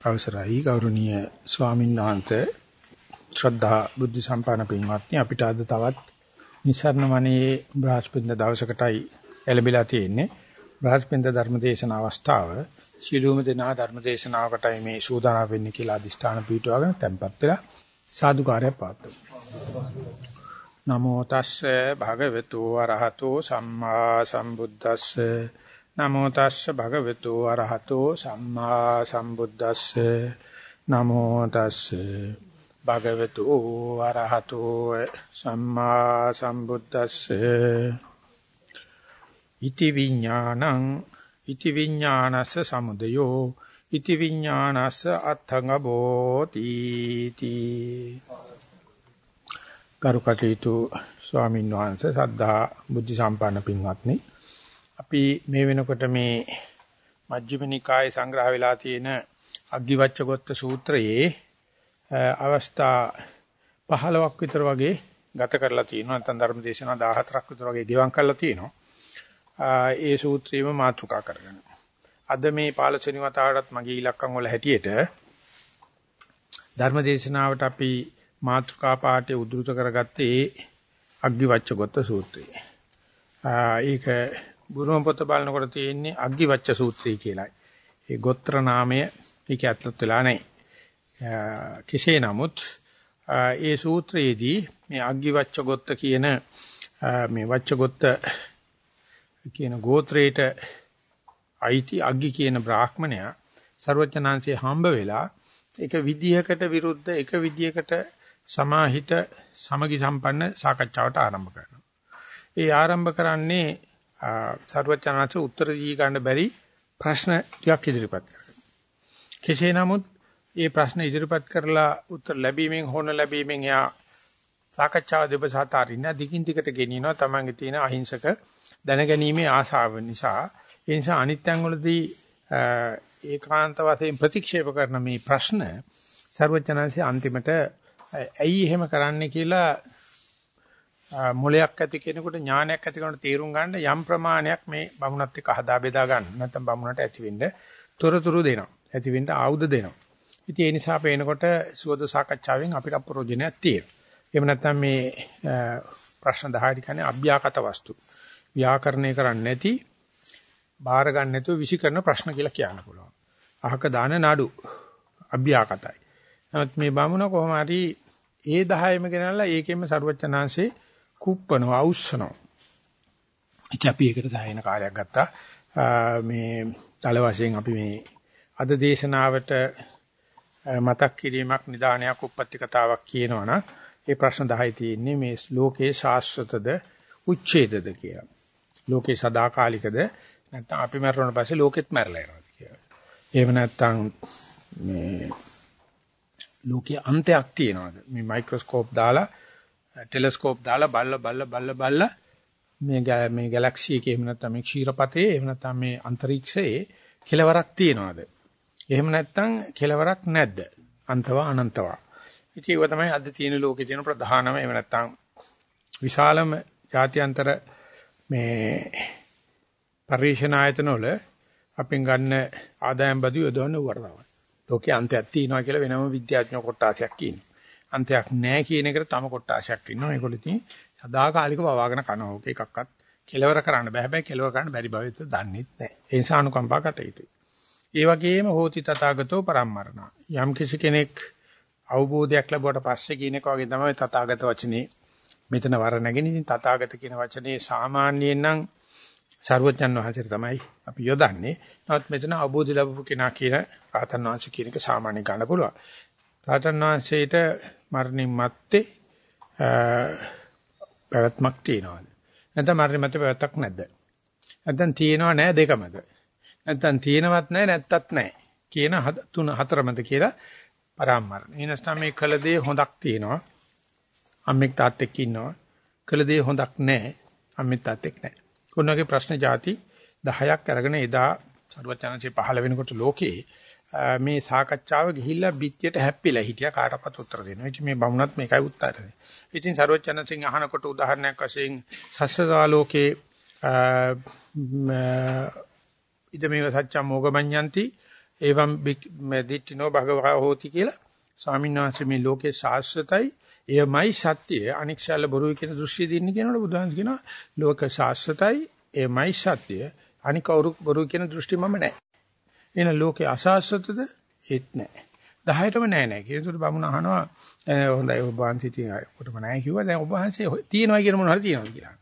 අවසරයි. ගෞරවනීය ස්වාමීන් වහන්සේ ශ්‍රද්ධා බුද්ධ සම්පන්න පින්වත්නි අපිට අද තවත් නිසරණ වනේ බ්‍රහස්පතින්ද දවසකටයි එළඹිලා තියෙන්නේ. බ්‍රහස්පතින්ද ධර්මදේශන අවස්ථාව ශිළුම දෙනා ධර්මදේශනාවකටයි මේ සූදානම් වෙන්නේ කියලා අදිෂ්ඨාන පීඨවගෙන tempත් වෙලා සාදුකාරය පාත්තු නමෝ තස්සේ භගවතු වරහතෝ සම්මා සම්බුද්දස්සේ නමෝ තස්ස භගවතු අරහතෝ සම්මා සම්බුද්දස්ස. නමෝ තස්ස භගවතු අරහතෝ සම්මා සම්බුද්දස්ස. ඉති විඥානං ඉති විඥානස්ස සමුදයෝ ඉති විඥානස්ස අත්ථංග බෝති තී. කරුකටීතු ස්වාමීන් වහන්සේ සද්ධා බුද්ධ සම්පන්න පින්වත්නි අපි මේ වෙනකොට මේ මජ්ක්‍ධිම නිකායේ සංග්‍රහ වෙලා තියෙන අග්ගිවච්ඡගොත්ත සූත්‍රයේ අවස්ථා 15ක් විතර වගේ ගත කරලා තියෙනවා නැත්නම් ධර්ම දේශනා 14ක් විතර වගේ ගෙවම් කරලා තියෙනවා. ඒ සූත්‍රයේම මාතෘකා කරගෙන. අද මේ 15 වෙනි වතාවටත් මගේ ඉලක්කම් වල හැටියට ධර්ම දේශනාවට අපි මාතෘකා පාඩේ උද්දෘත කරගත්තේ අග්ගිවච්ඡගොත්ත සූත්‍රය. ඒක බුරුම පොත බලනකොට තියෙන්නේ අග්ගිවච්ඡ සූත්‍රය කියලායි. ඒ ගෝත්‍ර නාමය ඒක ඇතුළත් වෙලා නැහැ. කෙසේ නමුත් ඒ සූත්‍රයේදී මේ අග්ගිවච්ඡ ගොත්ත කියන මේ වච්ඡ ගොත්ත කියන ගෝත්‍රයට අයිති අග්ගි කියන බ්‍රාහ්මණයා ਸਰවඥාන්සේ හම්බ වෙලා එක විදියකට විරුද්ධ එක විදියකට සමාහිත සමගි සම්පන්න සාකච්ඡාවට ආරම්භ කරනවා. ඒ ආරම්භ කරන්නේ සර්වචනාච උත්තර දී ගන්න බැරි ප්‍රශ්න ටිකක් ඉදිරිපත් කරනවා. කෙසේ නමුත් මේ ප්‍රශ්න ඉදිරිපත් කරලා උත්තර ලැබීමෙන් හොන ලැබීමෙන් යා සාකච්ඡාව දෙපසට අරින්න දිගින් දිගට ගෙනියනවා තමන්ගේ තියෙන අහිංසක දැනගැනීමේ ආශාව නිසා. ඒ නිසා අනිත්‍යං වලදී ඒකාන්ත වශයෙන් ප්‍රතික්ෂේප කරන මේ ප්‍රශ්න සර්වචනාංශයේ අන්තිමට ඇයි එහෙම කරන්නේ කියලා මොලයක් ඇති කෙනෙකුට ඥානයක් ඇති කෙනෙකුට තේරුම් ගන්න යම් ප්‍රමාණයක් මේ බමුණත් එක්ක හදා බෙදා ගන්න. නැත්නම් බමුණට ඇති වෙන්න තොරතුරු දෙනවා. ඇති වෙන්න ආයුධ දෙනවා. ඉතින් ඒ නිසා පේනකොට සුවද සාකච්ඡාවෙන් අපිට ප්‍රයෝජනයක් තියෙනවා. එහෙම නැත්නම් මේ ප්‍රශ්න 10ට කියන්නේ අභ්‍යාකත වස්තු. ව්‍යාකරණය කරන්නේ නැති බාර ගන්න නැතුව විසි කරන ප්‍රශ්න කියලා කියන්න පුළුවන්. අහක දාන නඩු අභ්‍යාකතයි. නමුත් මේ බමුණ කොහොම හරි ඒ 10ෙම ගෙනල්ලා ඒකෙම ਸਰුවචනාංශේ කුප්පනවා අවුස්සනවා. ඉතින් අපි ඒකට සායන කාර්යයක් ගත්තා. මේ තල වශයෙන් අපි මේ අද දේශනාවට මතක් කිරීමක් නිදානයක් උප්පත්ති කතාවක් කියනවනම් ඒ ප්‍රශ්න 10යි තියෙන්නේ මේ ලෝකේ ශාස්ත්‍රතද උච්ඡේදද කියලා. ලෝකේ සදාකාලිකද නැත්නම් අපි මරුණාට පස්සේ ලෝකෙත් මැරලා යනවාද කියලා. එහෙම නැත්නම් මේ ලෝකයේ අන්තයක් තියනවාද? මේ මයික්‍රොස්කෝප් දාලා ටෙලස්කෝප් දාලා බල්ල බල්ල බල්ල බල්ල මේ මේ ගැලැක්සි එකේ එහෙම නැත්නම් මේ ක්ෂීරපතේ එහෙම නැත්නම් මේ අන්තරීක්ෂයේ කෙලවරක් තියනවාද? එහෙම නැත්නම් කෙලවරක් නැද්ද? අන්තවා අනන්තවා. ඉතින් ඒව තමයි අද තියෙන ලෝකේ තියෙන ප්‍රධානම එහෙම නැත්නම් විශාලම ජාත්‍යන්තර මේ පරිශන ආයතන වල අපෙන් ගන්න ආදායම් බදු යොදවන වරනවා. ලෝකේ අන්තයක් තියෙනවා කියලා වෙනම විද්‍යාඥයෝ කොටාසයක් කියනවා. අන්තයක් නැහැ කියන එකට තම කොටාශයක් ඉන්නවා. ඒගොල්ලෝ ඉතින් සදාකාලික වවාගෙන කනවා. ඕක එකක්වත් කෙලවර කරන්න බෑ. හැබැයි කෙලවර කරන්න බැරි බව ඉත දන්නෙත් නැහැ. ඒ නිසා අනුකම්පා කටයුතුයි. ඒ වගේම හෝති තථාගතෝ පරම්මරණ. යම් කිසි කෙනෙක් අවබෝධයක් ලැබුවට පස්සේ කියන එක වගේ තමයි තථාගත වචනේ මෙතන වර නැගෙන ඉතින් තථාගත කියන වචනේ සාමාන්‍යයෙන් නම් සර්වඥන් වහන්සේ තමයි අපි යොදන්නේ. නමුත් මෙතන අවබෝධ ලැබපු කෙනා කියන රාතන් වහන්සේ කියන එක සාමාන්‍ය ගන්න පුළුවන්. රාතන් වහන්සේට මරණින් මත්තේ පැවැත්මක් තියනවාද? නැත්නම් මරණින් මත්තේ පැවැත්මක් නැද්ද? නැත්නම් තියෙනව නැහැ දෙකමද? නැත්නම් තියෙනවත් නැහැ නැත්තත් නැහැ. කියන තුන හතරමද කියලා පරාමර්ණ. ඊනස්තම මේ කළ දේ හොඳක් තියෙනවා. අම්මෙක් තාත්තෙක් ඉන්නවා. කළ දේ හොඳක් නැහැ. අම්මෙක් තාත්තෙක් නැහැ. කොන්නගේ ප්‍රශ්න જાති 10ක් අරගෙන එදා සරුවචනන්සේ පහළ වෙනකොට ලෝකේ මේ සාකච්ඡාව ගිහිල්ලා පිටියට හැප්පිලා හිටියා කාටවත් උත්තර දෙන්න. ඉතින් මේ බමුණත් මේකයි උත්තරේ. ඉතින් සරුවචනන්සෙන් අහනකොට උදාහරණයක් වශයෙන් සස්සදාලෝකේ ඉදමේව සත්‍යම් මොගමඤ්ඤಂತಿ එවම් මෙදිටිනෝ භගවා හෝති කියලා ස්වාමීන් වහන්සේ මේ ලෝකේ ශාස්ත්‍රතයි එයමයි සත්‍ය අනික්ෂාල බොරුයි කියන දෘශ්‍ය දින්නේ කියනකොට බුදුහාම කියනවා ලෝක ශාස්ත්‍රතයි එයමයි සත්‍ය අනික බොරුයි කියන දෘෂ්ටි මම නැහැ. එන ලෝකේ අශාස්ත්‍රතද ඒත් නැහැ. 10ටම නෑ නෑ කියන තුරු බමුණ අහනවා හොඳයි ඔබ වහන්සේ තියෙන කොටම නෑ කිව්වා දැන් ඔබ වහන්සේ තියෙනවා කියන මොනවද තියෙනවද කියලා.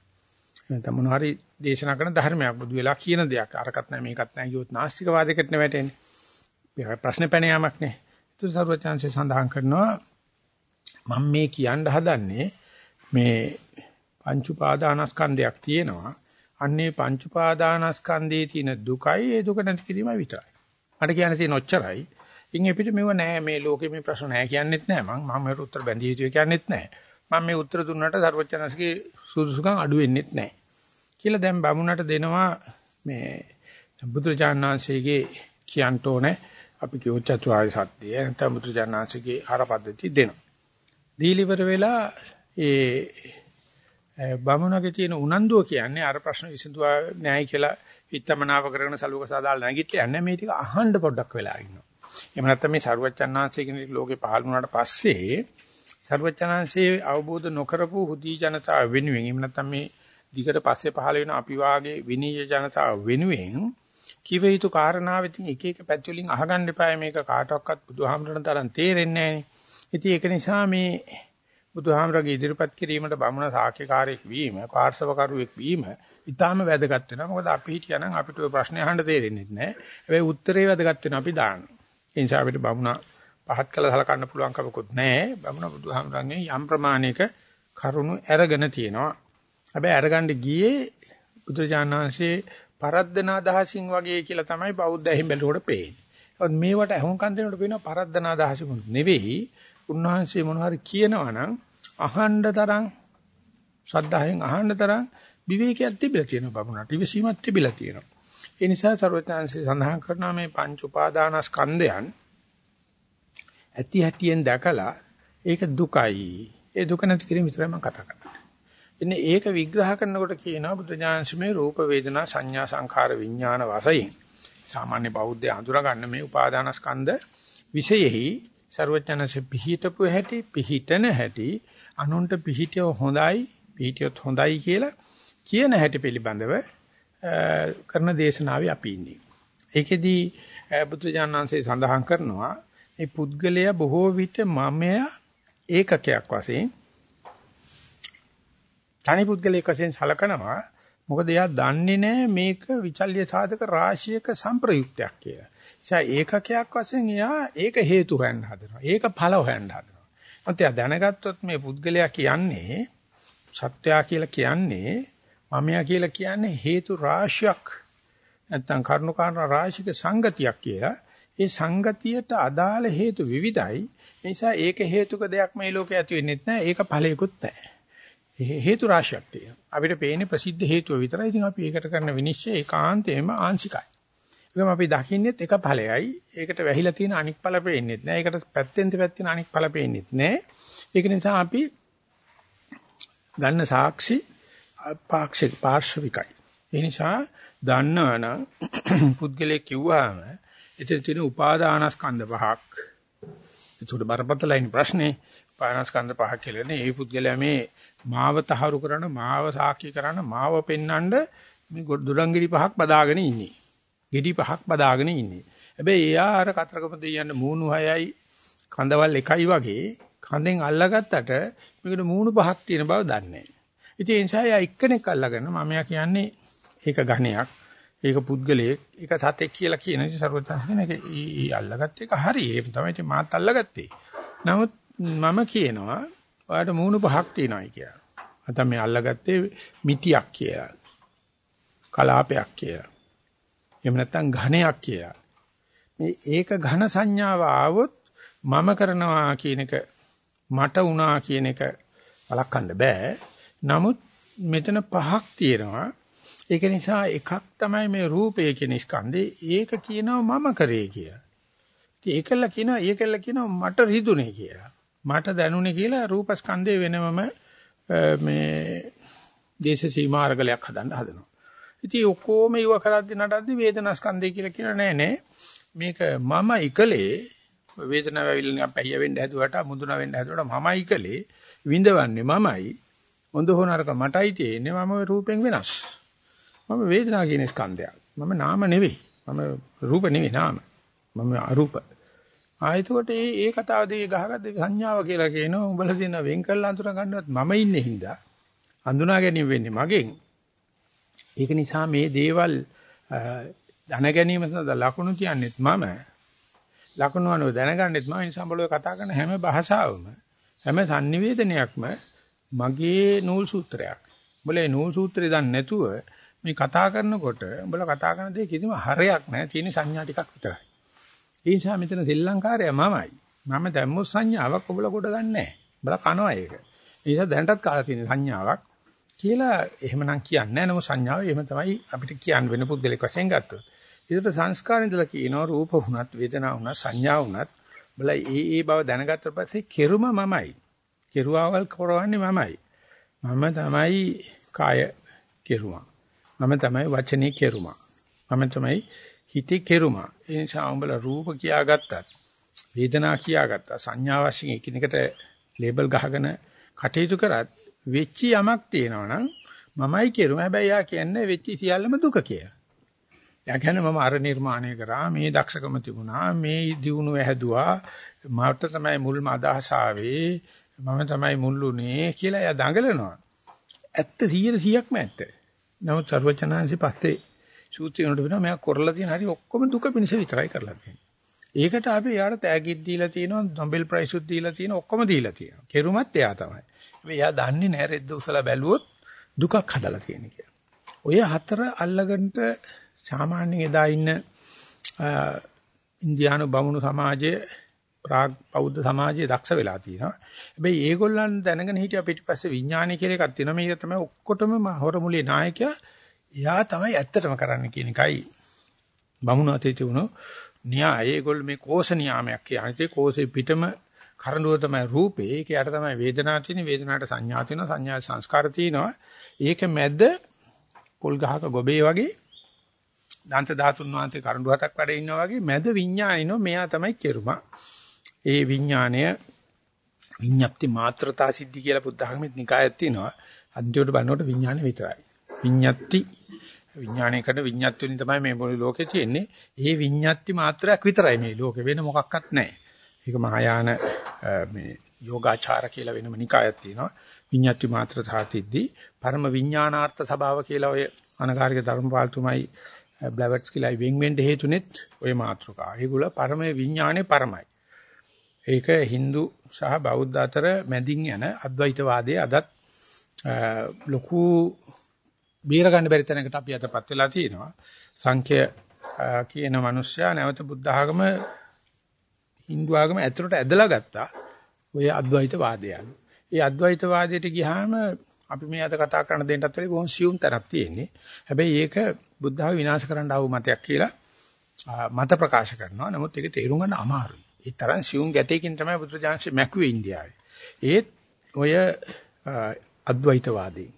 නැත්නම් මොන හරි දේශනා කරන ධර්මයක් බුදු වෙලා කියන දෙයක් අරකට නැහැ මේකත් නැහැ කිව්වොත් නාස්තික වාදයකට නෙවැටෙන්නේ. මේක ප්‍රශ්න පැන යාමක් නේ. ඒක සර්වචාන්සේ සඳහන් කරනවා මම මේ කියන්න හදන්නේ මේ පංච උපාදානස්කන්ධයක් තියෙනවා. අන්නේ පංච උපාදානස්කන්ධයේ තියෙන දුකයි ඒ දුක නැති කිරීම විතරයි. මට කියන්න තියෙන ඔච්චරයි. ඉන් එපිට මෙව නෑ මේ ලෝකෙ මේ ප්‍රශ්න නෑ කියන්නෙත් නෑ මම මම මේකට උත්තර බැඳිය යුතුයි කියන්නෙත් නෑ. මම මේ උත්තර දුන්නට සර්වචනස්ගේ සුදුසුකම් අඩු වෙන්නෙත් නෑ. කියලා දැන් බමුණට දෙනවා මේ බුදුරජාණන්සේගේ කියන්ට ඕනේ අපි කියෝ චතුරාර්ය සත්‍ය නැත්නම් බුදුරජාණන්සේගේ ආරපද්ධති දෙනවා. දීලිවර වෙලා ඒ බමුණගේ තියෙන උනන්දුව කියන්නේ අර ප්‍රශ්න විසඳුවා නෑයි කියලා හිතමනාව කරගෙන සලුවක සාදාල් නැගිටලා යන්නේ මේ ටික අහන්න පොඩ්ඩක් වෙලා ඉන්නවා. එහෙම නැත්නම් මේ සරුවච්චන්හන්සේ කෙනෙක් ලෝකේ පහළ වුණාට පස්සේ සරුවච්චන්හන්සේ අවබෝධ නොකරපු හුදී ජනතාව වෙනුවෙන් එහෙම නැත්නම් මේ දිගට පස්සේ පහළ වෙන අපි වාගේ විනීය ජනතාව වෙනුවෙන් කිව යුතු කාරණාවෙන් එක එක පැති වලින් අහගන්න එපා මේක කාටවත් බුදුහාමුදුරන් තරම් තේරෙන්නේ නැහැ. ඉතින් ඒක නිසා මේ බුදුහාමරගේ ඉදිරිපත් කිරීමට බමුණ සාක්ෂිකාරයෙක් වීම, පාර්ශවකරුවෙක් වීම ඉතාම වැදගත් වෙනවා. මොකද අපි හිටියනම් අපිට ඔය ප්‍රශ්නේ අහන්න තේරෙන්නේ නැහැ. හැබැයි උත්තරේ වැදගත් වෙනවා අපි දාන්න. ඒ නිසා අපිට බමුණ පහත් කළ සලකන්න පුළුවන් කමකුත් නැහැ. බමුණ බුදුහාමරගේ යම් ප්‍රමාණයක කරුණු අරගෙන තියෙනවා. හැබැයි අරගන්න ගියේ බුදුජානනාංශේ පරද්දන අදහසින් වගේ කියලා තමයි බෞද්ධ ඇහිම් බැලුවට පේන්නේ. මේවට අහුම්කම් දෙනකොට පේනවා පරද්දන අදහසින් නෙවෙයි. උන්වහන්සේ මොනවාරි කියනවා නම් අහන්න තරම් ශ්‍රද්ධාවෙන් අහන්න තරම් විවේකයක් තිබිලා තියෙනවා බබුණට. ඉවසීමක් තිබිලා තියෙනවා. ඒ නිසා සර්වඥාන්සේ සඳහන් කරනවා මේ පංච උපාදානස්කන්ධයන් ඇති හැටියෙන් දැකලා ඒක දුකයි. ඒ දුක නැති කිරීම විතරයි මම කතා කරන්නේ. ඉන්නේ ඒක විග්‍රහ කරනකොට කියනවා බුදුජානසමේ රූප වේදනා සංඥා සංඛාර විඥාන වශයෙන් සාමාන්‍ය බෞද්ධය අඳුර ගන්න මේ උපාදානස්කන්ධ විශේෂෙහි ਸਰවඥාන්සේ පිහිටපු හැටි පිහිටන හැටි අනුන්ට පිහිටිය හොඳයි පිහිටියොත් හොඳයි කියලා කියන හැටි පිළිබඳව කරන දේශනාවේ අපි ඉන්නේ. ඒකෙදී බුදුජානනාංශය සඳහන් කරනවා මේ පුද්ගලයා බොහෝ විට මමය ඒකකයක් වශයෙන් තනි පුද්ගලයෙක් වශයෙන් සලකනවා මොකද එයා දන්නේ නැහැ මේක විචල්්‍ය සාධක රාශියක සංප්‍රයුක්තයක් කියලා. නිසා ඒකකයක් වශයෙන් එයා ඒක හේතු හොයන්න හදනවා. ඒක ඵල හොයන්න හදනවා. මොකද එයා දැනගත්තොත් මේ පුද්ගලයා කියන්නේ සත්‍යය කියලා කියන්නේ මමයා කියලා කියන්නේ හේතු රාශියක් නැත්තම් කරුණු කාරණා රාශික සංගතියක් කියලා. ඒ සංගතියට අදාළ හේතු විවිධයි. ඒ නිසා ඒක හේතුක දෙයක් මේ ලෝකේ ඇති වෙන්නේ නැහැ. ඒක ඵලයකුත් නැහැ. හේතු රාශියක් තියෙනවා. අපිට පේන්නේ ප්‍රසිද්ධ හේතුව විතරයි. ඉතින් අපි ඒකට කරන විනිශ්චය ඒකාන්තයෙන්ම ආංශිකයි. ඒකම අපි දකින්නෙත් එක ඵලයයි. ඒකට වැහිලා තියෙන අනික් ඵල පේන්නේත් නැහැ. ඒකට පැත්තෙන් දෙපැත්තෙන් අනික් ඵල පේන්නේත් නැහැ. ඒක නිසා අපි ගන්න සාක්ෂි පාක්ෂික පාර්ශවිකයි. ඒ නිසා දන්නවනම් පුද්ගලයෙක් කිව්වහම එතන තියෙන උපාදානස්කන්ධ පහක්. ඒකට බරපතලයින් ප්‍රශ්නේ උපාදානස්කන්ධ පහක් කියලානේ. ඒ පුද්ගලයා මේ මාව තහවුරු කරන මාව සාක්ෂි කරන මාව පෙන්වන්න මේ දොඩංගිරි පහක් බදාගෙන ඉන්නේ. ගෙඩි පහක් බදාගෙන ඉන්නේ. හැබැයි එයා අර කතරගම දෙයියන්න මූණු හයයි කඳවල් එකයි වගේ කඳෙන් අල්ලගත්තට මේකට මූණු පහක් තියෙන බව දන්නේ නැහැ. ඉතින් ඒ නිසා එයා එක්කෙනෙක් අල්ලගෙන මම යා කියන්නේ ඒක ඝණයක්, ඒක පුද්ගලයෙක්, ඒක සතෙක් කියලා කියන ඉතින් සර්වඥාන් කියන එක ඊ අල්ලගත්ත එක හරි. ඒක තමයි ඉතින් මාත් අල්ලගත්තේ. නමුත් මම කියනවා ඔයාලට මූණු පහක් තියෙනවායි කියලා. නැත්නම් මේ අල්ලගත්තේ මිටියක් කියලා. කලාපයක් කියලා. එහෙම නැත්නම් ඝණයක් කියලා. මේ ඒක ඝන සංඥාව ආවොත් මම කරනවා කියන එක මට වුණා කියන එක වළක්වන්න බෑ. නමුත් මෙතන පහක් තියෙනවා. ඒක නිසා එකක් තමයි මේ රූපය කියන ස්කන්ධේ. ඒක කියනවා මම කරේ කියලා. ඉතින් ඒකල කියනවා ඒකල කියනවා මට රිදුනේ කියලා. මට දැනුනේ කියලා රූපස්කන්ධය වෙනමම මේ දේශ සීමා අරගලයක් හදන්න හදනවා. ඉතින් ඔක්කොම ඉව කරද්දි නටද්දි වේදනාස්කන්ධය කියලා කියන නෑ නේ. මේක මම ඉකලේ වේදනාව ඇවිල්ලා පැය වෙන්න හැදුවට මුදුන වෙන්න හැදුවට මමයි ඉකලේ විඳවන්නේ මමයි හොඳ හෝ නරක මටයි තියෙන්නේ. මම රූපෙන් වෙනස්. මම වේදනාව කියන ස්කන්ධයක්. මම නාම නෙවෙයි. මම රූප නෙවෙයි නාම. මම අරූප. ආයතකොට ඒ ඒ කතාව දෙක ගහගත්ත සංඥාව කියලා කියනවා. උඹලා දෙන වෙන් කරලා අඳුර ගන්නවත් මම ඉන්නේ හින්දා. අඳුනා ගැනීම වෙන්නේ මගෙන්. ඒක නිසා මේ දේවල් දැන ගැනීම සඳහා ලකුණු කියන්නේත් මම. ලකුණු අනුව දැනගන්නෙත් මම. නිසා බලව කතා කරන හැම භාෂාවම හැම sannivedanayakම මගේ නූල් සූත්‍රයක්. උඹලා මේ නූල් සූත්‍රය දන්නේ නැතුව මේ කතා කරනකොට උඹලා කතා කරන දේ කිසිම හරයක් නැහැ. තියෙන සංඥා ටිකක් විතරයි. ඒ නිසා මෙතන සෙල්ලංකාරය මමයි. මම දැම්මොත් සංඥාවක් ඔබලා කොට ගන්නෑ. ඔබලා කනවා ඒක. ඒ නිසා දැනටත් කාලා තියෙන සංඥාවක් කියලා එහෙමනම් කියන්නේ නැහැ. නමුත් සංඥාව එහෙම තමයි අපිට කියන්න වෙන පුද්ගලික වශයෙන් ගත්තොත්. ඒකට සංස්කාර ඉඳලා කියනවා රූප වුණත් වේදනා වුණත් සංඥා වුණත් බල ඒ ඒ බව දැනගත්ත පස්සේ කෙරුම මමයි. කෙරුවාවල් කරවන්නේ මමයි. මම තමයි කාය කෙරුවා. මම තමයි වචනේ කෙරුවා. මම තමයි හිතේ කෙරුමා. ඒ නිසා උඹලා රූප කියාගත්තත් වේදනා කියාගත්තා සංඥා වශයෙන් එකිනෙකට ලේබල් ගහගෙන කටයුතු කරත් වෙච්ච යමක් තියෙනවා නම් මමයි කෙරුම. හැබැයි යා කියන්නේ වෙච්ච සියල්ලම දුක කියලා. යා කියන්නේ මම අර නිර්මාණය කරා මේ දක්ෂකම තිබුණා මේ දියුණුව හැදුවා මට තමයි මුල්ම අදහස ආවේ මම තමයි මුල්ුනේ කියලා එයා දඟලනවා. ඇත්ත 100%ක්ම ඇත්ත. නමුත් සර්වචනාංශي පස්සේ සූත්‍රය උනට වෙනවා මෙයා කරලා තියෙන හරි ඔක්කොම දුක පිණිස විතරයි කරලා තියෙන්නේ. ඒකට අපි එයාට තෑගිත් දීලා තියෙනවා නොබෙල් ප්‍රයිස් උත් දීලා තියෙනවා ඔක්කොම දීලා තියෙනවා. කෙරුමත් එයා තමයි. හැබැයි එයා දන්නේ නැහැ රෙද්ද උසලා බැලුවොත් දුකක් හදලා තියෙන කියලා. ඔය හතර අල්ලගන්නට සාමාන්‍යයෙන් එදා ඉන්න ඉන්දියානු බමුණු සමාජයේ ප්‍රාග් බෞද්ධ සමාජයේ දක්ෂ වෙලා තියෙනවා. හැබැයි ඒගොල්ලන් දැනගෙන හිටියා පිටිපස්සේ විඥානය කියලා එකක් තියෙනවා. මේක තමයි ඔක්කොටම හොරමුලේ නායකයා. එයා තමයි ඇත්තටම කරන්න කියන එකයි බමුණු අතේ තිබුණු න්‍යාය. ඒගොල්ලෝ මේ කෝෂ නියාමයක් කියන්නේ කෝෂේ පිටම කරඬුව තමයි රූපේ. ඒක යට තමයි වේදනාව තියෙන. වේදනාවට සංඥා තියෙනවා. සංඥා සංස්කාර තියෙනවා. ඒක මැද පොල් ගහක ගොබේ වගේ දන්ත ධාතුන් වහන්සේ කරඬු හතක් වැඩ ඉන්නවා වගේ මැද විඥානිනෝ මෙයා තමයි කෙරුමා. ඒ විඥාණය විඤ්ඤාප්ති මාත්‍රතා සිද්ධි කියලා බුද්ධ ධර්මෙත් නිකායක් තියෙනවා. අන්තිමට බලනකොට විඥාණය විතරයි. විඤ්ඤාප්ති විඥාණය කරන විඤ්ඤාත් වලින් තමයි මේ මොළේ ලෝකේ තියෙන්නේ. ඒ විඤ්ඤාති මාත්‍රයක් විතරයි මේ ලෝකේ වෙන මොකක්වත් නැහැ. ඒක මහායාන මේ යෝගාචාර කියලා වෙනම නිකායක් තියෙනවා. විඤ්ඤාති මාත්‍ර සාතිද්දී පරම විඥානාර්ථ ස්වභාව කියලා ඔය අනගාരിക ධර්මපාලතුමයි බ්ලැවර්ට්ස් කියලා වෙන් වෙන්න හේතුනෙත් ඔය මාත්‍රකා. ඒගොල්ල පරම විඥානේ පරමයි. ඒක Hindu සහ බෞද්ධ අතර මැදින් යන අද්වෛතවාදයේ අදත් ලොකු බීර ගන්න බැරි තැනකට අපි අදපත් වෙලා තියෙනවා. සංඛ්‍ය කියන මිනිස්සයා නැවත බුද්ධ ආගම Hindu ආගම ඇතුළට ඇදලා ගත්තා. ඔය අද්වෛත වාදයන්. ඒ අද්වෛත වාදයට ගියාම අපි මේ අද කතා කරන දෙයටත් වඩා බොහොම සියුම් තරක් තියෙන්නේ. හැබැයි ඒක බුද්ධාව විනාශ කරන්න ආව මතයක් කියලා මත ප්‍රකාශ කරනවා. නමුත් ඒක තේරුම් ගන්න අමාරුයි. ඒ තරම් සියුම් ගැටයකින් තමයි බුදුරජාණන්සේ මැකුවේ ඉන්දියාවේ. ඒත් ඔය අද්වෛතවාදී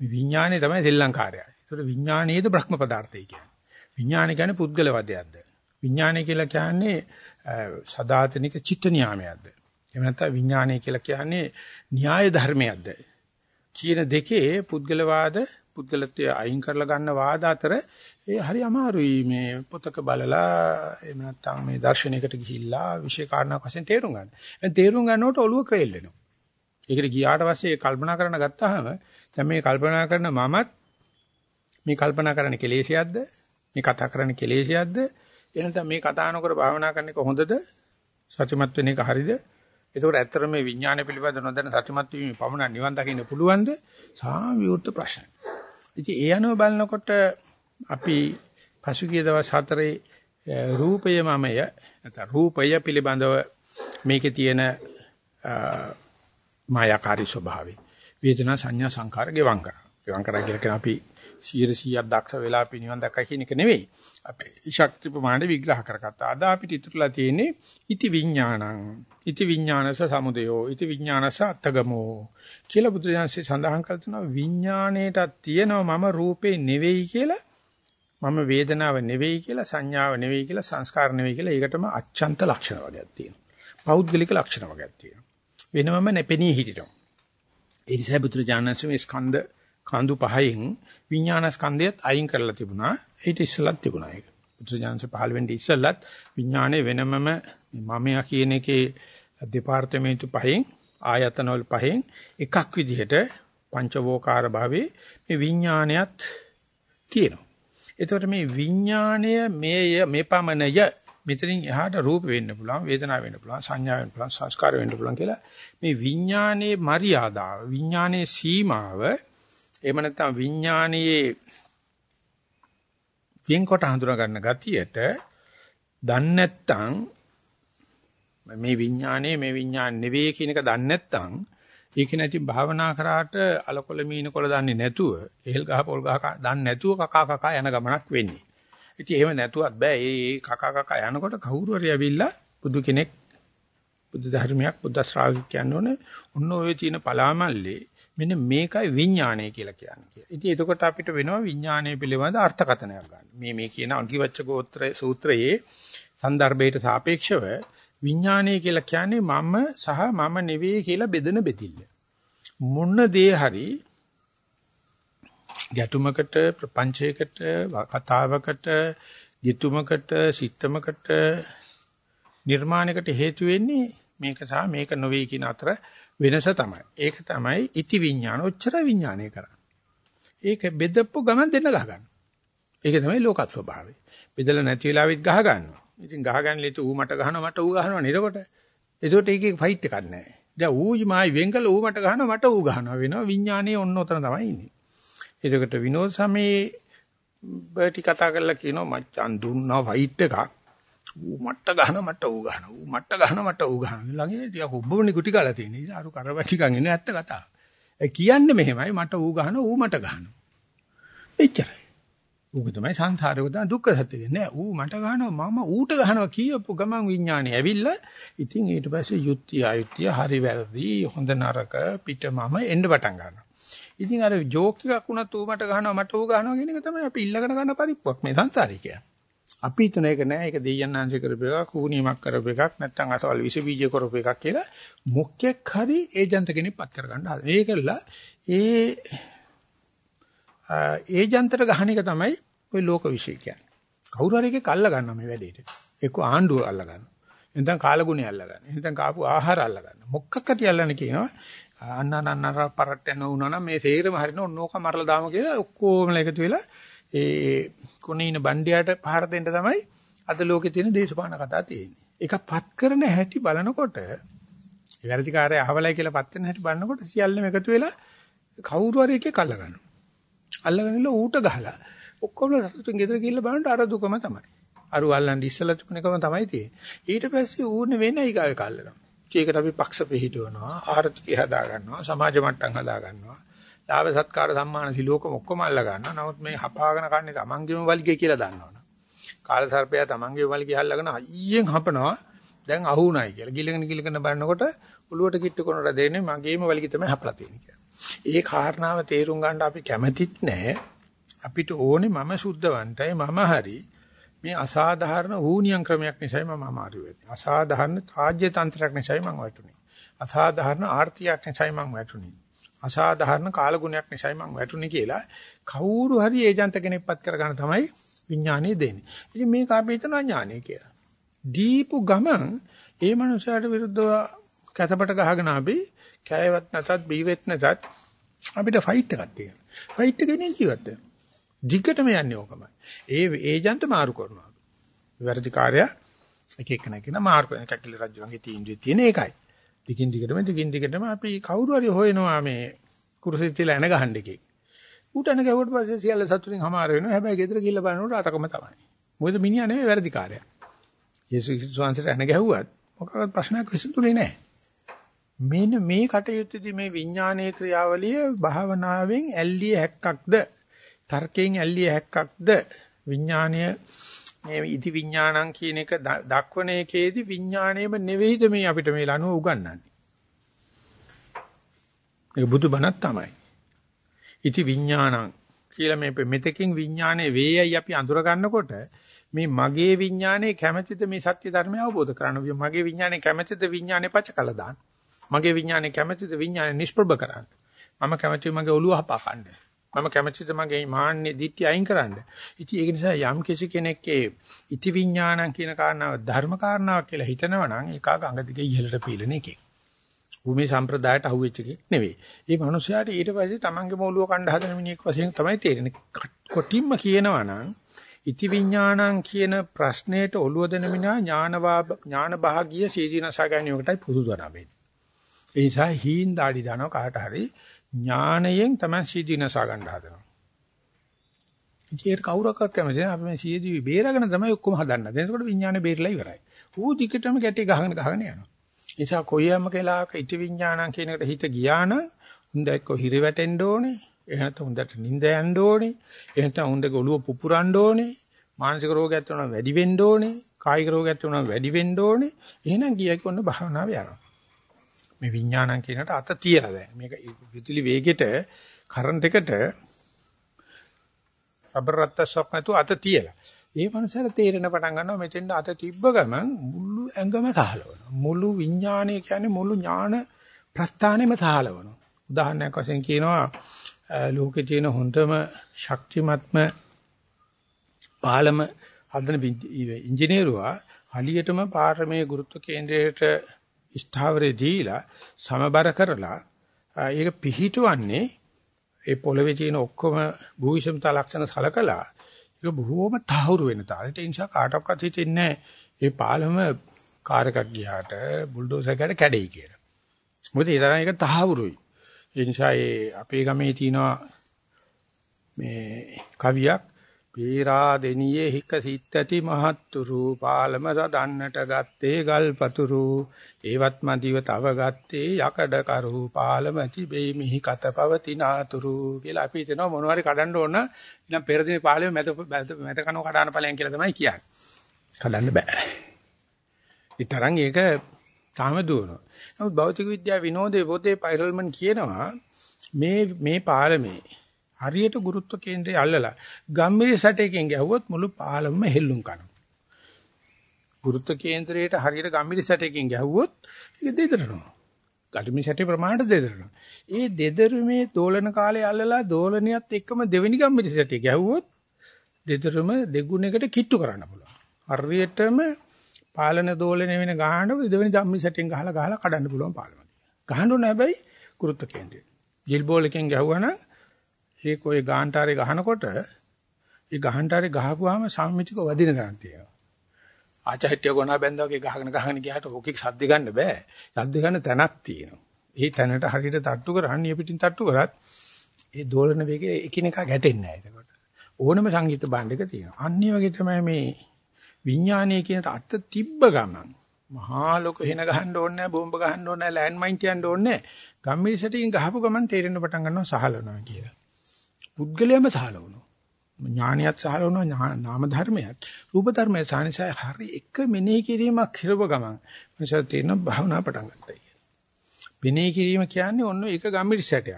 මේ විඥානේ තමයි ශ්‍රී ලංකාරයයි. ඒතකොට විඥානයේද බ්‍රහ්ම පදාර්ථය කියන්නේ. විඥානය කියන්නේ පුද්ගල වදයක්ද? විඥානය කියලා කියන්නේ සදාතනික චිත්ත නියාමයක්ද? එහෙම නැත්නම් විඥානය කියලා කියන්නේ න්‍යාය ධර්මයක්ද? කියන දෙකේ පුද්ගලවාද පුද්ගලත්වය අයින් කරලා ගන්න වාද අතර ඒ හරි අමාරුයි මේ පොතක බලලා එහෙම නැත්නම් මේ දර්ශනයකට ගිහිල්ලා විශේෂ කාරණාවක් වශයෙන් තේරුම් ගන්න. ඒ තේරුම් ගන්නකොට ඔළුව ක්‍රේල් වෙනවා. ඒකට ගියාට පස්සේ කල්පනා කරන ගත්තාම දැන් මේ කල්පනා කරන මමත් මේ කල්පනා කරන්නේ කෙලේශයක්ද? මේ කතා කරන්නේ කෙලේශයක්ද? එහෙනම් මේ කතා නොකර භාවනා කරන එක හොඳද? සත්‍යමත් වෙන එක හරිද? ඒකෝට ඇත්තටම මේ විඥානය පිළිබඳ නොදැන සත්‍යමත් වීම පමණ නිවන් දකින්න පුළුවන්ද? සාමියුත් ප්‍රශ්න. ඉතින් ඒ අනුව බලනකොට අපි පසුගිය දවස් හතරේ රූපය මමය නැත්නම් රූපය පිළිබඳව මේකේ තියෙන මායාකාරී ස්වභාවය වේදනා සංඥා සංකාර ගෙවම් කරා. ගෙවම් කරා කියලා කියන අපි 100ක් දක්ෂ වෙලා අපි නිවන් දැක්කා කියන එක නෙවෙයි. අපි ශක්ති ප්‍රමාණය විග්‍රහ කරගත්තා. අද අපිට ඉතුරුලා තියෙන්නේ ඉති විඥානං. ඉති විඥානස සමුදයෝ. ඉති විඥානස අත්තගමෝ. කියලා බුදුදහමේ සඳහන් කර තුනා විඥාණයටත් තියෙනවා මම රූපේ නෙවෙයි කියලා මම වේදනාව නෙවෙයි කියලා සංඥාව නෙවෙයි කියලා සංස්කාර නෙවෙයි කියලා ඒකටම අච්ඡන්ත ලක්ෂණ වර්ගයක් තියෙනවා. පෞද්ගලික ලක්ෂණ වර්ගයක් තියෙනවා. වෙනමම නැපෙනී හිටිනවා. ඒ නිසා බුදු දානසමේ ස්කන්ධ කඳු පහෙන් විඥාන ස්කන්ධයත් අයින් කරලා තිබුණා. ඊට ඉස්සෙල්ලත් තිබුණා ඒක. බුදු දානස පහළ වෙන්නේ ඉස්සෙල්ලත් විඥානේ වෙනමම මමයා කියන එකේ දෙපාර්තමේන්තු පහෙන් ආයතන වල පහෙන් එකක් විදිහට පංචවෝකාර භාවයේ මේ විඥානයත් තියෙනවා. එතකොට මේ විඥාණය මේය මේපමණය මෙතනින් එහාට රූප වෙන්න පුළුවන් වේදනාව වෙන්න පුළුවන් සංඥා වෙන්න පුළුවන් සංස්කාර වෙන්න පුළුවන් කියලා මේ විඥානයේ මරියාදාව විඥානයේ සීමාව එහෙම නැත්නම් විඥානයේ වෙන්කොට හඳුනා ගන්න ගතියට දන්නේ නැත්නම් මේ විඥානයේ මේ විඥාන නෙවෙයි කියන එක දන්නේ නැත්නම් ඒක නැති භාවනා කරාට අලකොල මීනකොල දන්නේ නැතුව, එහෙල් ගහ පොල් ගහ දන්නේ නැතුව කකා කකා යන ගමනක් වෙන්නේ. ඉතින් එහෙම නැතුවත් බෑ. ඒ කකා කකා යනකොට කවුරු හරි ඇවිල්ලා බුදු කෙනෙක් බුදු ධර්මයක් බුද්ධ ශ්‍රාවකෙක් කියන්නේ ඔන්න ඔය තියෙන පලාමල්ලේ මෙන්න මේකයි විඥාණය කියලා කියන්නේ කියලා. ඉතින් එතකොට අපිට වෙනවා විඥාණය පිළිබඳ අර්ථකථනයක් ගන්න. මේ මේ කියන අගිවච්ඡ ගෝත්‍ර සූත්‍රයේ සන්දර්භයට සාපේක්ෂව විඥානය කියලා කියන්නේ මම සහ මම නෙවෙයි කියලා බෙදෙන බෙදිල්ල. මොන දේ හරි ගැටුමකට ප්‍රපංචයකට කතාවකට ගිතුමකට සිත්තමකට නිර්මාණයකට හේතු වෙන්නේ මේක සහ මේක නොවේ කියන අතර වෙනස තමයි. ඒක තමයි ඉති විඥාන ඔච්චර විඥානය කරන්නේ. ඒක බෙදපු ගමන් දෙන්න ගහ ගන්න. ඒක තමයි ලෝකත් ස්වභාවය. බෙදලා නැති වෙලාවෙත් ගහ ගන්නවා. ඉතින් ගහගන්න ලේතු ඌ මට ගහනවා මට ඌ ගහනවා නේද එතකොට. එතකොට ඒකේ ෆයිට් එකක් නැහැ. දැන් ඌයි මායි වෙන්කල ඌ මට ගහනවා මට ඌ ගහනවා වෙනවා විඥානයේ ඔන්න ඔතන තමයි ඉන්නේ. එතකොට විනෝද සමේ බර්ටි කතා කරලා කියනවා මචං දුන්නා ෆයිට් එකක්. ඌ මට ගහනවා මට ඌ ගහනවා. ඌ මට ගහනවා මට ඌ ගහනවා. ළඟේ ටිකක් ඔබවනේ කුටි කාලා තියෙන. ඉතින් අර කරවටිකන් එන්නේ ඇත්ත කතාව. ඒ කියන්නේ මෙහෙමයි මට ඌ ගහනවා ඌ මට ගහනවා. එච්චරයි. ඌක තමයි සංසාරේ උදා දුක්ඛ සත්‍ය කියන්නේ. ඌ මට ගහනවා මම ඌට ගහනවා කියපු ගමන් විඥානේ ඇවිල්ලා ඉතින් ඊට පස්සේ යුක්තිය අයුක්තිය හරි වැරදි හොඳ නරක පිට මම එන්න පටන් ගන්නවා. ඉතින් අර ජෝක් එකක් වුණත් ඌ මට ගහනවා මට ඌ ගහනවා කියන එක තමයි අපි ඉල්ලගෙන ගන්න පරිප්පුවක් මේ සංසාරේ කියන්නේ. අපි හිතන එක නෑ ඒක දෙයයන්ාංශ කරපු එකක් කූණීමක් කරපු එකක් නැත්නම් අසවල් විස බීජ කරපු එකක් කියලා මොකෙක් හරි ඒජන්ත කෙනෙක් පත් කර ගන්න හදන. ඒකලා ඒ ඒජන්තර ගහන එක තමයි ওই ලෝක විශ්ය කියන්නේ. කවුරු හරි එකක් අල්ල ගන්නවා මේ වැඩේට. එක්ක ආණ්ඩුව අල්ල ගන්නවා. එතෙන් කාලගුණය අල්ල ගන්නවා. එතෙන් කාපු ආහාර අල්ල ගන්නවා. මොකක්කටි අල්ලන්නේ කියනවා. අන්නනන්නර පරට්ට නොවුනා නම් මේ තේරම හරින ඕනෝක මරලා දාමු කියලා ඔක්කොම එකතු වෙලා ඒ කොනින බණ්ඩියට පහර දෙන්න තමයි අද ලෝකේ තියෙන දේශපාලන කතා තියෙන්නේ. ඒක පත් කරන හැටි බලනකොට වැරදිකාරය අහවලයි කියලා පත් වෙන හැටි බලනකොට සියල්ලම එකතු වෙලා කවුරු හරි එකේ කල්ල ගන්නවා. අල්ලගෙන ඉල ඌට ගහලා ඔක්කොම රටුන් ගෙදර ගිහිල්ලා බලනකොට අර දුකම තමයි. අර අල්ලන් ඉස්සලා තිබුණකම තමයි තියෙන්නේ. ඊට පස්සේ ඌනේ වෙන ඊගාවේ කල්ලනවා. ඒකට අපි පක්ෂ පිළිහිටවනවා, ආර්ථිකය හදා ගන්නවා, සමාජ මට්ටම් හදා ගන්නවා. ලාභ සත්කාර සම්මාන සිලෝකම ඔක්කොම අල්ල ගන්නවා. නමුත් මේ හපාගෙන කන්නේ තමන්ගේම වල්ගේ කියලා දන්නවනේ. කාල සර්පයා තමන්ගේ වල්ගේ අල්ලගෙන අයියෙන් හපනවා. දැන් අහුණයි කියලා. ගිලගෙන ගිලගෙන බලනකොට ඔළුවට කිට්ටු කරනට දෙන්නේ මගේම වල්ගේ තමයි හපලා තියෙන්නේ කියලා. ඒ කාරණාව තේරුම් ගන්න අපි කැමැතිත් නැහැ. අපිට ඕනේ මම සුද්ධවන්තයි මම හරි මේ අසාධාරණ ඌනියම් ක්‍රමයක් නිසායි මම අමාරු වෙන්නේ. අසාධාරණ රාජ්‍ය තන්ත්‍රයක් නිසායි මම වැටුනේ. අසාධාරණ ආර්ථිකයක් නිසායි මම වැටුනේ. අසාධාරණ කාලගුණයක් නිසායි මම වැටුනේ කියලා කවුරු හරි ඒජන්ත කෙනෙක්පත් කරගන්න තමයි විඥානය දෙන්නේ. ඉතින් මේක අපි හිතනවා ඥානය කියලා. දීපු ගමන් ඒ මනුස්සයාට විරුද්ධව කැතපට ගහගෙන අපි කෑවත් නැතත් බීවෙත් නැතත් අපිට ෆයිට් එකක් තියෙනවා. ෆයිට් එකේ නේ ජීවත් වෙනවා. දිගටම යන්නේ ඕකමයි. ඒ ඒජන්ත මාරු කරනවා. වැරදි කාර්යය එක එක නැකින මාරු කරන කැකිලි රජුන්ගේ තීන්දුවේ තියෙන එකයි. දිගින් දිගටම දිගින් දිගටම අපි කවුරු හරි හොයනවා මේ කුරුසෙ තියලා එන ගහන්න එකේ. ඌට එන ගැවුවට පස්සේ සියල්ල සතුටින් හමාර වෙනවා. හැබැයි ගෙදර ගිහිල්ලා බලනකොට අතකම තමයි. මොකද මිනිහා නෙවෙයි වැරදි කාර්යය. යේසුස් ක්‍රිස්තුස් වහන්සේට එන ගැහුවත් මොකක්වත් ප්‍රශ්නයක් විසඳුනේ නැහැ. මෙන්න මේ කටයුත්තේදී මේ විඥානයේ ක්‍රියාවලිය භාවනාවෙන් ඇල්ලිය හැක්කක්ද තර්කයෙන් ඇල්ලිය හැක්කක්ද විඥානය මේ ඉති විඥානං කියන එක දක්වන එකේදී විඥාණයම නෙවෙයිද මේ අපිට මේ ලනුව උගන්වන්නේ. ඒක බුදුබණක් තමයි. ඉති විඥානං කියලා මේ මෙතකින් විඥානයේ වේයයි අපි අඳුර ගන්නකොට මේ මගේ විඥානයේ කැමැතිද මේ සත්‍ය ධර්මය අවබෝධ කරගන්න. මගේ විඥානයේ කැමැතිද විඥානේ පච කළා දාන්න. මගේ විඥානයේ කැමැතිද විඥානේ නිෂ්ප්‍රභ කරන්න. මම කැමැති මගේ ඔළුව හපා කන්න. මම කැමැතිද මගේ මාන්නේ දිට්ටි අයින් කරන්න. ඉතින් ඒක නිසා යම් කිසි කෙනෙක්ගේ ඉති විඥානං කියන කාරණාව ධර්ම කාරණාවක් කියලා හිතනවා නම් ඒක ගඟ දිගේ ඉහළට පීලන එකේ. භූමි සම්ප්‍රදායට අහුවෙච්ච එකෙක් නෙවෙයි. ඒ මනුස්සයාට ඊට පස්සේ තමන්ගේ මොළුව කණ්ඩ හදන මිනිහෙක් වශයෙන් තමයි තේරෙන්නේ. කොටින්ම කියනවා නම් ඉති විඥානං කියන ප්‍රශ්නයට ඔළුව දෙන මිනා ඥානවා ඥාන භාගීය සීදීනසා ගැනීමකටයි පුදුදරා වෙන්නේ. ඒ නිසා හීන් දාඩි දානවා කාට හරි ඥානයෙන් තමයි සීදීනසා ගන්න හදනවා. ඉතින් කවුරක්වත් කැමති නැහැ අපි මේ සීදී බේරගෙන තමයි ඔක්කොම හදන්නේ. එතකොට විඥානේ බේරලා ඉවරයි. ඌ දිගටම ගැටේ ගහගෙන ගහගෙන යනවා. නිසා කොයියම් කෙලාවක ඉති විඥානං කියන එකට හිත ගියා නම් හොඳ එක්ක හිරි වැටෙන්න ඕනේ. එහෙනම් හොඳට නිින්ද යන්න ඕනේ. එහෙනම් හොඳට ඔළුව පුපුරන්න ඕනේ. මානසික රෝගයක් තියෙනවා වැඩි වෙන්න ඕනේ. කායික රෝගයක් තියෙනවා වැඩි වෙන්න ඕනේ. එහෙනම් ගියයි කොන්න භාවනාව යනවා. මේ විඥානං කියනට අත තියලා දැන්. මේක විදුලි වේගෙට කරන්ට් එකට රබර් රත්තස්සක් නැතුව අත තියලා. ඒ මනසට තේරෙන පටන් ගන්නවා මෙතෙන්ද අත තිබ්බ ගමන් මුළු ඇඟම සහලවනවා. මුළු විඥානය කියන්නේ මුළු ඥාන ප්‍රස්ථානෙම සහලවනවා. උදාහරණයක් වශයෙන් කියනවා ලෝකේ තියෙන හොඳම ශක්තිමත්ම පාලම හදන ඉංජිනේරුවා හලියටම පාරමේ ගුරුත්ව කේන්ද්‍රයට ස්ථාවරේ දීලා සමබර කරලා ඒක පිහිටවන්නේ ඒ පොළවේ තියෙන ඔක්කොම භූවිෂමතා ලක්ෂණ සලකලා ඒක බොහෝම තහවුරු වෙන තාලෙට ඒ නිසා කාටවත් හිතෙන්නේ මේ පාලම කාර් එකක් ගියාට බුල්ඩෝසර් එකකට කැඩෙයි කියලා. මොකද ඒ තරම් ඒක තහවුරුයි. ඒ නිසා ඒ අපේ ගමේ තියෙනවා මේ කවියක් පීරා දෙනියේ හික සිත් ඇති මහත්තුරු පාලම සදන්නට ගත්තේ ගල්පතුරු ඒවත් මදිව තව ගත්තේ යකඩ කරු පාලමති බේ මිහි කත පවතිනාතුරු කියලා අපි හිතනවා මොනවා හරි කඩන්න ඕන ඉතින් පෙර දිනේ පාලෙම මැද මැද කනෝ කඩාන ඵලයන් කියලා තමයි කියන්නේ. කඩන්න බෑ. ඊතරම් ඒක තාම දුවනවා. නමුත් භෞතික විද්‍යාව විනෝදේ පොතේ පයිරල්මන් කියනවා මේ මේ පාලමේ හරියට ගුරුත්ව කේන්ද්‍රය අල්ලලා ගම්මිරි සැටයකින් ගැහුවොත් මුළු පාලමම හෙල්ලුම් කරනවා. ගුරුත්ව කේන්ද්‍රයට හරියට ගම්මිරි සැටයකින් ගැහුවොත් ඒක දෙදරනවා. ගම්මිරි සැටේ ප්‍රමාණයට දෙදරනවා. ඒ දෙදරුමේ දෝලන කාලය අල්ලලා දෝලනියත් එක්කම දෙවෙනි ගම්මිරි සැටේ ගැහුවොත් දෙදරුම දෙගුණයකට කිට්ටු කරන්න පුළුවන්. හරියටම පාලන දෝලන වෙන ගහනකොට දෙවෙනි ගම්මිරි සැටෙන් ගහලා ගහලා කඩන්න පුළුවන් පාලම. ගහන්න ඕනේ හැබැයි ගුරුත්ව කේන්ද්‍රය. ජිල් බෝල් එකෙන් ගැහුවනම් ඒක ඔය ගාන්ටාරේ ගහනකොට ඒ ගාන්ටාරේ ගහපුවාම සම්මිතික වදින ගන්න තියෙනවා. ආචාර්ය ගෝනා බැඳ වගේ ගහගෙන ගහගෙන ගියාට ඕකේ සද්ද ගන්න බෑ. සද්ද ගන්න තැනක් තියෙනවා. ඒ තැනට හරියට තට්ටු කරන්නේ පිටින් තට්ටු කරත් ඒ දෝලන වේගය එකිනෙකා ගැටෙන්නේ නැහැ එතකොට. ඕනම සංගීත භාණ්ඩයක තියෙනවා. අනිත් වගේ තමයි මේ විඥානයේ කියනට අත තිබ්බ ගමන් මහා ලොකු වෙන ගහන්න ඕනේ නැහැ, බෝම්බ ගහන්න ඕනේ නැහැ, ලෑන්ඩ් මයින් තියන්න ඕනේ නැහැ. ගම්මිරිසටින් ගහපු ගමන් තේරෙන්න පටන් ගන්නවා සහලනවා කියලා. පුද්ගලයාම සහලවනවා. ඥානියත් සහලවනවා නාම ධර්මයක්. රූප ධර්මයේ සානිසය හරි එක මෙනෙහි කිරීමක් හිරව ගමන්. මොකද තියෙන භාවනා පටන් ගන්නයි. මෙනෙහි කිරීම කියන්නේ ඔන්න ඒක ගම්මිරිසටයක්.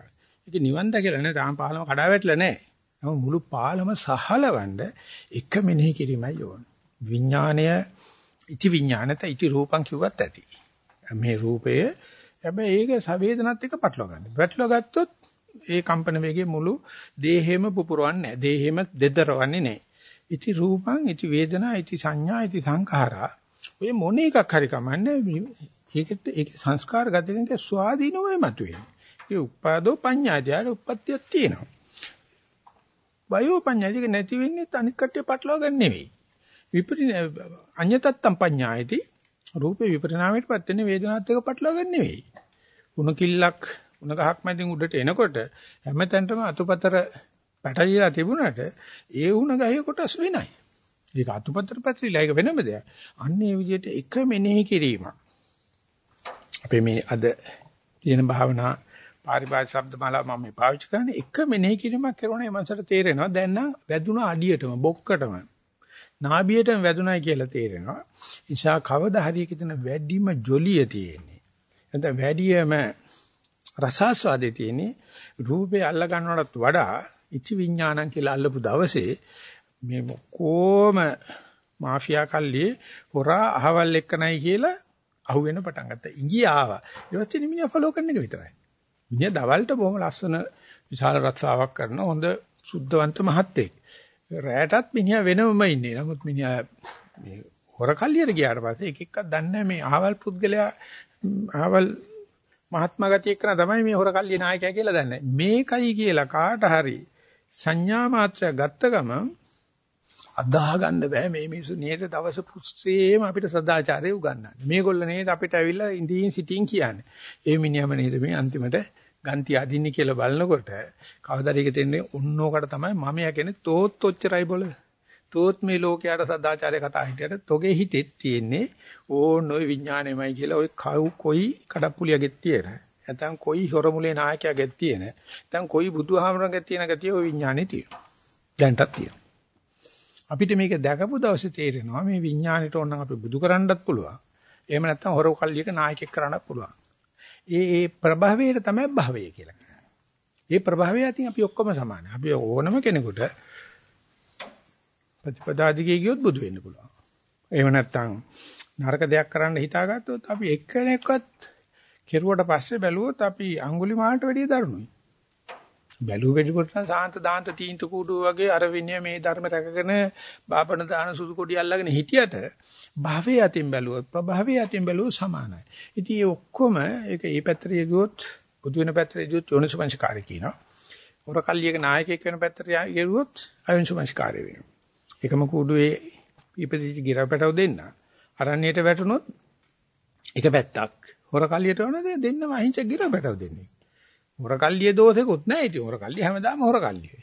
ඒක නිවන් දැකලා නෑ තාම පාලම කඩා වැටලා නෑ. නම මුළු පාලම සහලවන්න එක මෙනෙහි කිරීමයි ඕන. විඥාණය ඉති විඥානත ඉති රූපං කිව්වත් ඇති. මේ රූපය හැබැයි ඒක සවේදනත් එක්ක පටලවා ගන්න. පටලවා ගත්තොත් ඒ කම්පන වේගයේ මුළු දේහෙම පුපුරවන්නේ නැහැ. දේහෙම දෙදරවන්නේ නැහැ. ඉති රූපං, ඉති වේදනා, ඉති සංඥා, ඉති සංඛාරා. ඔය මොන එකක් හරි කමන්නේ. ඒකෙත් ඒක සංස්කාර ගතියක ස්වාධීනවම මතුවේ. ඒ උපාදෝ පඤ්ඤාදයට උප්පත්තියක් තියෙනවා. වයෝ පඤ්ඤාදික නැති වෙන්නේ අනිත් කට්ටිය පටලවා ගන්න නෙවෙයි. විපරිණ අඤ්‍යතත්තම් පඤ්ඤායති රූපේ විපරිණාමයටපත් වෙන්නේ වේදනාත් එක්ක පටලවා ගන්න නෙවෙයි. උණු කිල්ලක් උණ ගහක් මැදින් උඩට එනකොට හැමතැනටම අතුපතර පැටලිලා තිබුණාට ඒ උණ ගහේ කොටස් වෙනයි. ඒක අතුපතර පැටලිලා ඒක වෙනම දෙයක්. අන්න ඒ විදිහට එක මෙනෙහි කිරීම. අපේ මේ අද තියෙන භාවනා පාරිභාෂික શબ્දමාලා මම මේ පාවිච්චි කරන්නේ එක මෙනෙහි කිරීමක් කරනවා ඒ මනසට තේරෙනවා දැන් නම් වැදුනා අඩියටම බොක්කටම නාභියටම වැදුනායි කියලා තේරෙනවා. ඉෂා කවදා හරි කියන වැඩිම ජොලිය තියෙන්නේ. නැත්නම් වැඩිම රසාස්වාදේ තියෙන්නේ රූපේ අල්ල ගන්නවටත් වඩා ඉති විඥානං කියලා අල්ලපු දවසේ මේ කොම මාෆියා කල්ලියේ හොරා අහවල් එක්කනයි කියලා අහුවෙන පටන් ගත්තා. ඉංගිය ආවා. ඊට පස්සේ මිනිහා ෆලෝ කරන එක විතරයි. මිනිහා දවල්ට බොහොම ලස්සන විශාල රස්සාවක් කරන හොඳ සුද්ධවන්ත මහත්තයෙක්. රැයටත් මිනිහා වෙනවම ඉන්නේ. නමුත් මිනිහා මේ හොර කල්ලියට ගියාට පස්සේ එක එකක් දන්නේ මේ අහවල් පුද්ගලයා අහවල් මහත්මා ගතිය එක්කන තමයි මේ හොර කල්ලිය නායකයා කියලා දන්නේ. මේකයි කියලා කාට හරි සංඥා මාත්‍රයක් ගත්ත ගමන් අදාහ ගන්න බෑ මේ මිනිස්සු නේද දවස පුස්සේම අපිට සදාචාරය උගන්වන්නේ. මේගොල්ල නේද අපිට ඇවිල්ලා ඉඳින් සිටින් කියන්නේ. ඒ මිනිහම නේද මේ අන්තිමට ගන්ති අදින්නේ කියලා බලනකොට කවදාද ඒක තෙන්නේ ඔන්නෝකට තමයි මම යකනේ තෝත් ඔච්චරයි බොල. තෝත් මේ ලෝකයට සදාචාරය කතා හිටියට තොගේ හිතෙත් තියෙන්නේ ඕන ඔය විඥාණයමයි කියලා ඔය කොයි කඩප්පුලියගෙත් තියෙන. නැත්නම් කොයි හොරමුලේ නායකයාගෙත් තියෙන. නැත්නම් කොයි බුදුහාමරගෙත් තියෙන ගතිය ඔය විඥානේ තියෙනවා. දැන්ටත් තියෙනවා. අපිට මේක දැකපු දවසේ තේරෙනවා මේ විඥාණයට ඕනනම් අපි බුදු කරන්නත් පුළුවන්. එහෙම නැත්නම් හොර කල්ලියක නායකයෙක් කරන්නත් පුළුවන්. ඒ ඒ ප්‍රභවයට තමයි භවය කියලා කියන්නේ. ඒ ප්‍රභවය අතින් අපි ඔක්කොම සමානයි. අපි ඕනම කෙනෙකුට ප්‍රතිපදාදිගේ ගියොත් බුදු වෙන්න පුළුවන්. එහෙම නැත්නම් නරක දෙයක් කරන්න හිතාගත්තොත් අපි එක්කෙනෙක්වත් කෙරුවට පස්සේ බැලුවොත් අපි අඟුලිමාලට වැඩිය දරුණුයි. බැලුව වෙඩිකොට සාන්ත දාන්ත තීන්ත කූඩු වගේ අර විනය මේ ධර්ම රැකගෙන බාපණ දාන සුදු කොඩි අල්ලගෙන හිටියට භවයේ අතින් බැලුවොත් ප්‍රභවයේ අතින් බැලුවොත් සමානයි. ඉතින් මේ ඔක්කොම ඒක ඒ පැත්තට යෙදුවොත් බුදු වෙන පැත්තට යෙදුවොත් යෝනිසමංස්කාරය කියනවා. හොරකල්ලියක නායකයෙක් වෙන පැත්තට යෙදුවොත් අයෝනිසමංස්කාරය වෙනවා. එකම කූඩුවේ ඉපදිච්ච ගිරපටව දෙන්න. අරණියට වැටුනොත් එක පැත්තක් හොරකල්ලියට වුණා දෙන්නම අහිංසක ගිරපටව දෙන්නේ. හොරකල්ලියේ දෝෂෙකුත් නැහැ. ඉතින් හොරකල්ලිය හැමදාම හොරකල්ලිය.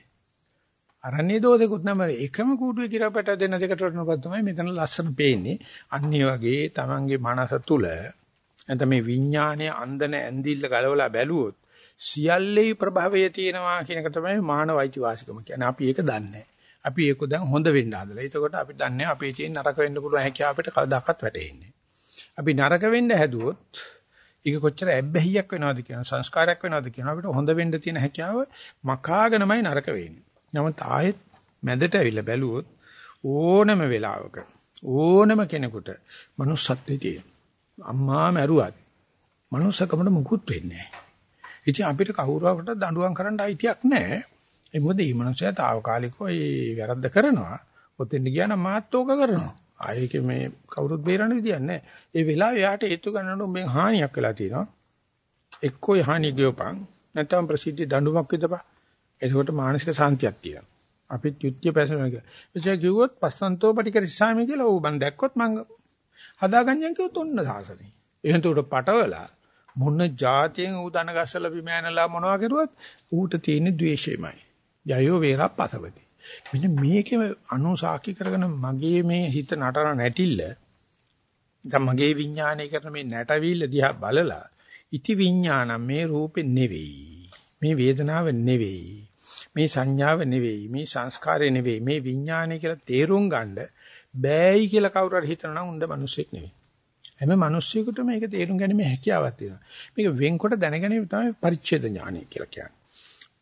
අරන්නේ දෝෂෙකුත් නැහැ. එකම කූඩුවේ කිරපැට දෙන දෙකට වටනකොට තමයි මෙතන ලස්සන පේන්නේ. අන්න වගේ තමන්ගේ මනස තුල නැත්නම් මේ විඥානයේ අන්දන ඇඳිල්ල ගලවලා බැලුවොත් සියල්ලේ ප්‍රභවය තියෙනවා කියන එක තමයි මානවයිති වාසිකම කියන්නේ. අපි ඒක දන්නේ අපි ඒක දැන් හොඳ වෙන්න හදලා. ඒකකොට අපි දන්නේ අපේ තියෙන නරක වෙන්න පුළුවන් හැකියාව අපිට කවදාකවත් වැටහෙන්නේ. අපි නරක වෙන්න හැදුවොත් ඒක කොච්චර ඇබ්බැහියක් වෙනවද කියන සංස්කාරයක් වෙනවද කියන අපිට හොඳ වෙන්න තියෙන හැකියාව මකාගෙනමයි නරක වෙන්නේ. නමුත් ආයෙත් මැදට ඇවිල්ලා බැලුවොත් ඕනම වෙලාවක ඕනම කෙනෙකුට manussත්වයේ තියෙන අම්මා මැරුවත් manussකමට මුකුත් වෙන්නේ නැහැ. ඉතින් අපිට කවුරුවකට දඬුවම් කරන්න අයිතියක් නැහැ. ඒ මොකද මේ මනුස්සයා తాවකාලිකව ඒ වැරද්ද කරනවා. ඔතෙන් ගියා නම් මාත් ඕක කරනවා. ආයේක මේ කවුරුත් බේරන්න විදියක් නැහැ. ඒ වෙලාවේ යාට හේතු ගන්නකොට උඹෙන් හානියක් වෙලා තියෙනවා. එක්කෝ හානිය ගියපන් නැත්නම් ප්‍රසිද්ධ දඬුවමක් විදපන්. එතකොට මානසික සාන්තියක් තියෙනවා. අපිත් යුද්ධය පැසෙනවා කියලා. එසේ කිව්වොත් පස්සන්තෝ පටිකරිස්සාමි කියලා ඌ මන් දැක්කොත් මං හදාගන්නන් කිව්වොත් ඔන්න සාසනේ. එහෙනම් උඩ පටවලා මොන જાතියෙන් ඌ දන ගස්සලා බිම ඇනලා මොනවා කරුවත් ඌට තියෙන ද්වේෂයමයි. යයෝ වේරා පතවති. මෙන්න මේකේ අනුසාකි කරගෙන මගේ මේ හිත නටන නැටිල්ල දැන් මගේ විඥානය කරන මේ නැටවිල්ල දිහා බලලා ඉති විඥානම් මේ රූපේ නෙවෙයි මේ වේදනාව නෙවෙයි මේ සංඥාව නෙවෙයි මේ සංස්කාරය නෙවෙයි මේ විඥානය කියලා තේරුම් ගන්න බෑයි කියලා කවුරු හරි හිතනවා නම් උන්ද මිනිස්සෙක් නෙවෙයි. හැම මිනිස්සෙකුටම මේක තේරුම් ගැනීමේ හැකියාවක් තියෙනවා. මේක වෙන්කොට දැනගැනීම තමයි පරිච්ඡේද ඥානය කියලා කියන්නේ.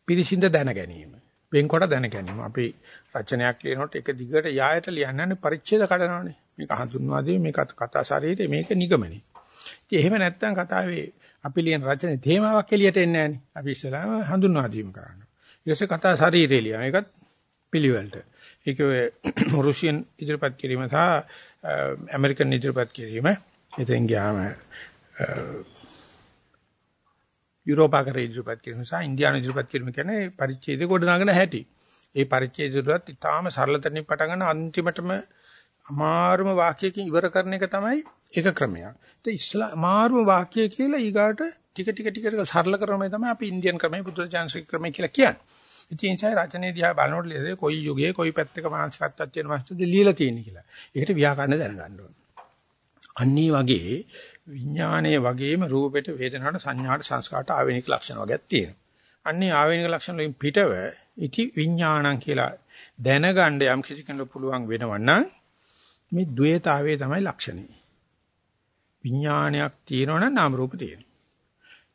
පිරිසිඳ දැන ගැනීම වෙන්කොට දැන ගැනීම. අපි රචනයක් ලියනකොට එක දිගට යායට ලියන්නනේ පරිච්ඡේද කඩනවානේ. මේක හඳුන්වා දෙන්නේ මේක කතා ශරීරේ මේක නිගමනේ. ඉතින් එහෙම නැත්නම් කතාවේ අපි ලියන රචනයේ තේමාවක් එළියට එන්නේ නැහනේ. අපි ඉස්සලාම හඳුන්වා දීම කරනවා. ඊට පස්සේ කතා ශරීරේ ලියන එකත් පිළිවෙලට. ඒක රුසියන් ඉදිරිපත් කිරීම සහ ඇමරිකන් ඉදිරිපත් කිරීම. එතෙන් ගියාම යුරෝපාකර ඉදිරිපත් කිරීම සහ ඉන්දියානු ඉදිරිපත් කිරීම කියන්නේ පරිච්ඡේද ගොඩනගන හැටි. ඒ පරිච්ඡේදවලත් ඉතාම සරලතනින් පටන් ගන්න අන්තිමටම අමාරුම වාක්‍යයකින් ඉවර කරන එක තමයි එක ක්‍රමයක්. ඒ ඉස්ලා අමාරුම වාක්‍යය කියලා ඊගාට ටික ටික ටික ටික සරල ක්‍රමය තමයි අපි ඉන්දියන් ක්‍රමය බුදුරජාන්සේ ක්‍රමය කියලා කියන්නේ. ඉතින් ඒ නිසා රචනයේ දිහා බලනකොට ලේද කොයි යුගයේ කොයි පැත්තක මානසිකත්වයක් තියෙන මාස්ටර්ද ලියලා තියෙන්නේ කියලා. ඒකට ව්‍යාකරණ දැනගන්න ඕනේ. අන්නේ වගේ විඥානයේ වගේම රූපෙට වේදනාවට සංඥාට සංස්කාරට ආවේනික ලක්ෂණ වගේක් තියෙනවා. අන්නේ ආවේනික ලක්ෂණ වලින් පිටව ඉති විඥානං කියලා දැනගන්න යම් කිසි කෙනෙකුට පුළුවන් වෙනවනම් මේ द्वේතාවයේ තමයි ලක්ෂණය. විඥානයක් තියෙනවනම් නාම රූප තියෙනවා.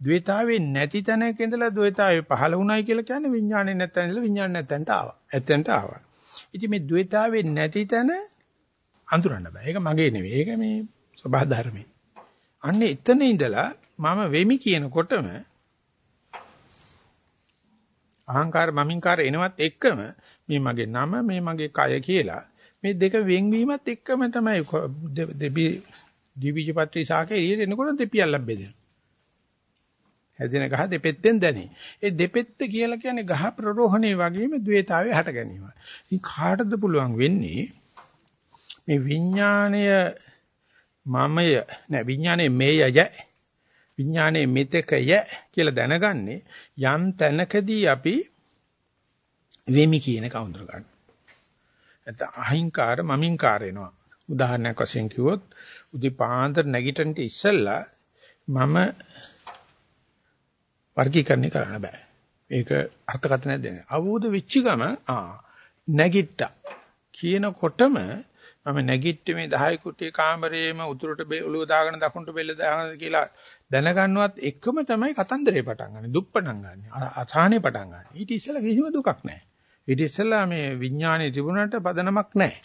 ද්වේතාවේ නැති තැනක ඉඳලා ද්වේතාවේ පහළ වුණයි කියලා කියන්නේ විඥානේ නැත්තන් ඉඳලා විඥාන නැත්තන්ට ආවා. ඇත්තන්ට ආවා. ඉතින් මේ ද්වේතාවේ නැති තැන අඳුරන්න බෑ. ඒක මගේ නෙවෙයි. ඒක මේ සබහා ධර්මයේ. අන්න එතන ඉඳලා මම වෙමි කියනකොටම අහංකාර මමින්කාර එනවත් එක්කම මේ මගේ නම මේ මගේ කය කියලා මේ දෙක වෙන්වීමත් එක්කම තමයි දෙවි දිවිජපත්‍රි ශාකේ එළියට එනකොට දෙපියක් ලැබෙන්නේ. හැදෙන ගහ දෙපෙත්තෙන් දැනේ. ඒ දෙපෙත්ත කියලා කියන්නේ ගහ ප්‍රරෝහණේ වගේම द्वේතාවේ හට ගැනීම. ඉතින් කාටද පුළුවන් වෙන්නේ මේ විඥාණය මමය නෑ විඥානේ මේයය විඥානේ මෙතකය කියලා දැනගන්නේ යම් තැනකදී අපි වෙමි කියන කවුන්ටර් ගන්න. නැත්නම් අහිංකාර මමින්කාර එනවා. උදාහරණයක් වශයෙන් කිව්වොත් උදේ පාන්දර නැගිටින්න ඉස්සෙල්ලා මම වර්ගීකරණය කරන්න බෑ. ඒක අර්ථකථනයක් දෙන්න. අවබෝධ වෙච්ච ගම ආ නැගිට්ටා කියනකොටම මම නැගිට්ටේ මේ 10 කුටියේ කාමරේම උතුරට ඔළුව දාගෙන දකුණට බෙල්ල දාගෙන කියලා දැනගන්නවත් එකම තමයි කතන්දරේ පටන් ගන්න. දුක් පටන් ගන්න. අසහනේ පටන් ගන්න. ඊට ඉස්සෙල්ලා කිසිම දුකක් නැහැ. ඊට ඉස්සෙල්ලා මේ විඥානේ තිබුණාට පදනමක් නැහැ.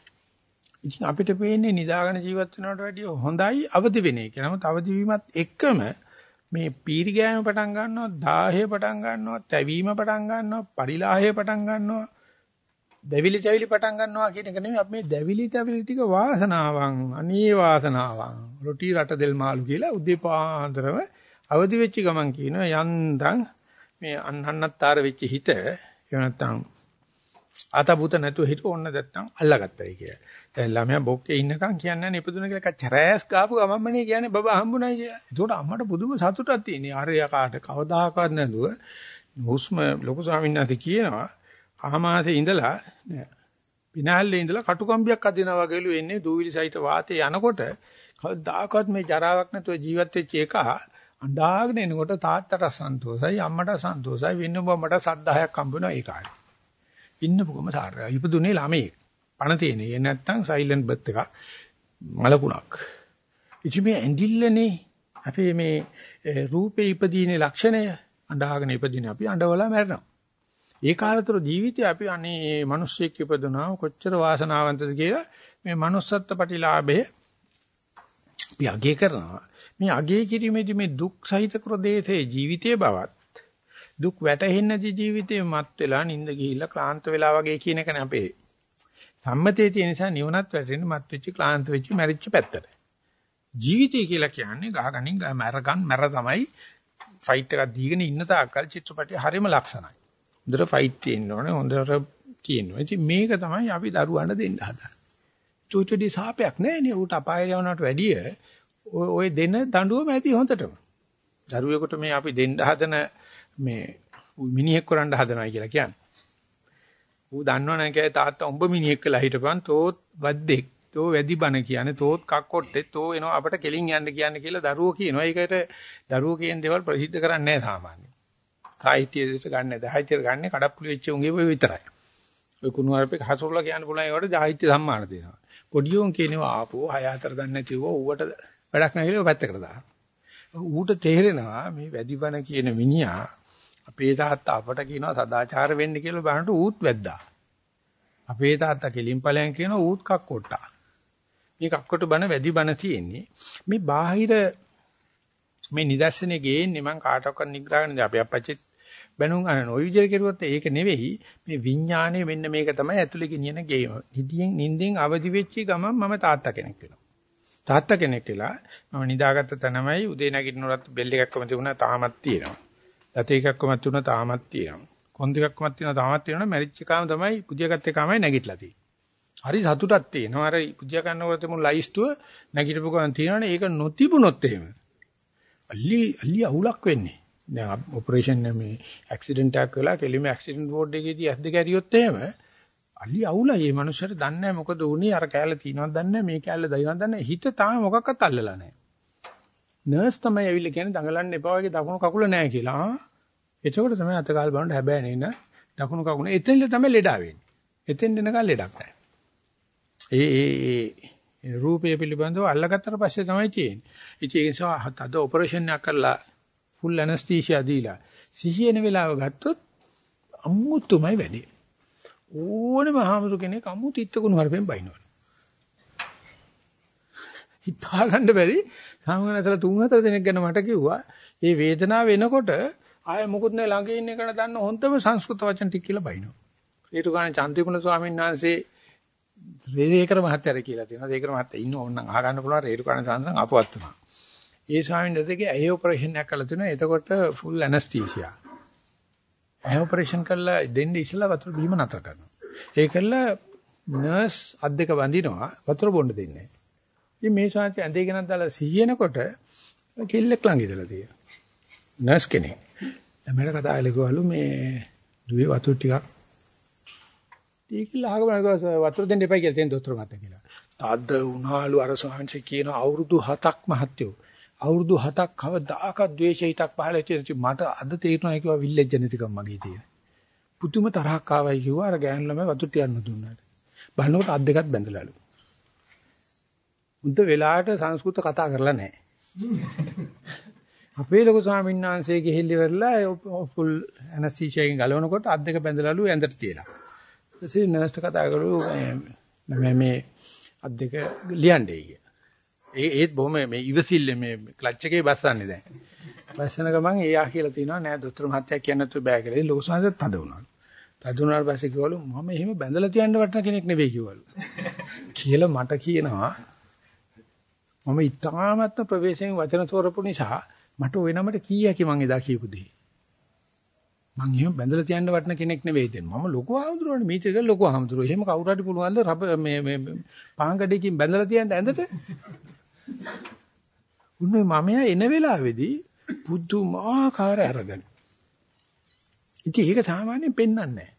ඉතින් අපිට පේන්නේ නිදාගෙන ජීවත් වෙනවට වැඩිය හොඳයි අවදි වෙන එක. නමුත් අවදි වීමත් එක්කම මේ පීරි ගෑම පටන් ගන්නවා, දාහය පටන් ගන්නවා, තැවීම පටන් ගන්නවා, පරිලාහය පටන් ගන්නවා, දැවිලි තැවිලි පටන් ගන්නවා කියන එක නෙමෙයි අපි මේ දැවිලි තැවිලි ටික වාසනාවන්, අනී වාසනාවන්, රොටි රට දෙල් මාළු කියලා උදේපාන්දරම අවදි වෙච්ච ගමන් කියනවා යන්තම් මේ අන්නන්නත්තර වෙච්ච හිත එහෙම නැත්නම් ආතබුත නැතුව හිට ඕන්න නැත්නම් අල්ලගත්තයි කියලා. දැන් ළමයා බොක්කේ ඉන්නකම් කියන්නේ නිපදුන කියලා කච්චරෑස් ගාපු ගමම්මනේ කියන්නේ බබා හම්බුනායි කියලා. ඒකට අම්මට පුදුම සතුටක් තියෙනවා. අරයා කාට කවදාකවත් නැදුව හුස්ම ලොකු ස්වාමීන් වහන්සේ කියනවා අහමාසේ ඉඳලා පිනාල්ලේ ඉඳලා කටුකම්බියක් අදිනවා වගේලු එන්නේ දූවිලි සහිත වාතේ යනකොට කවදාකවත් මේ ජරාවක් නැතුව ජීවත් වෙච්ච එක අඬාගෙන එනකොට තාත්තට සන්තෝසයි අම්මට සන්තෝසයි වෙන්න බම්මට සද්දාහයක් හම්බ වෙනවා ඒ කාලේ. ඉන්න පුකම සාරය. ඉපදුනේ ළමයි. පණ තියෙන. ඒ නැත්තම් සයිලන්ට් බර්ත් එකක් මලකුණක්. ඉති මේ ඇඳිල්ලනේ අපි මේ රූපේ ඉපදීනේ ලක්ෂණය අඬාගෙන ඉපදින අපි අඬවලා මැරෙනවා. ඒ කාලතර ජීවිතේ අපි අනේ මිනිස්සෙක් ඉපදුනා කොච්චර වාසනාවන්තද කියලා මේ manussත්ත්ව ප්‍රතිලාභය අපි අගය කරනවා. මේ අගය කිරීමේදී මේ දුක් සහිත ක්‍රදේශයේ ජීවිතයේ බවත් දුක් වැටහෙන්නේ නැති ජීවිතේ මත් වෙලා නිින්ද ගිහිල්ලා ක්ලාන්ත වෙලා වගේ කියන එකනේ අපේ සම්මතයේ තියෙන නිසා නිවනත් වැටෙන්නේ මත් වෙච්ච ක්ලාන්ත වෙච්ච මැරිච්ච පැත්තට. ජීවිතය කියලා කියන්නේ ගහගනින් මැරගන් මැර තමයි ෆයිට් එකක් දීගෙන ඉන්න තාක්කල් චිත්‍රපටයේ හරිම ලක්ෂණයි. හොඳට ෆයිට් තියෙන්න ඕනේ හොඳට තියෙනවා. ඉතින් මේක තමයි අපි දරුවන්ට දෙන්න හදන්නේ. චුචුඩි සාපයක් නෑ නේ උට අපාය යවනවට වැඩිය ඔය දෙන දඬුවම ඇති හොඳටම. දරුවෙකුට මේ අපි දෙන්න හදන මේ මිනිහෙක් කරන්න හදනවා කියලා කියන්නේ. ඌ දන්නවනේ කෑ තාත්තා උඹ මිනිහෙක් කියලා හිටපන් තෝත් වද්දෙක් තෝ වැඩි බන කියන්නේ තෝත් කක්කොට්ටේ තෝ එනවා අපට කෙලින් යන්න කියන්නේ කියලා දරුවෝ කියනවා. ඒකට දරුවෝ කියන දේවල් ප්‍රසිද්ධ කරන්නේ නැහැ සාමාන්‍යයෙන්. සාහිත්‍යයට ගන්න නැහැ. සාහිත්‍යයට ගන්න කඩප්පුලි වෙච්ච උන්ගේ ඔය විතරයි. ඔය කුණු අරපේ හසුරලා කියන්න පුළුවන් ඒකට සාහිත්‍ය සම්මාන දෙනවා. පොඩි උන් කියනවා ආපෝ හය හතර දන්නේ නැතිව ඌට වැඩක් නැහැ කියලා පැත්තකට දානවා. ඌට තේරෙනවා මේ වැඩි බන කියන මිනිහා අපේ තාත්තා අපට කියනවා සදාචාර වෙන්න කියලා බලනට ඌත් වැද්දා. අපේ තාත්තා කෙලින් ඵලයන් කියනවා ඌත් කක්කොට්ටා. මේ කක්කොට බන වැඩි බන තියෙන්නේ. මේ බාහිර මේ නිදර්ශනේ ගේන්නේ මං කාටවත් නිග්‍රහ කරන්නේ අපේ අපච්චිත් බැනුම් අනන ওই විදිහට කෙරුවොත් ඒක නෙවෙයි මේ විඥාණය මෙන්න මේක තමයි ඇතුලේ ගෙනියන ගේම. නිදියෙන් නිින්දෙන් අවදි වෙච්ච ගමන් මම තාත්තා කෙනෙක් වෙනවා. තාත්තා කෙනෙක් වෙලා මම නිදාගත්ත තැනමයි උදේ නැගිටිනකොට බෙල් එකක්ම තිබුණා තාමත් තියෙනවා. දත එකක්කමත් තුන තාමත් තියෙනවා. කොන් දෙකක්කමත් තියෙනවා තාමත් තියෙනවා. මැරිච්ච කාම තමයි පුදියාගත්ත කාමයි නැගිටලා තියෙන්නේ. හරි සතුටක් තියෙනවා. අර පුදියා ගන්නකොට තිබුණු ලයිස්ට්ුව නැගිටපු ගමන් තියෙනවනේ ඒක නොතිබුණොත් එහෙම. අල්ලි අල්ලි අවුලක් වෙන්නේ. දැන් ඔපරේෂන් මේ ඇක්සිඩන්ට් එකක් වෙලා කෙලිම ඇක්සිඩන්ට් බෝඩ් එකේදී ඇස් දෙක ඇරියොත් එහෙම අලි අවුලයි මේ මනුස්සයාට දන්නේ නැහැ මොකද උනේ අර කෑල්ල තියනවද දන්නේ නැහැ මේ කෑල්ල දයිනවද දන්නේ නැහැ හිත තාම මොකක්වත් අල්ලලා නැහැ නර්ස් තමයි ඇවිල්ලා කියන්නේ දඟලන්න එපා වගේ දකුණු කකුල නැහැ කියලා. ආ එතකොට තමයි අතකාල් බලන්න හැබැයි නේන දකුණු කකුල එතෙන්ද තමයි ලෙඩා වෙන්නේ. එතෙන් දෙනකන් ලෙඩක් නැහැ. ඒ ඒ ඒ රූපය පිළිබඳව අල්ලගත්තට පස්සේ තමයි තියෙන්නේ. ඉතින් ඒ නිසා අද ඔපරේෂන් එකක් කරලා ෆුල් ඇනස්තීසියා දීලා සිහින වෙලාව ගත්තොත් අමුතුමයි වැඩි. ඕනම හාමුදුර කෙනෙක් අමුතු ඉත්තකුණු හරපෙන් බයිනවා. හිතා ගන්න බැරි සාමාන්‍යතල තුන් හතර දෙනෙක් ගැන මට කිව්වා ඒ වේදනාව එනකොට ආය මොකුත් නෑ ළඟ ඉන්න එකට දන්න හොඳම සංස්කෘත වචන ටික කියලා බයිනවා. ඊට ගානේ චන්ද්‍රිකුණ ස්වාමීන් වහන්සේ රේරේකර මහත්තයාට කියලා තියෙනවා. රේරේකර මහත්තයා ඉන්න ඕනනම් අහගන්න පුළුවන් රේරුකාණ සංසං අපවත් වෙනවා. ඒ ස්වාමීන් වහන්සේගේ ඇහි ඔපරේෂන් එකක් කළා තිනවා. එතකොට ෆුල් ඇනස්තීසියා. ඇහි ඔපරේෂන් කළා දෙන්න ඉස්සලා වතුර බීම නතර කරනවා. ඒ කළා නර්ස් අත් දෙක වඳිනවා වතුර බොන්න දෙන්නේ නැහැ. ඉතින් මේ ශාන්ති ඇඳේ ගෙනත් දාලා සිහිනකොට කිල්ලෙක් ළඟ ඉඳලා තියෙනවා. නර්ස් කෙනෙක්. ළමයට කතා කරලා කිව්වලු මේ දුවේ වතුර ටිකක් ටිකලා අහගෙන වතුර දෙන්න එපා කියලා තෙන් දොස්තර මහත්තයා කියලා. තද්ද උනාලු අර ස්වාමීන් කියනවා අවුරුදු 7ක් මහත්තයෝ. අවුරුදු 7ක් කවදාකවත් ද්වේෂ හිතක් පහළ වෙච්ච මට අද තේරුණා කිව්වා විල්ලෙජ් ජනිතිකම් මගේ තියෙන. පුදුම තරහක් ආවයි කිව්වා අර ගෑනු ළමයි වතුර ටිකක් නොදුන්නාට. බලනකොට අත් දෙකත් බැඳලාලු. මුද්ද වෙලාවට සංස්කෘත කතා කරලා නැහැ. අපේ ලොකු ස්වාමීන් වහන්සේ ගිහිල්ලි වෙරලා ෆුල් ඇනස්තීෂියාකින් ගලවනකොට අත් දෙක බැඳලාලු ඇඳට තියලා. ඊටසේ නර්ස්ට කතා කරු මේ මේ අත් දෙක ලියන්නේ කිය. ඒ ඒත් බොහොම මේ ඉවසිල්ල මේ ක්ලච් එකේ බස්සන්නේ දැන්. බස්සන ගමන් එයා කියලා තිනවා නෑ දොස්තර මහත්තයා කියන්න තු බෑ කියලා. ලොකු ස්වාමීන් තද වුණා. තද වුණාට පස්සේ කිව්වලු මම එහෙම බැඳලා තියන්න වටන කෙනෙක් නෙවෙයි කිව්වලු. කියලා මට කියනවා මම ඉතාමත්ම ප්‍රවේශයෙන් වචන තෝරපු නිසා මට ওই නමට කීයකි මං එදා කියපු දේ. මං එහෙම බැඳලා තියන්න වටන කෙනෙක් නෙවෙයි දෙන්න. මම ලොකු ආහඳුරනේ මීට එක ලොකු ආහඳුර. එහෙම කවුරු හරි පුළුවන්ද රබ මේ මේ පාංගඩේකින් බැඳලා තියන්න ඇඳට? උන්නේ මමයා එන වෙලාවේදී පුදුමාකාර අරගෙන. ඉතින් ඒක සාමාන්‍යයෙන් පෙන්වන්නේ නැහැ.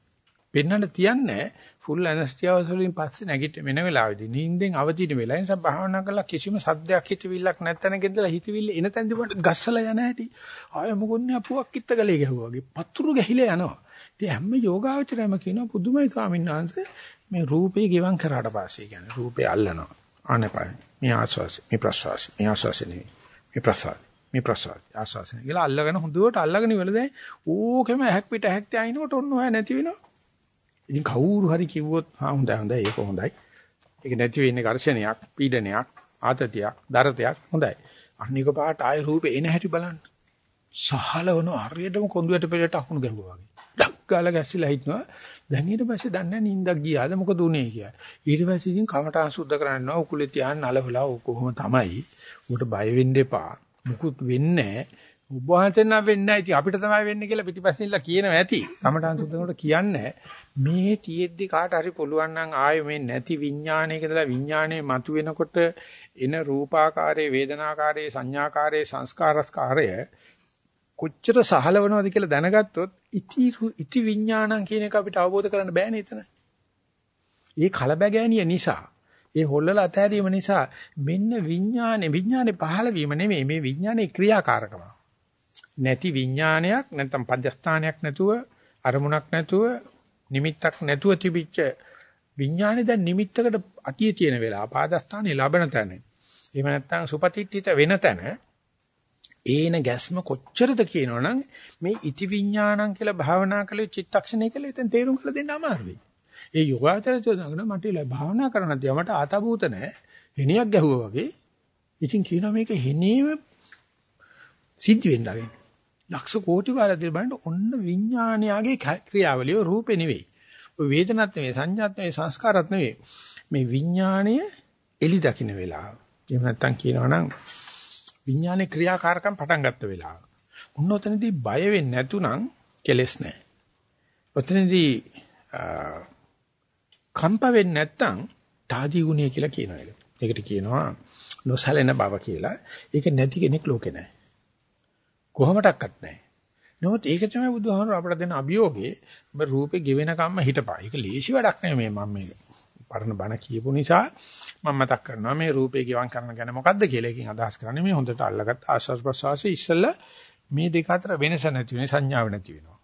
පෙන්වන්න තියන්නේ ෆුල් ඇනස්තියාවස් වලින් පස්සේ නැගිට වෙන වෙලාවෙදී නිින්දෙන් අවදින වෙලා නිසා භාවනා කරලා කිසිම සද්දයක් හිතවිල්ලක් නැත්තනක ඉඳලා හිතවිල්ල එන තැන් දිවට ගස්සලා යන හැටි. ආය මොකොන්නේ අපුවක් කිත්ත ගලේ ගැහුවා වගේ. පතුරු ගැහිලා යනවා. ඉතින් හැම යෝගාවචරයම කියනවා පුදුමයි ස්වාමීන් වහන්සේ මේ රූපේ ගෙවම් කරාට පස්සේ කියන්නේ. රූපේ අල්ලනවා. ආනපන. මේ ආස්වාසි මේ ප්‍රසවාසි මේ ආස්වාසි නෙවෙයි මේ ප්‍රසවාසි මේ ප්‍රසවාසි ආස්වාසි කියලා අල්ලගෙන හොඳට අල්ලගෙන ඉවල දැන් ඕකෙම ඇහක් පිට ඇහක් තියාිනකොට ඔන්න ඔය නැති වෙනවා ඉතින් කවුරු හරි කිව්වොත් ආ හොඳයි හොඳයි ඒක හොඳයි. ඒක නැති වෙන්නේ ඝර්ෂණයක්, පීඩනයක්, ආතතියක්, දරතයක් හොඳයි. අනික පාට ආය රූපේ එන හැටි බලන්න. සහලවන හරියටම කොඳුයට පෙරට අහුණු ගැහුවා වගේ. ඩක් ගාලා ගැස්සිලා හිටනවා. දැන් ඊට පස්සේ දන්නේ නින්දක් ගියාද මොකද උනේ කියලා. ඊට පස්සේ ඉතින් කමටහන් සුද්ධ කරන්නවා උකුලේ තියාන නලවලා කොහොම තමයි. උකට බය වෙන්න එපා. මුකුත් වෙන්නේ නැහැ. ඔබ වහන්සේ නම් වෙන්නේ නැහැ. ඉතින් අපිට තමයි වෙන්නේ කියලා පිටිපස්සෙන්ලා කියනවා ඇති. කමඨාන් සුද්ධනකට කියන්නේ මේ තියෙද්දි කාට හරි පුළුවන් නම් ආයේ මේ නැති විඥානයකදලා විඥානයේ මතුවෙනකොට එන රූපාකාරයේ වේදනාකාරයේ සංඥාකාරයේ සංස්කාරස්කාරය කොච්චර සහලවනවද කියලා දැනගත්තොත් ඉති ඉති විඥානං කියන එක අපිට අවබෝධ කරන්න බෑනේ එතන. ඒ කලබගෑනිය නිසා ඒ හොල්ලලා අතහැරීම නිසා මෙන්න විඥානේ විඥානේ පහළ වීම නෙමෙයි මේ විඥානේ ක්‍රියාකාරකම. නැති විඥානයක් නැත්නම් පද්‍යස්ථානයක් නැතුව අරමුණක් නැතුව නිමිත්තක් නැතුව තිබිච්ච විඥානේ දැන් නිමිත්තකට අටියේ තියෙන වෙලාව පාදස්ථානේ ලබන තැන. එහෙම නැත්නම් සුපතිත්ථිත වෙන තැන ඒන ගැස්ම කොච්චරද කියනවනම් මේ ඉති විඥානං කියලා භාවනා කළේ චිත්තක්ෂණය කියලා එතෙන් තේරුම් කරලා දෙන්න අමාරුයි. ඒ යෝගාචරය කියනවා මට ඉල භාවනා කරනදී මට ආතබූත නැහැ. හෙනියක් ගැහුවා වගේ. ඉතින් කියනවා මේක හෙනේම සිද්ධ වෙන්න ආගෙන. ලක්ෂ කෝටි වාරයක් බලන්න ඔන්න විඥානයාගේ ක්‍රියාවලිය රූපේ නෙවෙයි. ඔය වේදනත් නෙවෙයි සංඥාත් නෙවෙයි සංස්කාරත් නෙවෙයි. මේ විඥාණය එලි දකින්න වෙලාව. එහෙම නැත්නම් කියනවනම් විඥානේ ක්‍රියාකාරකම් පටන් ගත්ත වෙලාව. ඔන්න ඔතනදී බය වෙන්නේ නැතුණම් කෙලස් නැහැ. ඔතනදී කම්ප වෙන්නේ නැත්නම් තාදී ගුණය කියලා කියනවා ඒක. ඒකට කියනවා නොසැලෙන බව කියලා. ඒක නැති කෙනෙක් ලෝකේ නැහැ. කොහොමඩක්වත් නැහැ. නමුත් ඒක තමයි බුදුහාමර අපට දෙන අභියෝගේ ඔබ රූපේ ගෙවෙන කම්ම හිටපා. ඒක ලේසි වැඩක් නෙමෙයි මම මේ පරණ බණ කියපු නිසා මම මතක් කරනවා මේ රූපේ ගෙවම් කරන ගැන මොකද්ද කියලා එකකින් අදහස් කරන්නේ මේ හොඳට අල්ලගත් ආස්වාස් ප්‍රසවාසයේ ඉස්සෙල්ලා මේ දෙක අතර වෙනස නැති වෙන සංඥාව නැති වෙනවා.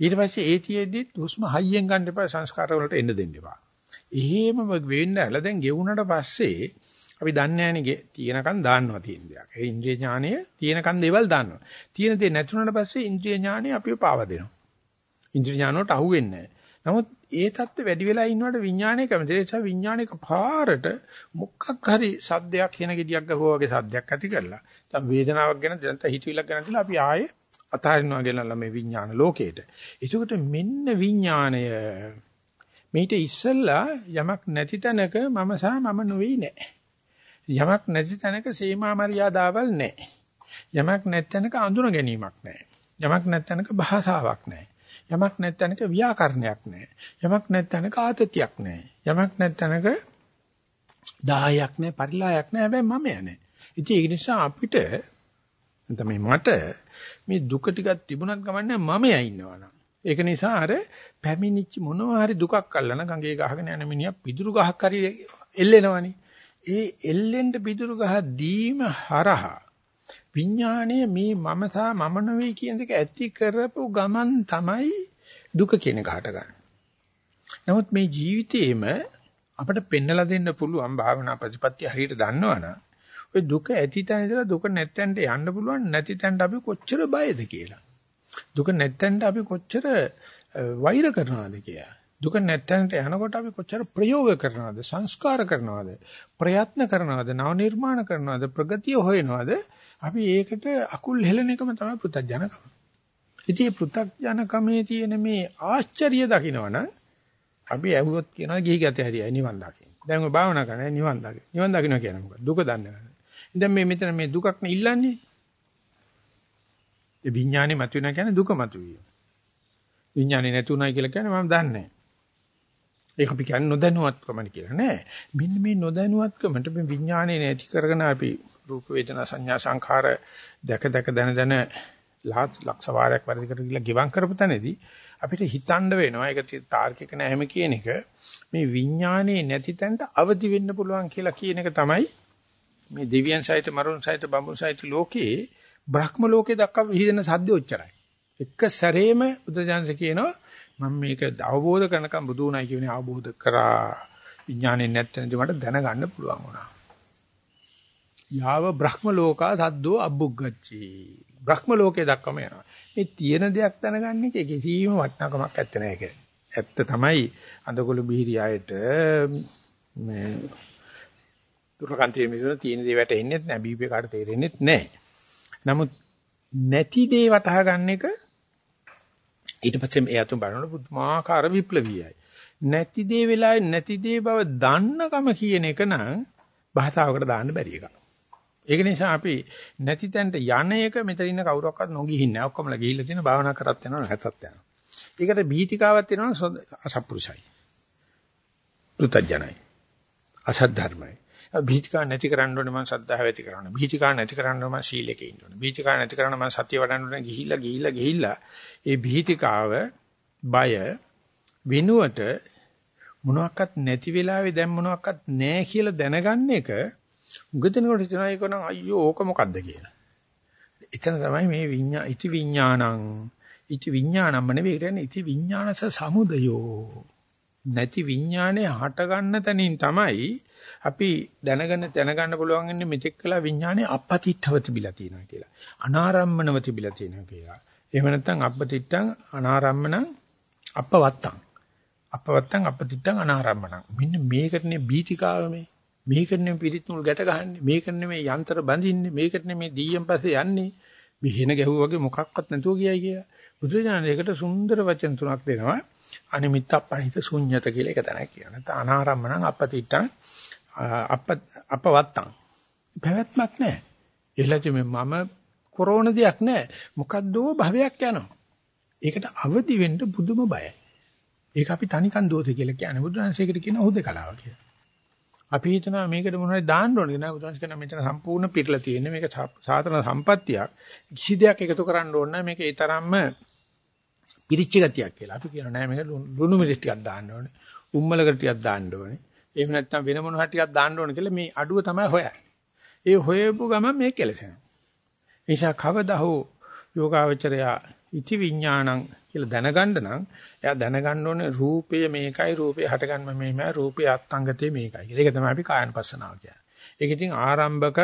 ඊට පස්සේ ඒතියෙදි හුස්ම හයියෙන් ගන්න එපා සංස්කාර වලට එන්න දෙන්න එපා. එහෙම වෙන්න ඇල දැන් ගෙවුනට පස්සේ අපි දන්නේ නැණිගේ තියෙනකන් දාන්නවා තියෙන දෙයක්. ඒ ඉන්ද්‍රිය ඥානය තියෙනකන් දේවල් දාන්නවා. තියෙන දේ නැතුණාට පස්සේ ඉන්ද්‍රිය ඥානය අපිව පාව දෙනවා. ඉන්ද්‍රිය ඥානවට අහු වෙන්නේ නමුත් ඒ தත්ත්ව වැඩි වෙලා ඉන්නකොට විඥානය කැමති. ඒ නිසා විඥානික පාරට මොකක් හරි සද්දයක් වෙන gediyak ගහුවා වගේ සද්දයක් ඇති කරලා. දැන් වේදනාවක් ගැන දැන් හිතවිලක් ගැන කියලා අපි ආයේ අතහරිනවා ගෙනල්ලා මේ විඥාන ලෝකේට. ඒකට මෙන්න විඥාණය මේිට ඉස්සෙල්ලා යමක් නැති තැනක මම සහ මම නොවේ නෑ. යමක් නැති තැනක සීමා මරියාදාවල් නෑ. යමක් නැති තැනක අඳුන ගැනීමක් නෑ. යමක් නැති තැනක භාෂාවක් නෑ. යමක් නැති තැනක ව්‍යාකරණයක් නෑ. යමක් නැති තැනක ආතතියක් නෑ. යමක් නැති තැනක දාහයක් නෑ, පරිලායක් නෑ. හැබැයි මම යන්නේ. ඉතින් ඒ නිසා අපිට තමයි මට මේ දුක ටිකක් තිබුණත් ගමන්නේ මමයා ඉන්නවනම්. ඒක නිසා අර පැමිණිච්ච මොනවා හරි දුකක් අල්ලන ගඟේ ගහගෙන යන මිනිහා පිදුරු ගහක් හරි එල්ලෙනවනේ. ඒ එල්ලෙන්න පිදුරු ගහ දීම හරහා විඥාණය මේ මම සහ මම නෙවෙයි කියන දෙක ඇති කරපු ගමන් තමයි දුක කියන ගහට ගන්න. නමුත් මේ ජීවිතේම අපිට පෙන්නලා දෙන්න පුළුවන් භාවනා ප්‍රතිපත්තිය හරියට දන්නවනම් ඔය දුක ඇති තැන ඉඳලා දුක නැත්තැනට යන්න පුළුවන් නැති තැනට අපි කොච්චර බයද කියලා. දුක නැත්තැනට අපි කොච්චර වෛර කරනවද කියලා. දුක නැත්තැනට යනකොට අපි කොච්චර ප්‍රයෝග කරනවද සංස්කාර කරනවද ප්‍රයත්න කරනවද නව නිර්මාණ කරනවද ප්‍රගතිය හොයනවද අපි ඒකට අකුල් හෙලන එකම තමයි පෘථග්ජනකම. ඉතින් පෘථග්ජනකමේ තියෙන මේ ආශ්චර්ය දකින්නවනම් අපි ඇහුවොත් කියනවා ගිහි ගත හැරියයි නිවන් දකින්න. දැන් ඔය භාවනා කරන්නේ නිවන් දකින්න. නිවන් දකින්න කියන්නේ මොකක්ද? දුක දන්නේ නැහැ. දැන් මේ මෙතන මේ දුකක් නේ ඉල්ලන්නේ. ඒ විඥානේ මතුවෙනවා කියන්නේ දුක මතුවීම. විඥානේ නැතුණයි කියලා කියන්නේ මම දන්නේ නැහැ. ඒක අපි කියන්නේ නොදැනුවත්කම කියලා නෑ. මෙන්න මේ නොදැනුවත්කමට මේ විඥානේ නැති කරගෙන අපි රූප වේදනා සංඥා සංඛාර දැක දැක දන දන ලක්ෂ වාරයක් වැඩි කර කියලා ගිවං කරපු තැනදී අපිට හිතන්න වෙනවා ඒක තාර්කික නැහැම කියන එක මේ විඥානේ නැති තැනට අවදි වෙන්න පුළුවන් කියලා කියන එක තමයි මේ දෙවියන් සහිත මරුන් සහිත බඹුන් සහිත ලෝකේ බ්‍රහ්ම ලෝකේ දක්වා විහිදෙන සද්ද ඔච්චරයි. එක සැරේම බුදුජානක කියනවා මම මේක අවබෝධ කරනකම් බුදු උණයි කියන්නේ අවබෝධ කරා විඥානේ නැත්නම් මට දැනගන්න පුළුවන් වුණා. යාව බ්‍රහ්ම ලෝකා සද්දෝ අබ්බුග්ගච්චි. බ්‍රහ්ම ලෝකේ දක්වම යනවා. මේ තියෙන දෙයක් දැනගන්න එක කිසිම වටිනාකමක් නැත්තේ නෑ ඒක. ඇත්ත තමයි අඳගොළු බිහිරියායට මේ දුරකන්තියේ මිසන තියෙන දේ වැටෙන්නේ නැහැ. බීපේ කාට තේරෙන්නේ නැහැ. නමුත් නැති දේ වටහා ගන්න එක ඊට පස්සේ ඒ අතුන් බලනකොට පුදුමාකාර විප්ලවීයයි. නැති දේ වෙලාවේ නැති දේ බව දන්නකම කියන එක නම් භාෂාවකට දාන්න බැරි එකක්. ඒක නිසා අපි නැති තැනට යන එක මෙතන ඉන්න කවුරක්වත් නොගිහින් නැහැ. ඔක්කොමලා ගිහිල්ලා තියෙන භාවනා කරත් යනවා නැතත් යනවා. ඒකට බීතිකාවක් තියෙනවා අසප්පුරුසයි. පෘතජනයි. අසත් ධර්මයි. බීජිකා නැති කරන්න ඕනේ මම සද්ධාව ඇති කරන්න. බීජිකා නැති කරන්න ඕනේ මම සීලෙක ඉන්න ඕනේ. බීජිකා නැති කරන්න මම සතිය වඩන්න ඕනේ ගිහිල්ලා ගිහිල්ලා ගිහිල්ලා ඒ බීජිකාව බය වෙනුවට මොනවත් නැති වෙලාවේ දැන් මොනවත් නැහැ කියලා දැනගන්න එක උගදෙනකොට හිතනවා ඒක නම් අයියෝ ඕක මොකද්ද කියලා. එතන තමයි මේ විඤ්ඤා ඉති විඤ්ඤාණං ඉති විඤ්ඤාණම්ම නෙවෙයි කියන්නේ ඉති විඤ්ඤාණස සමුදයෝ. නැති විඤ්ඤාණය හට ගන්න තැනින් තමයි අපි දැනගෙන දැනගන්න පුළුවන් ඉන්නේ මෙතෙක් කළා විඥානේ අපපතිත්තව තිබිලා තියෙනවා කියලා. අනාරම්මනව තිබිලා තියෙනවා කියලා. එහෙම නැත්නම් අපපතිත්තං අනාරම්මන අපවත්තං. අපවත්තං අපපතිත්තං අනාරම්මන. මෙන්න මේකටනේ බීතිකාව මේ. මේකටනේ පිරිත් මුල් ගැට ගහන්නේ. මේකටනේ මේ යන්ත්‍ර බඳින්නේ. මේකටනේ මේ දීයන් පස්සේ යන්නේ. මේ හින ගැහුවා වගේ මොකක්වත් නැතුව ගියයි කියලා. බුදුරජාණන් සුන්දර වචන තුනක් දෙනවා. අනිමිත්ත අපහිත ශුන්්‍යත කියලා එක තැනක් කියනවා. නැත්නම් අනාරම්මන අපපතිත්තං අප අපවත්තං පැවැත්මක් නැහැ. එහෙලදී මම කොරෝන දෙයක් නැහැ. මොකද්දෝ භවයක් යනවා. ඒකට අවදි වෙන්න පුදුම බයයි. ඒක අපි තනිකන් දෝෂය කියලා කියන්නේ. බුදුරජාණන්සේකට කියන හුදකලාව කියලා. අපි හිතනවා මේකට මොනවද දාන්න ඕනේ නෑ බුදුන්ස් කියන මෙතන සම්පූර්ණ පිරලා තියෙන්නේ මේක සාතන සම්පත්තියක් කිසි දෙයක් එකතු කරන්න ඕනේ නෑ මේක ඒ තරම්ම පිරිච්ච ගතියක් කියලා. අපි කියනවා නෑ මේක ලුණු මිරිස් ටිකක් දාන්න ඕනේ. උම්මලකට ටිකක් දාන්න ඕනේ. එහෙම නැත්නම් වෙන මොන හරි ටිකක් දාන්න ඕන කියලා මේ අඩුව තමයි හොයන්නේ. ඒ හොයපු ගමන් මේ කෙලසෙනවා. නිසා කවදා හෝ යෝගාවචරය ඉති විඥාණං කියලා දැනගන්න නම් එයා දැනගන්න ඕනේ රූපය මේකයි රූපය හටගන්න මේමයි රූපය අත්ංගතේ මේකයි. ඒක තමයි අපි කායන පස්සනාව කියන්නේ. ඒක ඉතින් ආරම්භක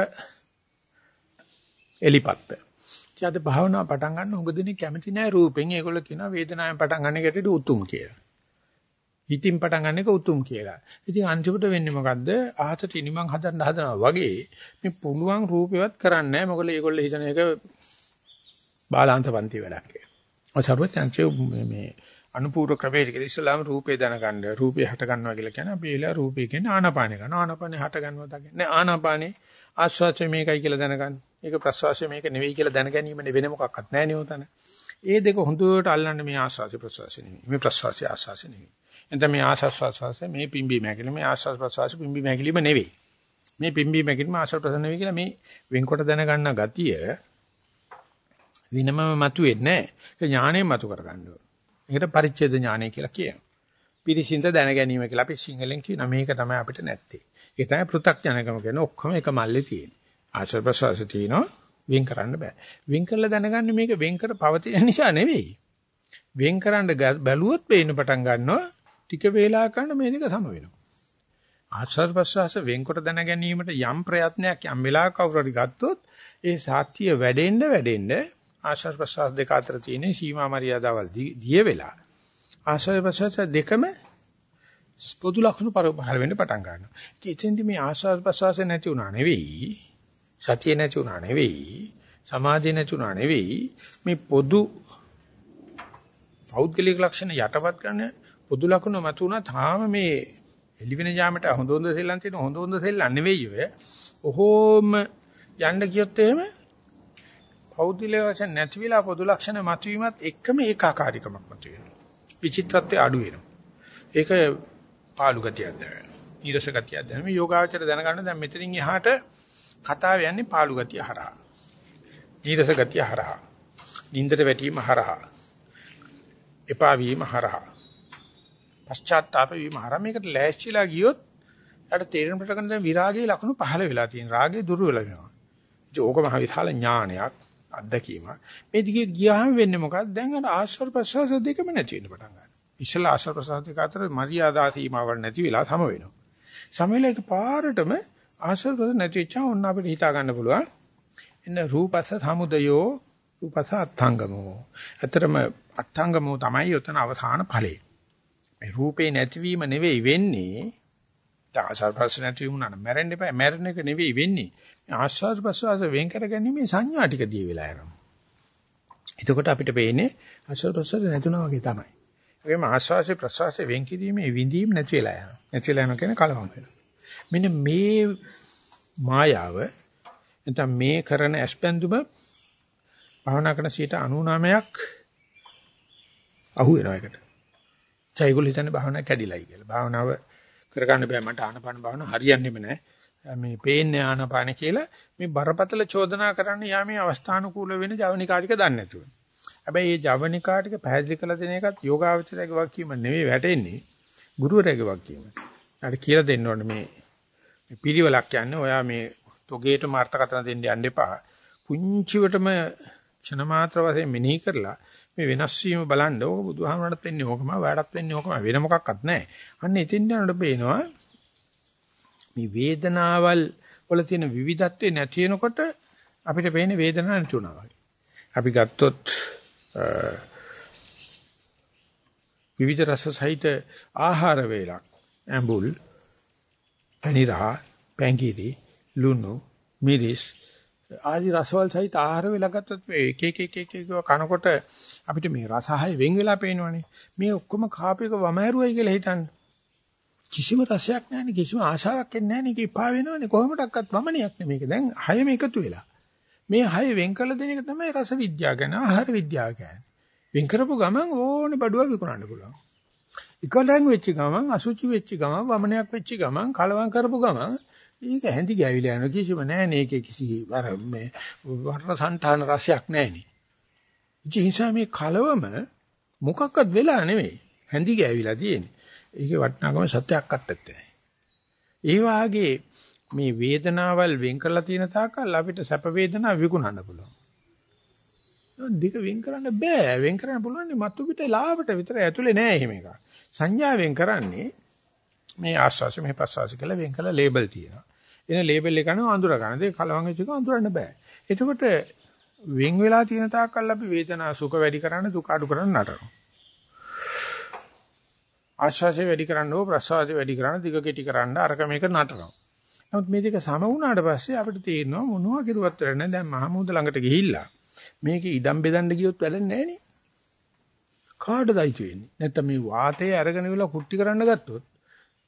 එලිපත්ත. ඉතින් අද භාවනාව පටන් ගන්න උඟ දිනේ කැමති නැහැ රූපෙන්. ඒගොල්ලෝ කියනවා වේදනාවෙන් පටන් ගන්න එකට උතුම් කියලා. හිතින් පටන් ගන්න එක උතුම් කියලා. ඉතින් අන්තිමට වෙන්නේ මොකද්ද? ආහතට ඉනිමන් හදන්න හදනවා වගේ මේ පුළුවන් රූපේවත් කරන්නේ නැහැ. මොකද ඒගොල්ලෝ හිතන එක බාලාන්ත පන්ති වැඩක් කියලා. ඔය සර්වඥාන්සේ මේ අනුපූර්ව ක්‍රමයකට කියලා ඉස්ලාම රූපේ දැනගන්න රූපේ හට ගන්නවා කියලා කියන්නේ අපි එලා රූපේ කියන්නේ ආනාපානේ ගන්න ආනාපානේ හට ගන්නවා දකින්නේ. ආනාපානේ ආශ්වාසය මේකයි කියලා දැනගන්න. ඒක ප්‍රශ්වාසය මේක නෙවෙයි කියලා දැන ගැනීම වෙන මොකක්වත් නැහැ නේ උතන ඒ දෙක හොඳට අල්ලන්න මේ ආශ්වාසය ප්‍රශ්වාසය නෙවෙයි. මේ ප්‍රශ්වාසය ආශ්වාසය නෙවෙයි. එතන මේ ආශ්වාස ප්‍රශ්වාසය මේ පිම්බි මැකිලි මේ ආශ්වාස ප්‍රශ්වාසය පිම්බි මැකිලිම නෙවෙයි. මේ පිම්බි මැකිලිම ආශ්වාස ප්‍රශ්වාස නෙවෙයි කියලා මේ වෙන්කොට දැනගන්න ගතිය විනමම මතුවෙන්නේ නැහැ ඒක ඥාණයෙන් මතු කරගන්න ඕන මේකට පරිච්ඡේද ඥානය කියලා කියනවා. පිරිසිඳ දැන ගැනීම කියලා අපි සිංහලෙන් කියනවා. මේක තමයි අපිට නැත්තේ. ඒක තමයි පෘ탁ජනකම කියන ඔක්කොම එක මල්ලේ තියෙන්නේ. ආශ්‍රව ප්‍රසවාස තියෙනවා වෙන් කරන්න බෑ. වෙන් කරලා දැනගන්නේ මේක වෙන් කර පවතින නිසා නෙවෙයි. වෙන් කරන්න බැලුවොත් පේන්න පටන් ගන්නවා ටික වේලා කරන මේ දෙක සම වෙනවා. ආශ්‍රව ප්‍රසවාස වෙන්කොට දැන ගැනීමට යම් ප්‍රයත්නයක් යම් වෙලාවක කවුරු හරි ගත්තොත් ඒ සාත්‍ය වැඩෙන්න වැඩෙන්න ආශ්වාස ප්‍රශ්වාස දෙක අතර තියෙන සීමා මරියාදාවල් දිය වෙලා ආශ්වාස ප්‍රශ්වාස දෙකම පොදු ලක්ෂණ පහළ වෙන්න පටන් ගන්නවා. ඉතින් එතෙන්දි මේ ආශ්වාස ප්‍රශ්වාස නැති වුණා නෙවෙයි සතිය නැති වුණා නෙවෙයි සමාධිය නැති වුණා නෙවෙයි මේ පොදු පෞද්ගලික ලක්ෂණ යටපත් කරන පොදු ලක්ෂණ මත උනා තාම මේ එළිවෙන යාමට හොඳ හොඳ සෙල්ලම් තියෙන හොඳ හොඳ සෙල්ලම් නෙවෙයි ඔය. ඔහොම යන්න ගියොත් එහෙම පෞද්ගලික වශයෙන් නැති වෙලා පොදු ලක්ෂණ මතුවීමත් එක්කම ඒකාකාරීකමක් මතුවෙනවා. විචිත්‍රත්වය අඩු වෙනවා. ඒක පාළු ගතියක් දැනෙනවා. ඊරස ගතියක් දැනෙනවා. මේ යෝගාවචර දැනගන්න දැන් මෙතනින් එහාට කතාව යන්නේ පාළු ගතිය හරහා. ඊරස ගතිය හරහා. නින්දට වැටීම හරහා. එපා වීම හරහා. පශ්චාත්තාප වීම හරහා මේකට ලෑස්තිලා ගියොත් ඊට තේරෙන ප්‍රකට දැන් විරාගයේ ලක්ෂණ පහළ වෙලා තියෙන. රාගය දුරු වෙලා වෙනවා. ඒක ඕක මහ විශාල ඥානයක්. අත්දැකීමක්. මේ දිගේ ගියාම වෙන්නේ මොකක්ද? දැන් අර ආශ්‍රව ප්‍රසවාස දෙකම නැති වෙන්න පටන් ගන්නවා. ඉස්සලා ආශ්‍රව ප්‍රසවාස දෙක අතර මරියාදා සීමාවක් නැති වෙලා සම වෙනවා. සම වෙලා එක පාරටම ආශ්‍රව ප්‍රසවාස නැති වෙච්චා ඔන්න අපිට හිතා ගන්න පුළුවන්. එන්න රූපස සමුදයෝ රූපස අත්ංගමෝ. ඇතරම අත්ංගමෝ තමයි උතන අවසාන ඵලය. මේ රූපේ නැතිවීම නෙවෙයි වෙන්නේ. ආශ්‍රව ප්‍රසවාස නැති වුණා නම් මැරෙන්න එපා. මැරෙන එක නෙවෙයි වෙන්නේ. ආස්වාද ප්‍රසවාස වෙන් කර ගැනීම සංඥා ටික දී වෙලා යනවා. එතකොට අපිට පේන්නේ ආස්වාද ප්‍රසවාස නැතුණා වගේ තමයි. ඒකම ආස්වාද ප්‍රසවාස වෙන් කිරීමේ විඳීම් නැති වෙලා යනවා. නැති වෙලා යනවා කියන්නේ කලවම් වෙනවා. මෙන්න මේ මායාව නැත්නම් මේ කරන ඇස්පැන්දුම භාවනා කරන 99ක් අහු වෙනවා ඒකට. ඒගොල්ලෝ හිතන්නේ භාවනාව කැඩිලයි කියලා. භාවනාව කරගන්න බෑ මට ආනපන භාවනාව හරියන්නේම නැහැ. මේ පේන්නේ ආනපාන කියලා මේ බරපතල චෝදනා කරන්න යාමේ අවස්ථානුකූල වෙන ජවනිකා ටික දන්නේ නැතුව. හැබැයි මේ ජවනිකා ටික පැහැදිලි කරලා දෙන එකත් යෝගාවචරයේ වක්කීම නෙවෙයි වැටෙන්නේ ගුරුවරයාගේ වක්කීම. අර කියලා දෙන්න ඕනේ මේ මේ පිළිවෙලක් කියන්නේ ඔයා මේ තොගේට මාර්ථකතන දෙන්න යන්න එපා. පුංචිවටම ක්ෂණ මාත්‍ර වශයෙන් මෙනෙහි කරලා මේ වෙනස් වීම බලන්න ඕක බුදුහාමරණත් වෙන්නේ ඕකම වැඩත් වෙන්නේ ඕකම වෙන මොකක්වත් නැහැ. අන්න එතින් යනකොට පේනවා මේ වේදනාවල් වල තියෙන විවිධත්වේ නැති වෙනකොට අපිට පේන්නේ වේදනාවක් නැති වුණා වගේ. අපි ගත්තොත් විවිධ රස සහිත ආහාර වේලක් ඇඹුල් පනිරා පැංගිරි ලුණු මිරිස් ආදි රසවල සහිත ආහාර වේල ගත්තොත් එක එක එක එක කනකොට අපිට මේ රසහය වෙන් වෙලා පේනවනේ මේ ඔක්කොම කාපේක වමෑරුවයි කියලා හිතන්නේ කිසිම රසයක් නැහැ කිසිම ආශාවක් එන්නේ නැහැ නේ. ඒක එපා වෙනවනේ කොහොමඩක්වත් වමනියක් නෙමෙයි. මේක දැන් හයම එකතු වෙලා. මේ හය වෙන් කළ දෙන එක තමයි රස විද්‍යාව ගැන ආහාර විද්‍යාව කියන්නේ. වෙන් කරපු ගමන් ඕනේ බඩුව විකුණන්න පුළුවන්. එකලෙන් වෙච්ච ගමන් අසුචි වෙච්ච ගමන් වමනයක් වෙච්ච ගමන් කලවම් කරපු ගමන් ඒක හැඳි ගෑවිලා යනවා කිසිම නැහැ නේ ඒකේ කිසි අර මේ වර්ණ సంతාන රසයක් නැහැ නේ. ඒ නිසා මේ කලවම මොකක්වත් වෙලා නෙමෙයි හැඳි ගෑවිලා තියෙන්නේ. ඒකේ වටිනාකම සත්‍යයක්වත් නැත්තේ. ඒ වාගේ මේ වේදනාවල් වෙන් කරලා තියෙන තාක්කල් අපිට සැප වේදනා විකුණන්න පුළුවන්. දෙක වෙන් කරන්න බෑ. වෙන් කරන්න පුළුවන් මතු පිට ලාවට විතර ඇතුලේ නෑ එහෙම එකක්. සංඥාවෙන් කරන්නේ මේ ආස්වාස මේ ප්‍රසවාස කියලා වෙන් කරලා ලේබල් තියෙනවා. එන ලේබල් එක අනුව අඳුර ගන්න. ඒක කලවම් වෙච්ච එක අඳුරන්න බෑ. එතකොට වෙන් වෙලා තියෙන තාක්කල් අපි වේදනා සුඛ වැඩි කරන්න දුක අඩු කරන්න නටනවා. ආශ්වාසය වැඩි කරන්න ඕ ප්‍රශ්වාසය වැඩි කරන්න දිග කෙටි කරන්න අරක මේක නටනවා. නමුත් මේ දෙක සම වුණාට පස්සේ අපිට තේරෙනවා මොනවා කිරුවත් වැඩ දැන් මහමුද ළඟට ගිහිල්ලා මේකේ ඉඩම් බෙදන්න ගියොත් වැඩක් නැහැ නේ. කාටද අයිති වෙන්නේ? නැත්නම් මේ වාතය අරගෙන ඉවලා කුට්ටි කරන්න ගත්තොත්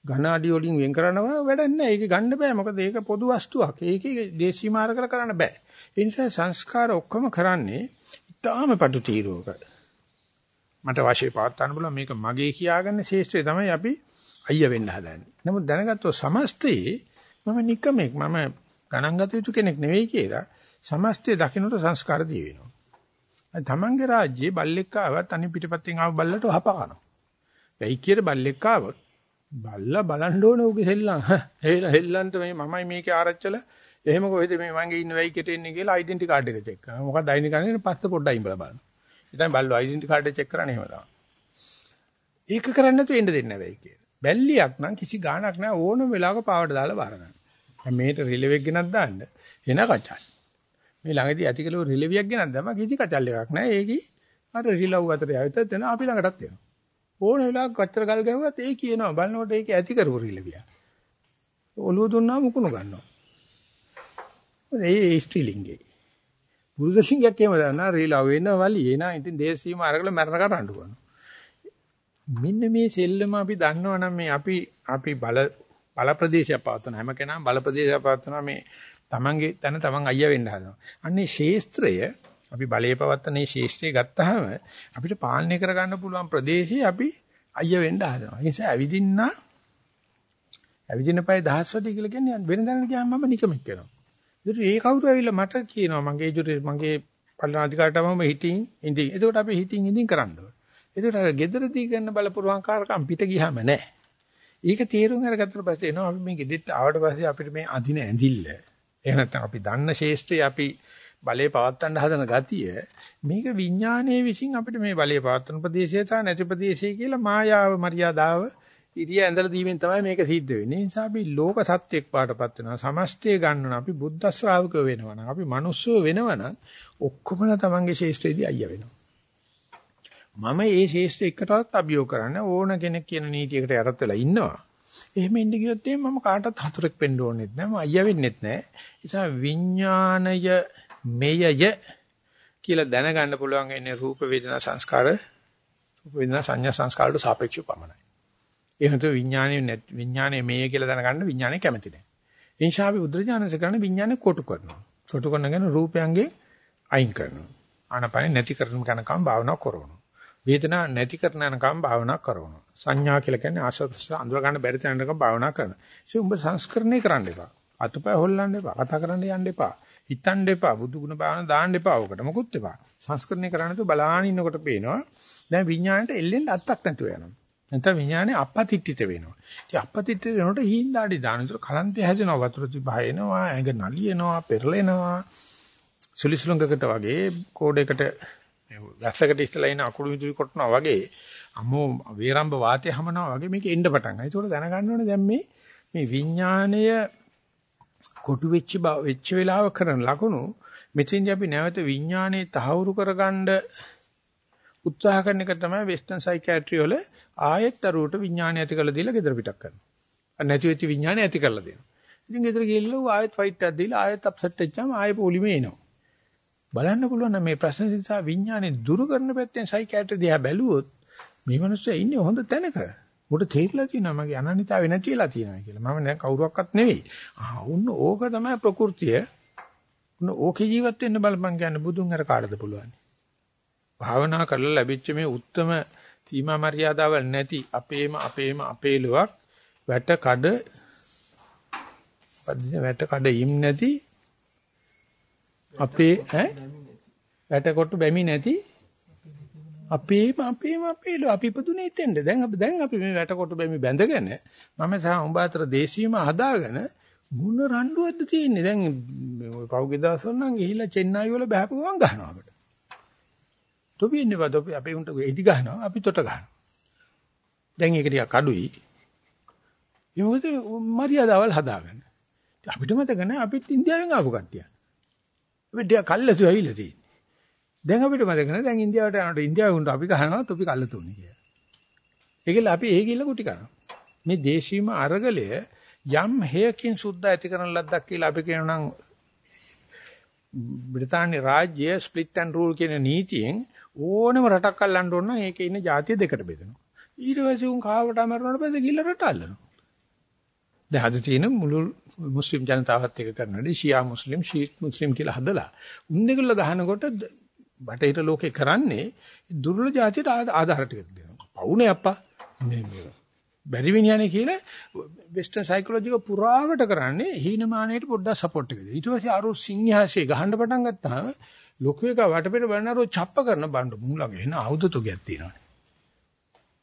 ඝන අඩි වලින් වෙන් කරනව වැඩක් නැහැ. ඒක ගන්න බෑ. මොකද ඒක පොදු වස්තුවක්. ඒකේ දේශී මාර්ග කරන්න බෑ. ඒ නිසා සංස්කාර ඔක්කොම කරන්නේ ඊටාම පටු තීරුවක. මට වාසිය පවත් ගන්න බුණා මේක මගේ කියාගන්න ශේෂ්ත්‍රය තමයි අපි අයිය වෙන්න හදන්නේ. නමුත් දැනගත්තොත් සමස්තයේ මම නිකමෙක් මම ගණන් ගත යුතු කෙනෙක් නෙවෙයි කියලා සමස්තය දකින්නට සංස්කාර දී වෙනවා. තමන්ගේ රාජ්‍යයේ බල්ලෙක් ආවත් අනිත් පිටපැත්තෙන් ආව බල්ලට වහප කරනවා. වෙයි කියේ බල්ලෙක් ආවොත් බල්ලා බලන්න ඕනේ උගේ හෙල්ලන්. හෙල්ලන්ට මේ මමයි මේකේ ආරච්චල එහෙම කොහෙද මේ මගේ ඉන්න වෙයි කෙට එන්නේ කියලා ඩෙන්ටි කාඩ් එක චෙක් කරනවා. මොකක්ද අයින් කරන්නේ පස්ස පොඩ්ඩක් ඉඹලා බලන්න. ඉතින් බල්ලෝ ඩෙන්ටි කාඩ් එක චෙක් කරන්නේ එහෙම තමයි. ඒක කරන්නේ නැතුව එන්න දෙන්නේ නැහැ කියලා. බැල්ලියක් නම් කිසි ගාණක් නැහැ ඕනම වෙලාවක පාවට දාලා බාර ගන්න. දැන් මේට රිලෙවෙක් ගෙනත් දාන්න එන කචල්. මේ ළඟදී ඇතිකලෝ රිලෙවියක් ගෙනත් දැම්ම කිසි කචල් එකක් නැහැ. ඒකි අර රිලව් අතර යවිතත් එන අපි ළඟටත් එනවා. ඕන වෙලාවක කච්චර ගල් ගැහුවත් ඒ කියනවා බලනකොට ඒක ඇති කරපු රිලෙවිය. ඔළුව දුන්නා මුකුණු ගන්නවා. ඒ ස්ත්‍රීලිංගේ. පුරුෂ සිංහයක් එහෙම දන්නා රිලව් වෙන වලියේ නා ඉතින් දේශීයම අරගල මරණ කරන්න කරනවා. මෙන්න මේ සෙල්ලම අපි දන්නවනම් මේ අපි අපි බල බල ප්‍රදේශයක් පවත්වන හැම කෙනාම බල ප්‍රදේශයක් පවත්වනවා මේ තමන්ගේ තන තමන් අයියා වෙන්න හදනවා. අන්නේ ශේස්ත්‍රය අපි බලයේ පවත්වන මේ ශේෂ්ත්‍රය ගත්තාම අපිට පාලනය කරගන්න පුළුවන් ප්‍රදේශي අපි අයිය වෙන්න හදනවා. ඒ නිසා ඇවිදින්න ඇවිදින පය දහස්වටි කියලා කියන්නේ වෙනදාන ගියාම මම නිකමෙක් වෙනවා. ඒත් ඒ කවුරු ඇවිල්ලා මට කියනවා මගේ ජුරේ මගේ පල්ලන අධිකාරටම හිටින් ඉඳින්. එතකොට අපි හිටින් ඉඳින් කරන්න ඕනේ. එතකොට අර gederදී කරන බලපුරුවන්කාරකම් පිට ගියාම නෑ. ඒක තීරුම් අරගත්තට පස්සේ එනවා අපි මේ ගෙදෙට්ට ආවට පස්සේ අපිට මේ අදින ඇඳිල්ල. එහෙම නැත්නම් අපි දන්න ශේෂ්ත්‍රය අපි බලේ පවත්තන්න හදන ගතිය මේක විඥානයේ විසින් අපිට මේ බලේ පවත්තන ප්‍රදේශය තා නැති ප්‍රදේශය කියලා මායාව මරියාදාව ඉරිය ඇඳලා දීමෙන් තමයි මේක සිද්ධ වෙන්නේ. ඒ නිසා අපි ලෝක සත්‍යයක් පාටපත් වෙනවා. සමස්තය ගන්නවා. අපි බුද්ධ ශ්‍රාවකයෝ වෙනවා නම් අපි මිනිස්සු වෙනවා නම් ඔක්කොමලා තමන්ගේ ශේෂ්ත්‍රයේදී අයියා වෙනවා. මම ඒ ශේෂ්ත්‍ර එකටවත් අභියෝග කරන්න ඕන කෙනෙක් කියන නීතියකට යටත් වෙලා ඉන්නවා. එහෙම ඉන්න ගියොත් මම කාටවත් හතුරෙක් වෙන්න ඕනෙත් නැහැ. මම අයියා වෙන්නෙත් නැහැ. ඒ නිසා විඥාණය මෙයය කියලා දැනගන්න පුළුවන් ඉන්නේ රූප වේදනා සංස්කාර රූප වේදනා සංඥා සංස්කාරට සාපේක්ෂව පමණයි. ඒ හිත විඥානයේ විඥානයේ මේය කියලා දැනගන්න විඥානය කැමති නැහැ. ඒ නිසා අපි බුද්ධ කරන විඥානය කොටු කරනවා. කොටු කරනගෙන රූපයන්ගේ අයින් කරනවා. ආනපනෙ නැති කරන කනකම් භාවනා කරනවා. වේදනා නැති කරන යනකම් භාවනා කරනවා. සංඥා කියලා කියන්නේ ආශස්ස අඳුර ගන්න බැරි තැනකම් භාවනා කරනවා. ඒ උඹ සංස්කරණය කරන්න එපා. අතපය හොල්ලන්න එපා. කතා කරන්න යන්න එපා. හිතන්න එපා. බුදු ගුණ භාවනා දාන්න එපා. ඔකට මොකුත් එපා. සංස්කරණය කරන්න තු බලාන ඉන්නකොට පේනවා. දැන් විඥාණයට එල්ලෙන්න අත්තක් නැතුව යනවා. නැත්නම් විඥානේ අපපතිට්ඨිත වෙනවා. ඉතින් අපපතිට්ඨිත වෙනකොට හීන්දාඩි දාන. ඒතර කලන්තය හැදෙනවා. වතුර තිබහයනවා. ඇඟ නලියනවා. පෙරලෙනවා. සුලිසුලංගකට වගේ කෝඩයකට වැස්සකට ඉස්සලා ඉන අකුළු විදුලි කොටනවා වගේ අමෝ වේරම්බ වාතය හමනවා වගේ මේක එන්න පටන් ගන්නවා. ඒකෝට දැනගන්න ඕනේ දැන් මේ මේ විඥාණය කොටු වෙච්ච වෙච්ච වෙලාව කරන ලකුණු මෙතෙන්දී අපි නැවත විඥානයේ තහවුරු කරගන්න උත්සාහ කරන එක තමයි වෙස්ටර්න් සයිකියාට්‍රි වල ආයෙත් අරුවට විඥානය ඇති කරලා දීලා ගෙදර පිටක් කරනවා. නැති වෙච්ච විඥානය ඇති කරලා දෙනවා. ඉතින් ගෙදර ගිහලා ආයෙත් ෆයිට් එකක් දීලා ආයෙත් අප්සෙට් වෙච්චාම ආයෙ පොලිමේ එනවා. බලන්න පුළුවන් නම් මේ ප්‍රශ්න නිසා විඥානේ දුරු කරන පැත්තෙන් සයිකියාට්‍රි දිහා බැලුවොත් මේ මිනිස්සු ඉන්නේ හොඳ තැනක. උඩ තේරිලා තියෙනවා මගේ අනන්‍යතාවය නැති වෙලා තියෙනවා කියලා. මම දැන් කවුරුවක්වත් නෙවෙයි. ආ උන්න ඕක තමයි ප්‍රകൃතිය. උන්න ඕකේ ජීවත් වෙන්න බලපන් කියන්නේ බුදුන් අර කාටද පුළුවන්. භාවනා කරලා ලැබිච්ච මේ උත්තරම සීමා මර්යාදාවල් නැති අපේම අපේම අපේලුවක් වැට කඩ පදින වැට කඩ ඉම් නැති අපේ ඈ? වැට කොට්ටු බැමි නැති අපේම අපේම අපේලෝ අපි ඉපදුනේ එතෙන්ද? දැන් අපි දැන් අපි මේ වැටකොට බැමි බැඳගෙන මම සහ උඹ අතර දේශීයම හදාගෙන මුණ රණ්ඩුවක්ද තියෙන්නේ? දැන් ඔය පෞගේ දවසොන් නම් ගිහිල්ලා චෙන්නයි වල බහපු ගමන් ගහනවා අපිට. තොපි ඉන්නේ බද අපි අපේ උන්ට එදි ගහනවා අපි තොට ගහනවා දැන් ඒක ටිකක් අඩුයි ඒ මොකද මරියාදවල් හදාගන්න අපිට මතක නැහැ අපිත් ඉන්දියාවෙන් ආපු කට්ටිය. අපිට ටික කල්ලාතු ඇවිල්ලා තියෙන්නේ. දැන් අපිට මතක නැහැ දැන් ඉන්දියාවට යනකොට ඉන්දියාවෙ උන්ට අපි ගහනවා තොපි කල්ලාතුනේ කියලා. ඒකල අපි ඒ ගිල්ල කුටි කරනවා. මේ දේශීය අරගලය යම් හේයකින් සුද්ධ ඇති කරන ලද්දක් කියලා අපි කියනනම් බ්‍රිතාන්‍ය රාජ්‍ය ස්ප්ලිට් ඇන්ඩ් රූල් කියන නීතියෙන් ඕනම රටක් අල්ලන්න ඕන නම් ඒකේ ඉන්න ජාතිය දෙකට බෙදෙනවා. ඊට පස්සේ උන් කාවට මරනකොට පස්සේ ගිල්ල රට අල්ලනවා. දැන් අද තියෙන මුළු මුස්ලිම් ජනතාවත් එක කරනවානේ ෂියා මුස්ලිම් ෂීට් මුස්ලිම් කියලා හදලා උන් දෙකල ගහනකොට බටහිර ලෝකේ කරන්නේ දුර්වල ජාතියට ආධාර ටික දෙනවා. පවුනේ අප්පා. මේ බැරි විඥානේ කියලා වෙස්ටර්න් සයිකොලොජි එක පුරාවට කරන්නේ හීනමානයට පොඩ්ඩක් සපෝට් එක දෙනවා. ඊට පස්සේ අර සිංහාසයේ ගහන්න පටන් ගත්තාම ලොකු එක වටපිට බලනරෝ ڇප්ප කරන බණ්ඩ මුලගේ එන ආයුධ තුගයක් තියෙනවා.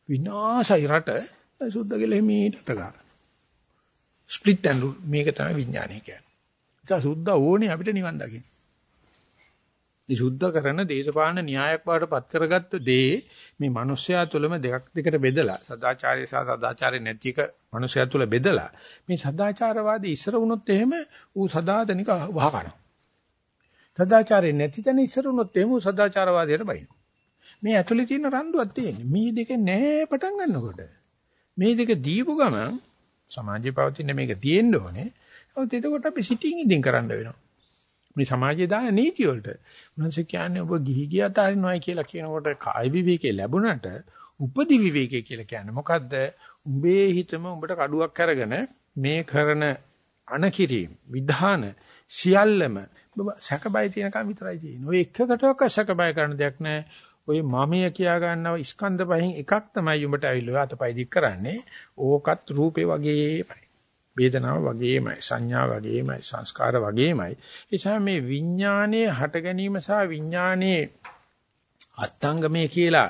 විනාශයි රට සුද්ධ කියලා හිමීට ගන්න. ස්ප්ලිට් ඇන්ඩ් මේක තමයි විඥානය කියන්නේ. ඒක සුද්ධ ඕනේ අපිට නිවන් දකින්න. මේ සුද්ධ කරන දේශපාලන න්‍යායක් බවට පත් කරගත්ත දේ මේ මිනිස්යා තුළම දෙකක් දෙකට බෙදලා සදාචාරය සහ සදාචාරය නැති එක මිනිස්යා තුළ බෙදලා මේ සදාචාරවාදී ඉස්සර වුණොත් එහෙම ඌ සදාතනික වහ කරනවා. සදාචාරය නැති තැන ඉස්සර වුණොත් එහෙම ඌ සදාචාරවාදයට බයිනවා. මේ ඇතුලේ තියෙන රණ්ඩුවක් තියෙන්නේ. මේ දෙක නෑ පටන් ගන්නකොට. මේ දෙක දීපු ගමන් සමාජයේ පවතින මේක තියෙන්න ඕනේ. ඒත් එතකොට අපි සිටින් ඉඳින් කරන්න වෙනවා. මේ සමාජයේ දාන නීති වලට මොනස කියන්නේ ඔබ ගිහි ගියත් හරිනවයි කියලා කියනකොට කාය විවේකේ ලැබුණට උපදි විවේකේ කියලා කියන්නේ මොකද්ද? උඹේ හිතම උඹට කඩුවක් අරගෙන මේ කරන අනකිරීම විධාන සියල්ලම සැකබය තියෙනකම් විතරයි තියෙන්නේ. ඔය එකකටවත් සැකබය කරන දෙයක් නැහැ. ඔය මමය කියා ගන්නව ස්කන්ධ පහෙන් එකක් තමයි උඹට ඇවිල්ලා අතපය දික් කරන්නේ. ඕකත් රූපේ වගේමයි. වේදනාව වගේමයි සංඥා වගේමයි සංස්කාර වගේමයි ඒ නිසා මේ විඥානයේ හට ගැනීම සහ විඥානයේ අත්ංගමේ කියලා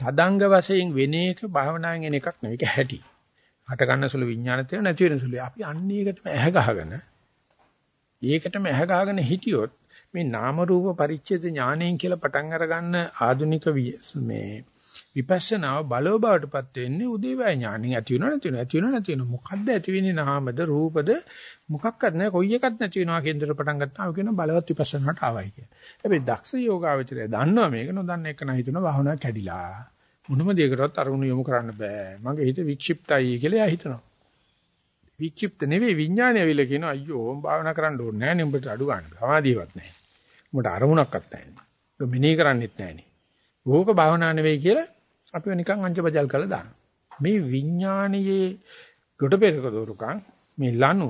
තදංග වශයෙන් වෙන එක භාවනාවෙන් එන එකක් නෙවෙයි ඒක හැටි හට ගන්න සුළු විඥාන තියෙන නැති වෙන සුළු අපි අන්න ඒකටම ඇහ ගහගෙන ඒකටම ඇහ ගහගෙන හිටියොත් මේ නාම රූප පරිච්ඡේද ඥාණයෙන් කියලා පටන් අරගන්න ආධුනික මේ විපස්සනාව බලව බවටපත් වෙන්නේ උදේවැය ඥාණින් ඇති වෙනව නැති වෙනව ඇති වෙනව නැති වෙනව මොකද්ද ඇති වෙන්නේ නාමද රූපද මොකක්වත් නැහැ කොයි එකක් නැති වෙනවා කේන්දර පටන් ගත්තාම කියන බලවත් විපස්සනාවට ආවයි කිය. හැබැයි දක්ෂ යෝගාවචරය දන්නවා මේක නොදන්න එක නම් හිතනවා භාවනා කැඩිලා. මොනම දෙයකටවත් අරමුණු යොමු කරන්න බෑ. මගේ හිත වික්ෂිප්තයි කියලා එයා හිතනවා. වික්ෂිප්ත නෙවෙයි විඥානය ඇවිල්ලා කියනවා අයියෝ භාවනා කරන්න ඕනේ නැහැ නේ උඹට අඩු ගන්න. සමාධියවත් නැහැ. උඹට අරමුණක්වත් නැහැ නේ. ඔබ මෙනෙහි කරන්නෙත් නැහැ නේ. ඕක භාවනා නෙවෙයි කියලා අපිව නිකන් අංජබජල් කරලා දානවා. මේ විඥානයේ ගොඩ පෙරක දෝරුකම් මේ ලනු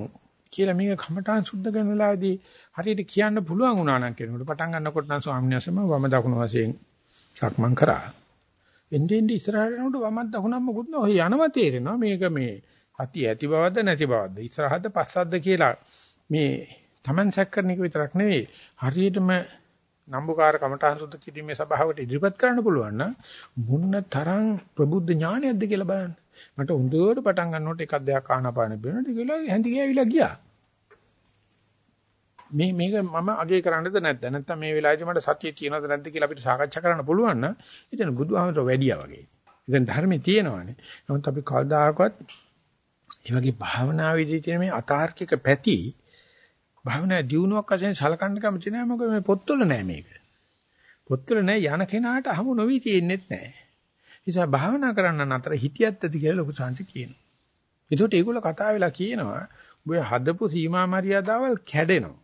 කියලා මේක කමඨාන් සුද්ධ කරන වෙලාවේදී හරියට කියන්න පුළුවන් වුණා නම් කෙනෙකුට පටන් ගන්නකොට නම් ස්වාමීන් වහන්සේම වම දකුණු වශයෙන් සක්මන් කරා. එන්නේ ඉන්නේ ඉස්සරහට යනකොට වම දකුණම මොකුත් නෑ. ඔය යනවා තේරෙනවා මේක මේ අති ඇති බවද්ද නැති බවද්ද ඉස්සරහද පස්සද්ද කියලා මේ Taman සැක කරන එක විතරක් නෙවෙයි හරියටම නම්බුකාර කමඨාන් සුද්ධ කිරීමේ සභාවට ඉදිරිපත් කරන්න පුළුවන් නම් මුන්න තරම් ප්‍රබුද්ධ ඥානයක්ද කියලා බලන්න. මට හොඳට පටන් ගන්නකොට එකක් දෙයක් ආනාපාන බිනන ටිකලා හැඳි ගෑවිලා ගියා. මේ මේක මම අගේ කරන්නද නැද්ද? නැත්නම් මේ වෙලාවේදී මට සතිය තියෙනවද නැද්ද කියලා අපිට සාකච්ඡා කරන්න පුළුවන් නම් ඉතින් බුදුහාමර වැඩියා වගේ. ඉතින් ධර්මයේ තියෙනවානේ. නමුත් අපි කවදාකවත් මේ වගේ භාවනා විදිහේ තියෙන මේ අතාර්කික පැති භාවනා දියුණුවක් වශයෙන් සලකන්න කැමති නෑ මොකද මේ පොත්වල නෑ මේක. පොත්වල නෑ යන කෙනාට හමු නොවි තියෙන්නෙත් නෑ. නිසා භාවනා කරන්න අතර හිටියත් ඇති කියලා ලොකු සංසි කියනවා. ඒකට ඒගොල්ලෝ කතා වෙලා කියනවා ඔබ හදපු සීමා මරියාදාවල් කැඩෙනවා.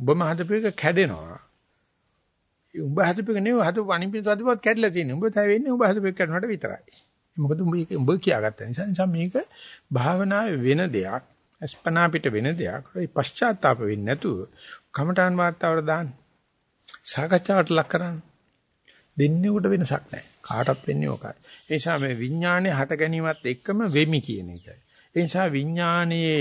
ඔබම හදපු එක කැඩෙනවා. උඹ හදපු එක නෙවෙයි හදපු අනිපින් සතුපත් කැඩලා තියෙන්නේ. උඹ තැවෙන්නේ උඹ හදපු එක කැඩුණාට විතරයි. මොකද උඹ උඹ කියාගත්ත නිසා මේක භාවනාවේ වෙන දෙයක්. අස්පනා පිට වෙන දෙයක්. ඒ පශ්චාත්තාප වෙන්නේ නැතුව කමඨාන් වාර්තාවට දාන්න. සාකච්ඡාවට ලක් කරන්න. දෙන්නේ උඩ වෙනසක් නැහැ. කාටවත් වෙන්නේ ඕකයි. ඒ නිසා මේ විඥානේ හට ගැනීමත් එක්කම වෙමි කියන එකයි. ඒ නිසා විඥානයේ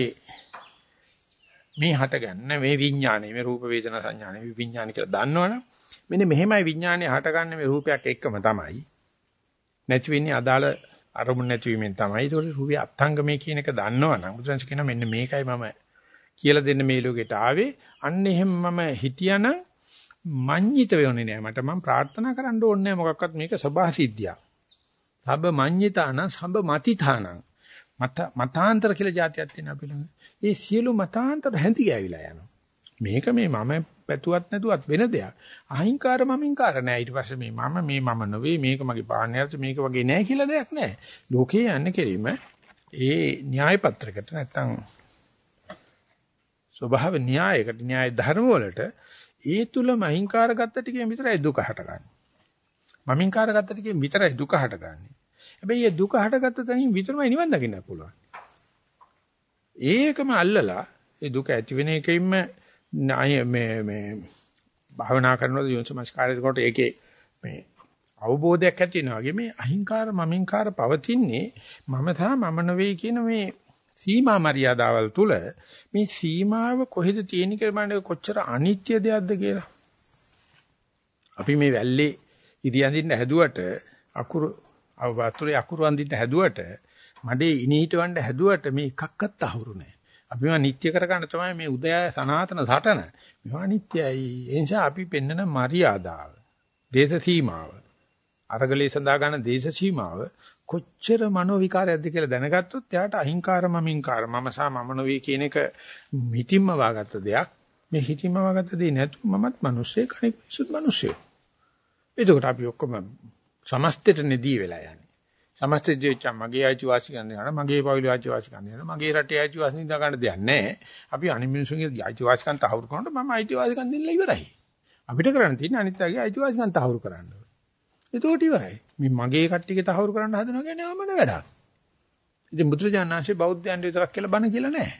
මේ හටගන්න මේ විඥානේ මේ රූප වේදනා සංඥානේ විඥාන කියලා දන්නවනම් මෙන්න මෙහෙමයි විඥානේ හටගන්නේ මේ රූපයක් එක්කම තමයි. නැති වෙන්නේ අදාළ අරමුණ නැතිවීමෙන් තමයි. ඒතකොට රූපය අත්ංගමේ කියන එක දන්නවනම් බුදුන්ස කියනවා මෙන්න මේකයි මම කියලා දෙන්න මේ ලෝකෙට ආවේ. අන්න එහෙම මම හිටියානම් මඤ්ඤිත වෙන්නේ නෑ. මට මම ප්‍රාර්ථනා කරන්න ඕනේ නෑ මොකක්වත් මේක සබහා සිද්ධියක්. සබ මඤ්ඤිතාන සබ මතිතාන මත මතාන්තර කියලා જાතියක් තියෙනවා අපි ළඟ. ඒ සියලු මතාන්තර හැඳි ගෑවිලා යනවා. මේක මේ මම පැතුවත් නැතුවත් වෙන දෙයක්. අහිංකාර මමින්කාර නෑ. ඊට පස්සේ මේ මම මේ මම නෙවෙයි මේක මගේ පාණ්‍යයත් මේක වගේ නෑ කියලා දෙයක් නෑ. ලෝකේ යන්නේ කෙරීම ඒ න්‍යාය පත්‍රයකට නැත්තම් ස්වභාව න්‍යායකට න්‍යාය ධර්ම වලට ඒ තුලම අහිංකාර ගත්ත ටිකෙන් විතරයි දුක හටගන්නේ. මමින්කාර ගත්ත ටිකෙන් විතරයි දුක හටගන්නේ. හැබැයි මේ දුක හටගත්ත තැනින් විතරමයි නිවන් දකින්න පුළුවන්. ඒකම අල්ලලා ඒ දුක ඇති වෙන එකෙින්ම මේ මේ භාවනා කරනකොට යොන්සමස්කාරය කරනකොට ඒකේ මේ අවබෝධයක් ඇති වෙනවා වගේ මේ අහිංකාර මමින්කාර පවතින්නේ මම තා මම නෙවෙයි කියන මේ සීමා මරියාදාවල් තුල මේ සීමාව කොහෙද තියෙන කියලා කොච්චර අනිත්‍ය දෙයක්ද කියලා. අපි මේ වැල්ලේ ඉරියඳින්න හැදුවට අකුරු වතුරේ අකුරු අඳින්න හැදුවට මඩේ ඉනීටවන්න හැදුවට මේ එකක්වත් අහුරු නැහැ. අපිම නිත්‍ය කරගන්න තමයි මේ උදය සනාතන සටන. මේවා නිත්‍යයි. ඒ නිසා අපි පෙන්නන මරියාදාව, දේශ සීමාව, අරගලේ සඳහා ගන්න දේශ සීමාව කොච්චර මනෝ විකාරයක්ද කියලා දැනගත්තොත් එයාට අහිංකාර මමින්කාර මම සහ මම නොවේ කියන එක හිතින්ම වාගත්ත දෙයක්. මේ හිතින්ම වාගත්ත දෙයක් නැතුව මමත් මිනිස්සෙක් අනෙක් මිනිස්සුත් මිනිස්සෙක්. එතකොට අපි ඔක්කොම සමස්තයට නෙදී වෙලා යන්නේ. සමස්ත ජීවිතය මගේ අයිතිවාසිකම් දෙනවා මගේ පවුලේ අයිතිවාසිකම් දෙනවා මගේ රටේ අයිතිවාසිකම් දා ගන්න දෙයක් නැහැ. අපි අනිත් මිනිස්සුන්ගේ අයිතිවාසිකම් තහවුරු කරනකොට මම අයිතිවාසිකම් දෙන්නලා ඉවරයි. අපිට කරන්න තියෙන්නේ අනිත් අයගේ අයිතිවාසිකම් තහවුරු කරන්න. එතකොට ඉවරයි. මේ මගේ කට්ටියගේ තහවුරු කරන්න හදනවා කියන්නේ ආමන වැඩක්. ඉතින් බුදුරජාණන්සේ බෞද්ධයන්ට විතරක් කියලා බණ කියලා නැහැ.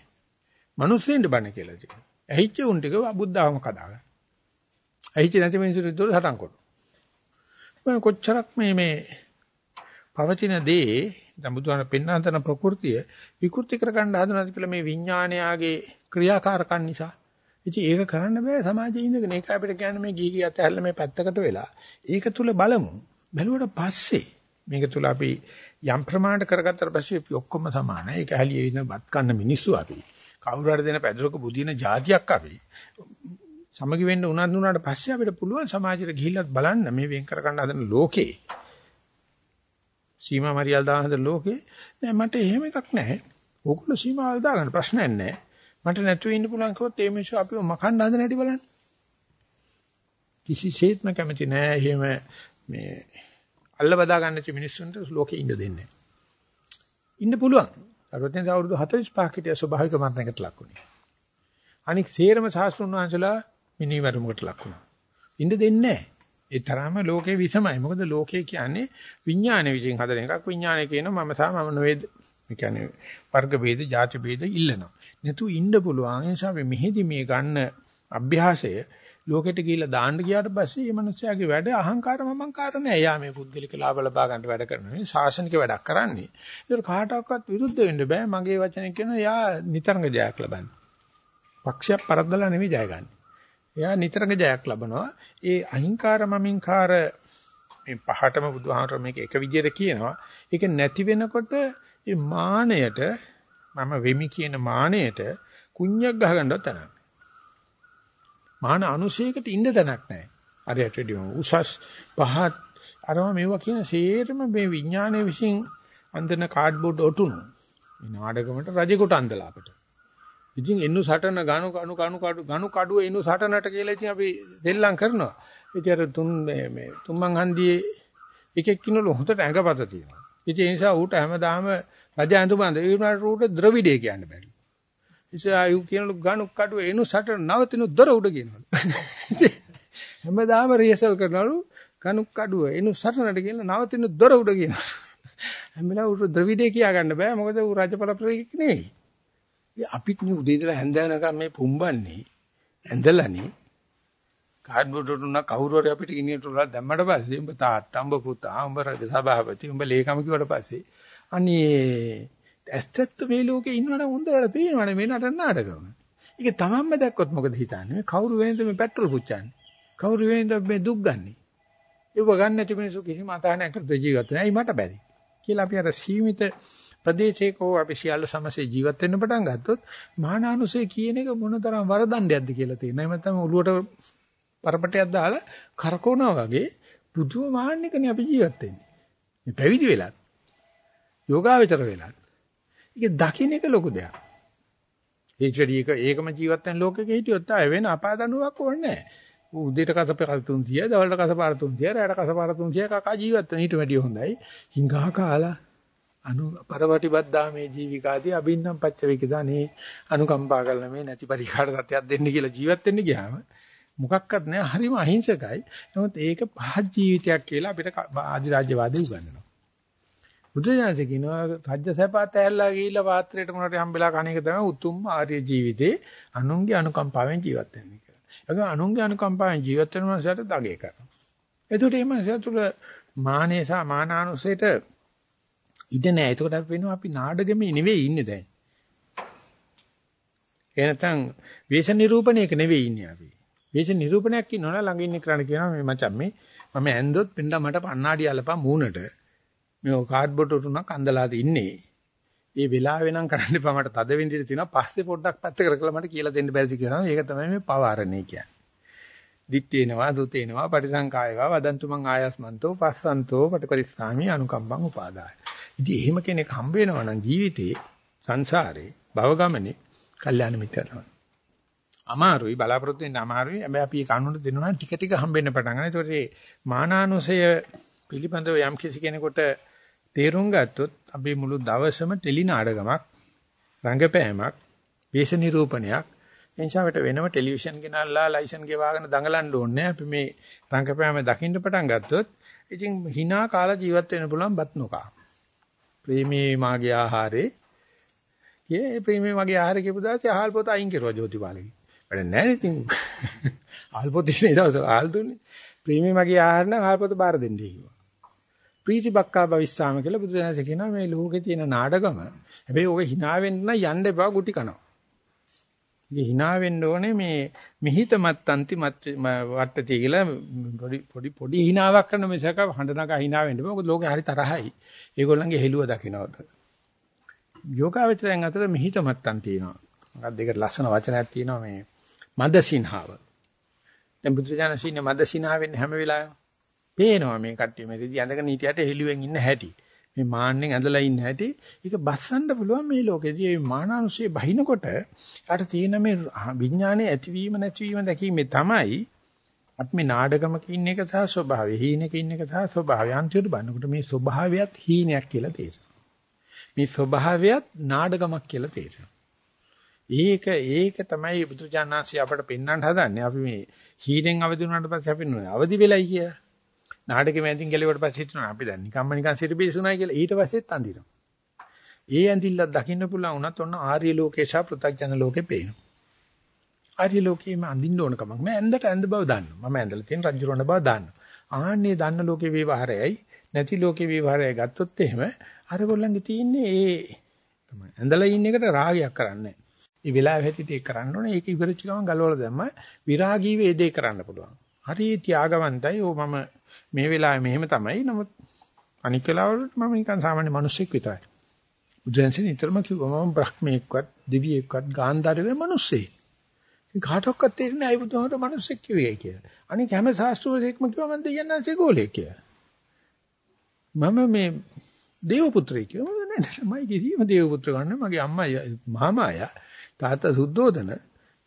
මිනිස්සුන්ට බණ කියලා තියෙනවා. ඇහිච්ච උන් ටික බුද්ධාවම කදාගන්න. ඇහිච්ච නැති මිනිස්සුන්ට දොර සටන් කරනවා. කොච්චරක් මේ මේ පවතින දේ දැන් බුදුහාම පෙන්වා තන ප්‍රകൃතිය විකෘති කර ගන්න හදනවාද කියලා මේ විඥානයාගේ ක්‍රියාකාරකම් නිසා. ඉතින් ඒක කරන්න බෑ සමාජයේ ඉඳගෙන ඒක අපිට කියන්නේ මේ ගිහි ගියත් ඇහැල්ල මේ පැත්තකට වෙලා. ඒක තුල බලමු. බැලුවට පස්සේ මේක තුල අපි යම් ප්‍රමාණයට කරගත්තට පස්සේ අපි ඔක්කොම සමානයි. ඒක හැලියේ ඉන්න බත් කන්න මිනිස්සු අපි. කවුරු හරි දෙන පැදුරක බුදින જાතියක් අපි. සමගි වෙන්න උනත් උනාට පස්සේ අපිට පුළුවන් සමාජයට ගිහිල්ලත් බලන්න මේ වෙන් කර ගන්න හදන ලෝකේ. සීමා මරියල් දාන හදන ලෝකේ නෑ මට එහෙම එකක් නැහැ. ඕගොල්ලෝ සීමාවල් දාගන්න ප්‍රශ්නයක් නැහැ. මට නැතුව ඉන්න පුළුවන් කිව්වොත් ඒ මිනිස්සු අපිව මකන්න හදන හැටි බලන්න. කිසිසේත්ම කැමති නෑ එහෙම මේ අල්ල බදා ගන්න ච මිනිස්සුන්ට ලෝකේ ඉන්න දෙන්නේ. ඉන්න පුළුවන්. අරවතෙන් අවුරුදු 45 හිටිය ස්වභාවික මරණයකට ලක් වුණේ. අනික සේරම සාස්ත්‍රුන් වහන්සේලා මිනිවරුමකට ලක් වුණා. ඉන්න දෙන්නේ නැහැ. ඒ තරම ලෝකේ විසමයි. මොකද ලෝකේ කියන්නේ විඥාන විසින් හදන එකක්. විඥානය කියනවා මම සා මම නොවේද. ඒ කියන්නේ වර්ග ભેද, ಜಾති ભેද ඉල්ලනවා. නැතු ඉන්න පුළුවන්. ඒ නිසා මෙහෙදි මේ ගන්න අභ්‍යාසය ලෝකෙට ගිහිල්ලා දාන්න ගියාට පස්සේ මේ මිනිස්යාගේ වැඩ අහංකාර මමංකාර නෑ. එයා මේ පුද්ගලික ලාභ ලබා ගන්න වැඩ කරනවා. ශාසනික වැඩක් කරන්නේ. ඒක කාටවත් විරුද්ධ වෙන්න බෑ. මගේ වචනේ කියනවා එයා නිතරම ජයක් ලබන්නේ. පක්ෂයක් පරද්දලා නෙමෙයි ජය ගන්නේ. එයා නිතරම ජයක් ලබනවා. ඒ අහිංකාර මමින්කාර මේ පහටම බුදුහාමර මේක එක විදිහට කියනවා. ඒක නැති වෙනකොට මේ මාණයට මම වෙමි කියන මාණයට කුණ්‍යක් ගහගන්නවත් තනක්. මාන අනුශේකට ඉන්න තැනක් නැහැ. හරියට වැඩිම උසස් පහත් අරම මේවා කියන සේරම මේ විඥානයේ විසින් අන්දන කාඩ්බෝඩ් ඔටුන. මේ නාඩගමට රජෙකුට අන්දලා අපිට. ඉතින් එන්නු සටන ගණු කණු කණු කඩු ගණු කඩුව එන්නු සටනට කියලා ඉතින් අපි දෙල්ලම් කරනවා. ඉතින් අර තුන් මේ මේ තුම්මන් හන්දියේ එකෙක් කිනවලු හොඳට ඇඟපත තියෙනවා. ඉතින් ඒ නිසා ඌට හැමදාම රජ ඇඳුම අඳ ඒ වුණාට ඌට ද්‍රවිඩය කියන්න බෑ. ඉස්සායු කියනලු ගණු කඩුව එනු සට නවතිනු දොර උඩ කියනවලු. හැමදාම රියසල් කරනලු ගණු කඩුව එනු සටනට කියලා නවතිනු දොර උඩ කියනවා. හැමලා උරු ද්‍රවිඩේ කියා ගන්න බෑ මොකද ඌ රජපල ප්‍රේක නෙවෙයි. අපිත් නේ උදේ ඉඳලා හැන්දෑනකම් මේ පුම්බන්නේ ඇඳලානේ කාඩ්බෝඩ් උඩ කවුරු හරි අපිට ගිනියට උලා දැම්මට පස්සේ උඹ තාත්තා උඹ පුතා උඹ රජ සභාපති උඹ ලේකම් කිව්වට පස්සේ අනේ ඇත්තත් මේ ලෝකේ ඉන්නවනම් හොඳට පේනවනේ මේ නටන නාටකම. ඒක තමන්ම දැක්කොත් මොකද හිතන්නේ? මේ කවුරු වෙනද මේ පෙට්‍රල් පුච්චන්නේ? කවුරු වෙනද මේ දුක් ගන්නෙ? ඒව ගන්න නැති මිනිස්සු කිසිම අතහනයක් කරද ජීවත් වෙන්නේ. ඇයි මට බැරි? කියලා අපි අර සීමිත ප්‍රදේශයක හෝ අපි සියල්ල සමසේ ජීවත් වෙන්න පටන් ගත්තොත් මහානානුසය කියන එක මොනතරම් වරදණ්ඩයක්ද කියලා තියෙනවා. එහෙම නැත්නම් ඔළුවට පරපටයක් දාලා කරකවනවා වගේ පුදුම මාන්නකනේ අපි ජීවත් වෙන්නේ. මේ පැවිදි වෙලත් යෝගාවචර වෙලත් ඒක දකින්න එක ලොකු දෙයක්. ඒචරි එක ඒකම ජීවත් වෙන ලෝකෙක හිටියොත් ආය වෙන අපාදනුවක් ඕනේ නැහැ. උදේට කසපාර 300, දවල්ට කසපාර 300, රාත්‍රීට කසපාර 300 කකා ජීවත් වෙන ඊට වැඩිය හොඳයි. හිඟා කාලා අනු පරවටිබද්දා මේ ජීවිකාදී අබින්නම් පච්චවිකදානේ අනුකම්පා කරන මේ නැති පරිකාර සත්‍යයක් දෙන්න කියලා ජීවත් වෙන්න ගියාම මොකක්වත් නැහැ හරිම අහිංසකයි. නමුත් ඒක පහත් ජීවිතයක් කියලා අපිට ආධිරාජ්‍යවාදී උගන්වනවා. බුදුසසුන කියනවා රාජ්‍ය සැපත් ඇහැල්ලා ගිහිල්ලා පාත්‍රයට මොනට හම්බෙලා කණ එක තමයි උතුම් ආර්ය ජීවිතේ අනුන්ගේ අනුකම්පාවෙන් ජීවත් වෙන්නේ කියලා. ඒක අනුන්ගේ අනුකම්පාවෙන් ජීවත් වෙන මනසට දගේ කරනවා. එතකොට මේ මනස තුළ මානේ සහ මානානුසයට ඉඩ නැහැ. එතකොට අපි වෙනවා අපි නාඩගමේ නෙවෙයි ඉන්නේ දැන්. ඒ නැත්නම් වේශ නිරූපණයක නෙවෙයි ඉන්නේ අපි. වේශ නිරූපණයක් ඉන්නවනම් ළඟ ඉන්න කරණ කියනවා මේ මචං මේ මම ඇන්දොත් පින්ඩා මට පණ්ණාඩි අලපන් මූණට. මේ කාඩ්බෝඩ් උටුනක් අඳලාද ඉන්නේ. ඒ වෙලාව වෙනම් කරන්න එපා මට තද වෙන්න තියෙනවා. පස්සේ පොඩ්ඩක් පැත්ත කරකලා මට කියලා දෙන්න බැරිද කියනවා. ඒක තමයි මේ පවාරණේ කියන්නේ. දිත්තේනවා දුතේනවා පටිසංකායවා වදන්තු මං ආයස්මන්තෝ පස්සන්තෝ පටිපරිස්සාමි අනුකම්බං උපාදාය. ඉතින් එහෙම කෙනෙක් හම්බ වෙනවා නම් ජීවිතේ සංසාරේ භව ගමනේ කල්යාණ මිත්‍රනවා. අමාරුයි බලාපොරොත්තු වෙන්න අමාරුයි. හැබැයි අපි ඒ කනුන දෙනවා ටික ටික හම්බෙන්න පටන් ගන්නවා. ඒකට මේ මානානුසය පිළිබඳව යම් කිසි කෙනෙකුට තේරුම් ගත්තොත් අපි මුළු දවසම ටෙලි නාඩගමක් රංගපෑමක් වේශ නිරූපණයක් එනිසාවට වෙනම ටෙලිවිෂන් ගෙනල්ලා ලයිසන් ගෙවාගෙන දඟලන්න ඕනේ අපි මේ රංගපෑම දකින්න පටන් ගත්තොත් ඉතින් hina කාලා ජීවත් වෙන්න පුළුවන් බත් නොකා ප්‍රේමී මාගේ ආහාරේ. කියේ ප්‍රේමී මාගේ ආහාරේ කියපු දාසේ ආහල් පොත අයින් කරුවා ජෝතිපාලගේ වැඩ නැහැ ඉතින්. ආහල් පොත ඉන්නේ දවස් ආහල් දුන්නේ. ප්‍රේමී මාගේ ආහාර නම් ආහල් පොත බාර දෙන්නේ කිව්වා. ප්‍රීති බක්කා භවිස්සාම කියලා බුදුසසුන කියනවා මේ ලෝකේ තියෙන නාඩගම. හැබැයි ඕක hina වෙන්න යන්න එපා ගුටි කනවා. ඉතින් hina වෙන්න ඕනේ මේ මිහිතමත් අන්ති වට්ටතිය කියලා පොඩි පොඩි පොඩි hinaවක් කරන මිසක හඬනක hina වෙන්න බෑ. මොකද ලෝකේ හරි තරහයි. ඒගොල්ලන්ගේ හෙළුව දකින්නවට. යෝගාවචරයන් අතර මිහිතමත් අන් තියෙනවා. මොකක්ද දෙකට ලස්සන වචනයක් තියෙනවා මේ මදසින්හාව. දැන් බුදුරජාණන් මදසින්හා වෙන්නේ හැම වෙලාවෙම. පේනවා මේ කට්ටිය මෙතෙදි ඇඳගෙන හිටියට හෙළුවෙන් ඉන්න හැටි. මේ මාන්නෙන් ඇඳලා ඉන්න හැටි ඒක බස්සන්න පුළුවන් මේ ලෝකෙදී මේ මානානුසය බහිනකොට යාට තියෙන මේ විඥානයේ ඇතිවීම නැතිවීම දැකීමේ තමයි අපි මේ නාඩගමක ඉන්න එක සහ ස්වභාවය හීනක ඉන්න එක සහ ස්වභාවය අන්තිමට බලනකොට මේ ස්වභාවයත් හීනයක් කියලා තේරෙනවා. මේ ස්වභාවයත් නාඩගමක් කියලා තේරෙනවා. ඒක ඒක තමයි බුදුචානන්සේ අපට පෙන්වන්න හදන්නේ. අපි මේ හීනෙන් අවදි වුණාට පස්සේ අපි අවදි වෙලයි කියලා. නාටකෙ මැදින් ගැලෙවට පස්සේ හිතනවා අපි දැන් නිකම්ම නිකන් සිරිබිසුණයි කියලා. ඊට පස්සෙත් අඳිනවා. ඒ ඇඳිල්ලක් දකින්න පුළුවන් වුණත් ඔන්න ආර්ය ලෝකේ සහ පෘථග්ජන ලෝකේ පේනවා. ආර්ය ලෝකේම අඳින්න ඕන කමක් නෑ ඇඳට ඇඳ බව දන්නවා. මම ඇඳලා තියෙන රජුරණ බව දන්නවා. ආන්නේ දන්න ලෝකේ විවහාරයයි නැති ලෝකේ විවහාරයයි ගත්තොත් එහෙම අර ගොල්ලන්ගේ තියෙන්නේ ඒ තමයි. ඇඳලා ඉන්න එකට රාගයක් කරන්නේ ඒ වෙලාවෙ හැටියට ඒක කරන්න ඕනේ. ඒක ඉවරච්ච ගමන් ගලවලා දැම්ම විරාගී වේදේ කරන්න පුළුවන්. හරි ත්‍යාගවන්තයි. ඕ මම මේ වෙලාවේ මෙහෙම තමයි. නමුත් අනික් වෙලාවලට මම නිකන් සාමාන්‍ය මිනිස්සෙක් විතරයි. බුදුන්සේ නිතරම කිව්වා මම බ්‍රහ්මෙක්වත් දෙවියෙක්වත් ගාන්ධාරයේ මිනිස්සෙක්. ඉතින් කාටවත් තේරෙන්නේ නැහැ බුදුහාමර මිනිස්සෙක් කිව්වේ කියලා. අනික හැම ශාස්ත්‍රවේදෙක්ම කිව්වා මම දෙයයන්න්සේ ගෝලෙක් කියලා. මම මේ දේව පුත්‍රයෙක් කියලා නෑ මම කිසිම දේව පුත්‍ර ගන්න මගේ අම්මා මාමාය තාත්තා සුද්ධෝදන